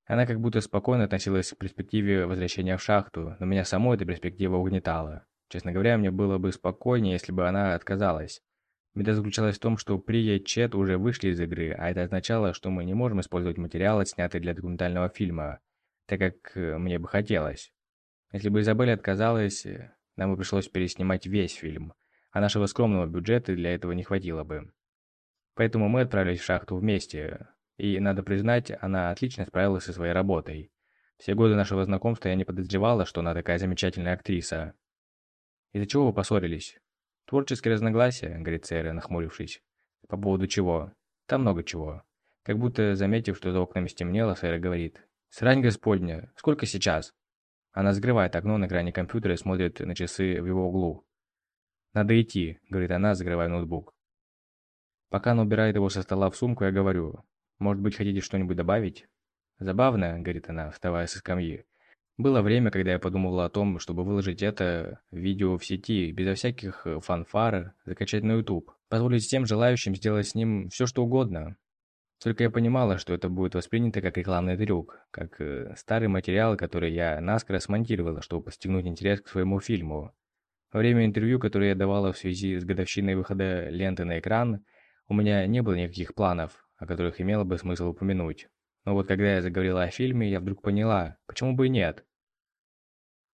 Она как будто спокойно относилась к перспективе возвращения в шахту, но меня само эта перспектива угнетала. Честно говоря, мне было бы спокойнее, если бы она отказалась. Беда заключалась в том, что Прия и Чет уже вышли из игры, а это означало, что мы не можем использовать материалы, снятые для документального фильма, так как э, мне бы хотелось. Если бы Изабель отказалась, э, нам бы пришлось переснимать весь фильм, а нашего скромного бюджета для этого не хватило бы. Поэтому мы отправились в шахту вместе, и, надо признать, она отлично справилась со своей работой. Все годы нашего знакомства я не подозревала, что она такая замечательная актриса. «Из-за чего вы поссорились?» «Творческие разногласия», — говорит Сэра, нахмурившись. «По поводу чего?» «Там много чего». Как будто, заметив, что за окнами стемнело, Сэра говорит. «Срань господня, сколько сейчас?» Она закрывает окно на экране компьютера и смотрит на часы в его углу. «Надо идти», — говорит она, закрывая ноутбук. Пока она убирает его со стола в сумку, я говорю. Может быть, хотите что-нибудь добавить?» «Забавно», — говорит она, вставая со скамьи. «Было время, когда я подумывала о том, чтобы выложить это видео в сети, безо всяких э, фанфар, закачать на YouTube, позволить всем желающим сделать с ним все, что угодно. Только я понимала, что это будет воспринято как рекламный трюк, как э, старый материал, который я наскоро смонтировала, чтобы подстегнуть интерес к своему фильму. Во время интервью, которое я давала в связи с годовщиной выхода ленты на экран, у меня не было никаких планов, о которых имело бы смысл упомянуть. Но вот когда я заговорила о фильме, я вдруг поняла, почему бы и нет.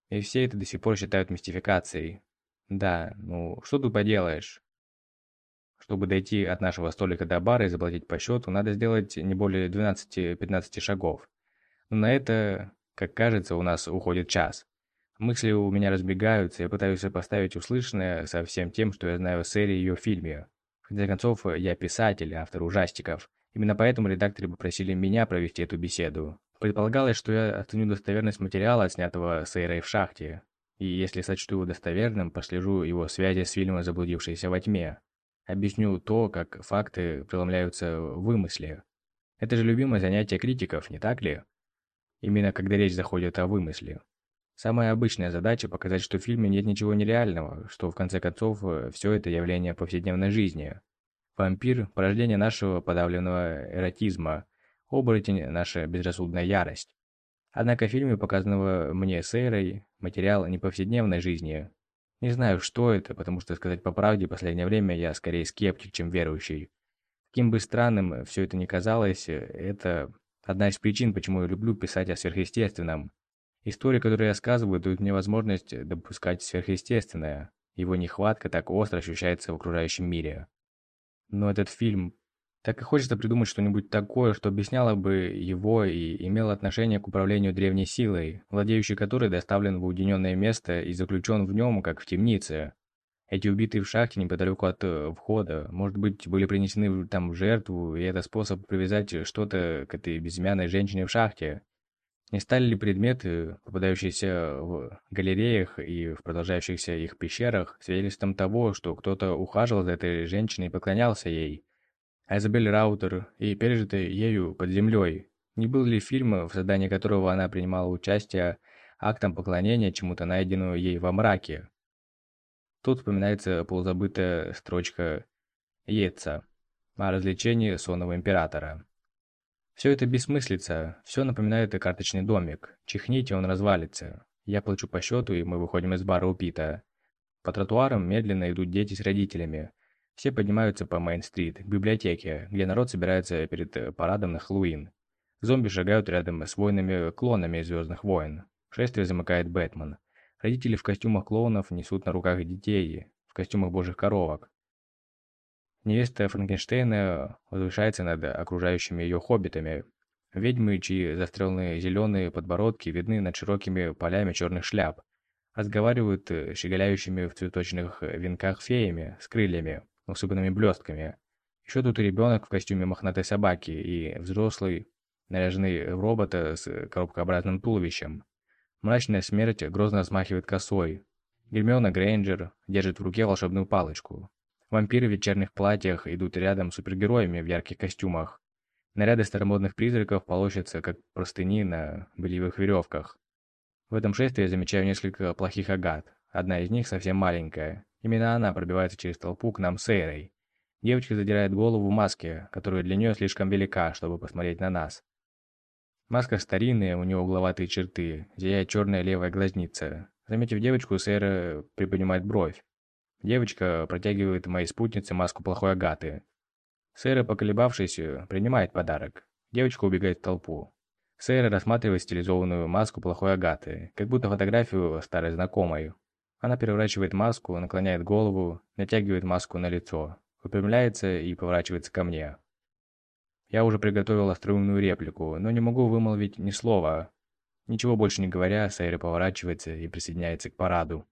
И все это до сих пор считают мистификацией. Да, ну, что тут поделаешь? Чтобы дойти от нашего столика до бара и заплатить по счету, надо сделать не более 12-15 шагов. Но на это, как кажется, у нас уходит час. Мысли у меня разбегаются, я пытаюсь сопоставить услышанное со всем тем, что я знаю о серии и ее фильме конце концов, я писатель, автор ужастиков. Именно поэтому редакторы попросили меня провести эту беседу. Предполагалось, что я оценю достоверность материала, снятого с Эйрой в шахте. И если сочту его достоверным, послежу его связи с фильмом «Заблудившийся во тьме». Объясню то, как факты преломляются в вымысле. Это же любимое занятие критиков, не так ли? Именно когда речь заходит о вымысле. Самая обычная задача – показать, что в фильме нет ничего нереального, что в конце концов э, все это явление повседневной жизни. Вампир – порождение нашего подавленного эротизма, оборотень – наша безрассудная ярость. Однако в фильме, показанного мне с Эйрой, материал не повседневной жизни. Не знаю, что это, потому что, сказать по правде, в последнее время я скорее скептик, чем верующий. Каким бы странным все это ни казалось, это одна из причин, почему я люблю писать о сверхъестественном. Истории, которые я рассказываю, дают мне возможность допускать сверхъестественное. Его нехватка так остро ощущается в окружающем мире. Но этот фильм... Так и хочется придумать что-нибудь такое, что объясняло бы его и имело отношение к управлению древней силой, владеющий которой доставлен в уединенное место и заключен в нем, как в темнице. Эти убитые в шахте неподалеку от э, входа, может быть, были принесены там в жертву, и это способ привязать что-то к этой безымянной женщине в шахте. Не стали ли предметы, попадающиеся в галереях и в продолжающихся их пещерах, свидетельством того, что кто-то ухаживал за этой женщиной и поклонялся ей? А Изабель Раутер и пережитый ею под землей, не был ли фильм, в создании которого она принимала участие, актом поклонения чему-то найденному ей во мраке? Тут вспоминается полузабытая строчка Йетца о развлечении сонного императора. Все это бессмыслица, все напоминает и карточный домик. Чихните, он развалится. Я плачу по счету, и мы выходим из бара у Пита. По тротуарам медленно идут дети с родителями. Все поднимаются по Мейн-стрит, к библиотеке, где народ собирается перед э, парадом на Хэллоуин. Зомби шагают рядом с воинами клонами «Звездных войн». Шествие замыкает Бэтмен. Родители в костюмах клоунов несут на руках детей, в костюмах божьих коровок. Невеста Франкенштейна возвышается над окружающими ее хоббитами. Ведьмы, чьи застреланные зеленые подбородки видны над широкими полями черных шляп, разговаривают щеголяющими в цветочных венках феями с крыльями, усыпанными блестками. Еще тут и ребенок в костюме мохнатой собаки, и взрослый, наряженный в робота с коробкообразным туловищем. Мрачная смерть грозно смахивает косой. Гермиона Грейнджер держит в руке волшебную палочку. Вампиры в вечерних платьях идут рядом с супергероями в ярких костюмах. Наряды старомодных призраков полощутся, как простыни на быльевых веревках. В этом шествии я замечаю несколько плохих агат. Одна из них совсем маленькая. Именно она пробивается через толпу к нам с Эйрой. Девочка задирает голову в маске, которая для нее слишком велика, чтобы посмотреть на нас. Маска старинная, у нее угловатые черты, зияет черная левая глазница. Заметив девочку, Сэра приподнимает бровь. Девочка протягивает моей спутнице маску плохой Агаты. Сэра, поколебавшись, принимает подарок. Девочка убегает в толпу. Сэра рассматривает стилизованную маску плохой Агаты, как будто фотографию старой знакомой. Она переворачивает маску, наклоняет голову, натягивает маску на лицо, выпрямляется и поворачивается ко мне. Я уже приготовил остроумную реплику, но не могу вымолвить ни слова. Ничего больше не говоря, Сэра поворачивается и присоединяется к параду.